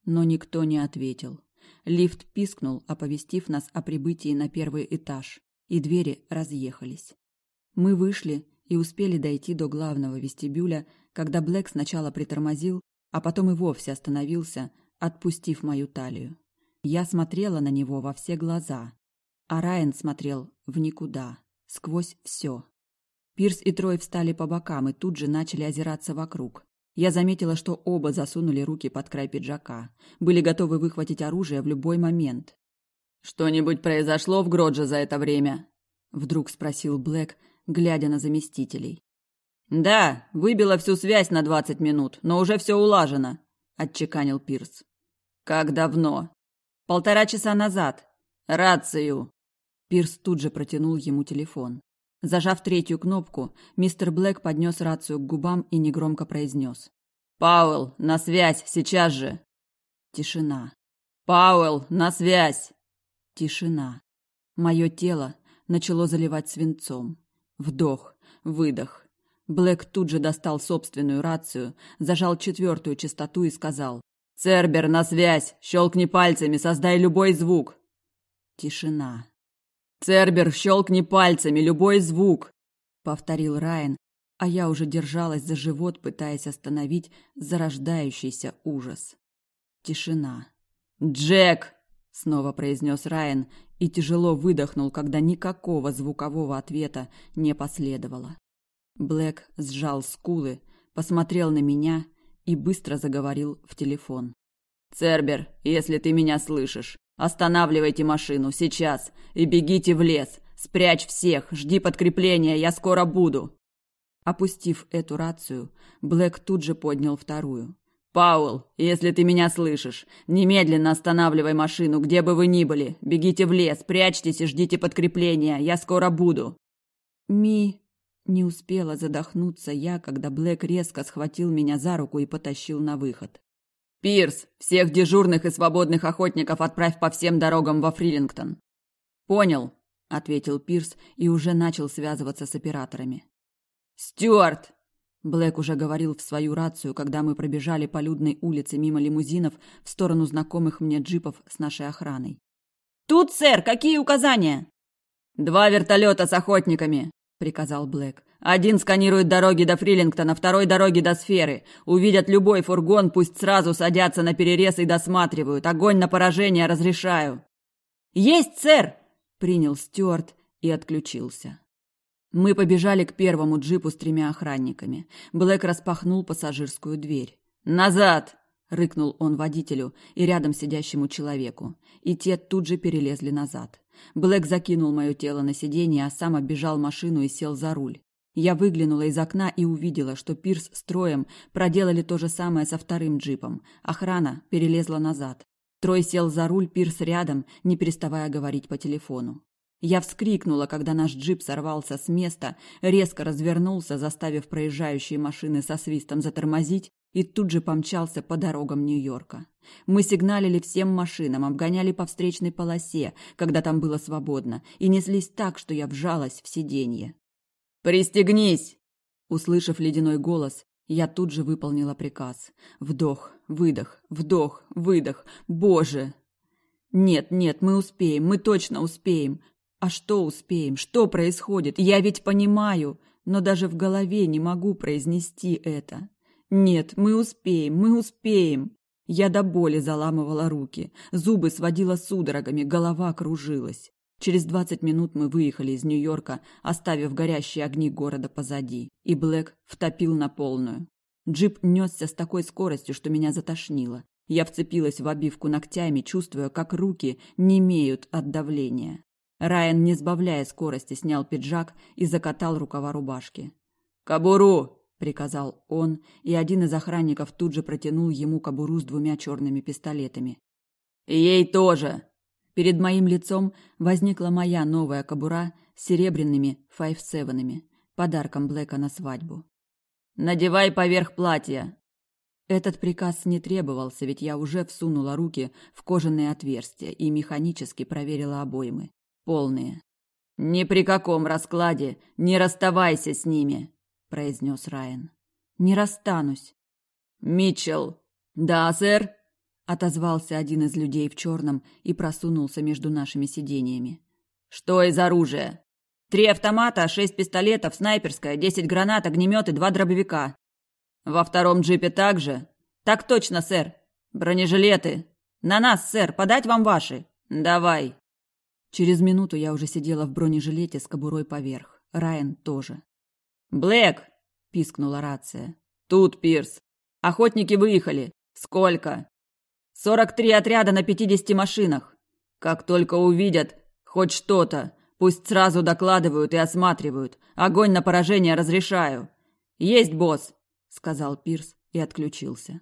Но никто не ответил. Лифт пискнул, оповестив нас о прибытии на первый этаж, и двери разъехались. Мы вышли и успели дойти до главного вестибюля, когда Блэк сначала притормозил, а потом и вовсе остановился, отпустив мою талию. Я смотрела на него во все глаза, а Райан смотрел в никуда, сквозь все. Пирс и Трой встали по бокам и тут же начали озираться вокруг. Я заметила, что оба засунули руки под край пиджака, были готовы выхватить оружие в любой момент. «Что-нибудь произошло в Гродже за это время?» – вдруг спросил Блэк, глядя на заместителей. «Да, выбила всю связь на двадцать минут, но уже все улажено», – отчеканил Пирс. «Как давно?» «Полтора часа назад. Рацию!» Пирс тут же протянул ему телефон. Зажав третью кнопку, мистер Блэк поднес рацию к губам и негромко произнес. «Пауэлл, на связь, сейчас же!» Тишина. «Пауэлл, на связь!» Тишина. Мое тело начало заливать свинцом. Вдох, выдох. Блэк тут же достал собственную рацию, зажал четвертую частоту и сказал. «Цербер, на связь! Щелкни пальцами, создай любой звук!» Тишина. «Цербер, щелкни пальцами, любой звук!» — повторил Райан, а я уже держалась за живот, пытаясь остановить зарождающийся ужас. Тишина. «Джек!» — снова произнес Райан и тяжело выдохнул, когда никакого звукового ответа не последовало. Блэк сжал скулы, посмотрел на меня и быстро заговорил в телефон. «Цербер, если ты меня слышишь, Останавливайте машину сейчас и бегите в лес. Спрячь всех, жди подкрепления, я скоро буду. Опустив эту рацию, Блэк тут же поднял вторую. Паул, если ты меня слышишь, немедленно останавливай машину, где бы вы ни были. Бегите в лес, прячьтесь и ждите подкрепления. Я скоро буду. Ми не успела задохнуться я, когда Блэк резко схватил меня за руку и потащил на выход. Пирс, всех дежурных и свободных охотников отправь по всем дорогам во Фрилингтон. Понял, ответил Пирс и уже начал связываться с операторами. Стюарт, Блэк уже говорил в свою рацию, когда мы пробежали по людной улице мимо лимузинов в сторону знакомых мне джипов с нашей охраной. «Тут, сэр, какие указания?» «Два вертолета с охотниками», — приказал Блэк. «Один сканирует дороги до Фрилингтона, второй дороги до Сферы. Увидят любой фургон, пусть сразу садятся на перерез и досматривают. Огонь на поражение разрешаю». «Есть, сэр!» — принял Стюарт и отключился. Мы побежали к первому джипу с тремя охранниками. Блэк распахнул пассажирскую дверь. «Назад!» — рыкнул он водителю и рядом сидящему человеку. И те тут же перелезли назад. Блэк закинул мое тело на сиденье, а сам оббежал машину и сел за руль. Я выглянула из окна и увидела, что Пирс с Троем проделали то же самое со вторым джипом. Охрана перелезла назад. Трой сел за руль, Пирс рядом, не переставая говорить по телефону. Я вскрикнула, когда наш джип сорвался с места, резко развернулся, заставив проезжающие машины со свистом затормозить, и тут же помчался по дорогам Нью-Йорка. Мы сигналили всем машинам, обгоняли по встречной полосе, когда там было свободно, и неслись так, что я вжалась в сиденье. «Пристегнись!» Услышав ледяной голос, я тут же выполнила приказ. Вдох, выдох, вдох, выдох. Боже! Нет, нет, мы успеем, мы точно успеем. А что успеем? Что происходит? Я ведь понимаю, но даже в голове не могу произнести это. Нет, мы успеем, мы успеем. Я до боли заламывала руки, зубы сводила судорогами, голова кружилась. Через двадцать минут мы выехали из Нью-Йорка, оставив горящие огни города позади, и Блэк втопил на полную. Джип несся с такой скоростью, что меня затошнило. Я вцепилась в обивку ногтями, чувствуя, как руки немеют от давления. Райан, не сбавляя скорости, снял пиджак и закатал рукава рубашки. «Кобуру!» – приказал он, и один из охранников тут же протянул ему кобуру с двумя черными пистолетами. «Ей тоже!» Перед моим лицом возникла моя новая кобура с серебряными файв-севенами, подарком Блэка на свадьбу. «Надевай поверх платья!» Этот приказ не требовался, ведь я уже всунула руки в кожаные отверстия и механически проверила обоймы полные. «Ни при каком раскладе не расставайся с ними», — произнес Райан. «Не расстанусь». «Митчелл!» «Да, сэр?» — отозвался один из людей в черном и просунулся между нашими сидениями. «Что из оружия?» «Три автомата, шесть пистолетов, снайперская, десять гранат, огнемет и два дробовика». «Во втором джипе также?» «Так точно, сэр. Бронежилеты. На нас, сэр, подать вам ваши?» «Давай». Через минуту я уже сидела в бронежилете с кобурой поверх. Райан тоже. «Блэк!» – пискнула рация. «Тут, Пирс. Охотники выехали. Сколько?» «Сорок три отряда на пятидесяти машинах. Как только увидят хоть что-то, пусть сразу докладывают и осматривают. Огонь на поражение разрешаю. Есть, босс!» – сказал Пирс и отключился.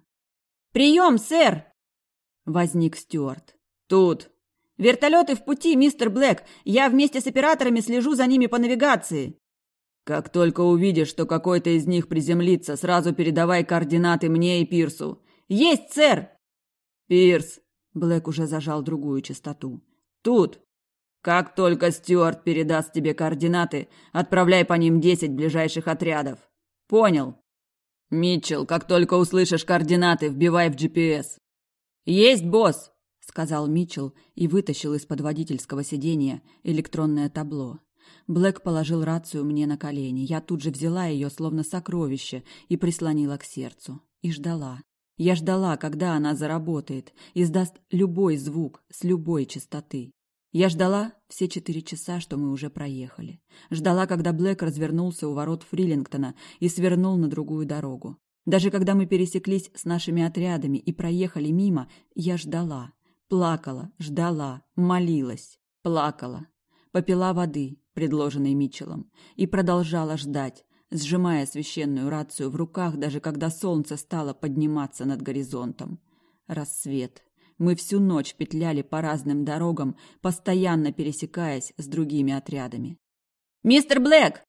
«Прием, сэр!» Возник Стюарт. «Тут!» Вертолеты в пути, мистер Блэк. Я вместе с операторами слежу за ними по навигации. Как только увидишь, что какой-то из них приземлится, сразу передавай координаты мне и Пирсу. Есть, сэр. Пирс. Блэк уже зажал другую частоту. Тут. Как только Стюарт передаст тебе координаты, отправляй по ним десять ближайших отрядов. Понял. Митчелл, как только услышишь координаты, вбивай в GPS. Есть, босс сказал Митчелл и вытащил из-под водительского сиденья электронное табло. Блэк положил рацию мне на колени. Я тут же взяла ее, словно сокровище, и прислонила к сердцу. И ждала. Я ждала, когда она заработает, издаст любой звук с любой частоты. Я ждала все четыре часа, что мы уже проехали. Ждала, когда Блэк развернулся у ворот Фрилингтона и свернул на другую дорогу. Даже когда мы пересеклись с нашими отрядами и проехали мимо, я ждала. Плакала, ждала, молилась, плакала. Попила воды, предложенной Митчеллом, и продолжала ждать. сжимая священную рацию в руках, даже когда солнце стало подниматься над горизонтом. Рассвет. Мы всю ночь петляли по разным дорогам, постоянно пересекаясь с другими отрядами. «Мистер Блэк!»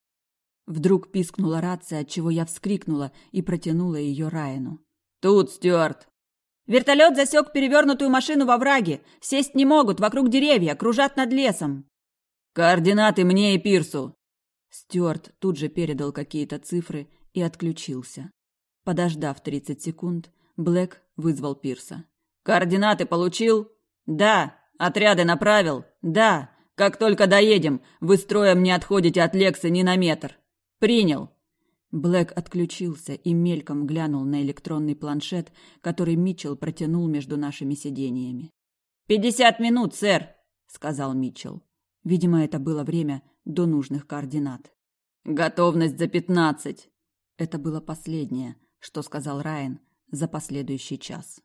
Вдруг пискнула рация, от чего я вскрикнула и протянула ее Райану. «Тут, Стюарт!» «Вертолет засек перевернутую машину во враге. Сесть не могут, вокруг деревья, кружат над лесом». «Координаты мне и Пирсу!» Стюарт тут же передал какие-то цифры и отключился. Подождав 30 секунд, Блэк вызвал Пирса. «Координаты получил?» «Да». «Отряды направил?» «Да». «Как только доедем, вы строем не отходите от Лекса ни на метр». «Принял». Блэк отключился и мельком глянул на электронный планшет, который Митчелл протянул между нашими сидениями. «Пятьдесят минут, сэр», — сказал Митчелл. Видимо, это было время до нужных координат. «Готовность за пятнадцать». Это было последнее, что сказал Райан за последующий час.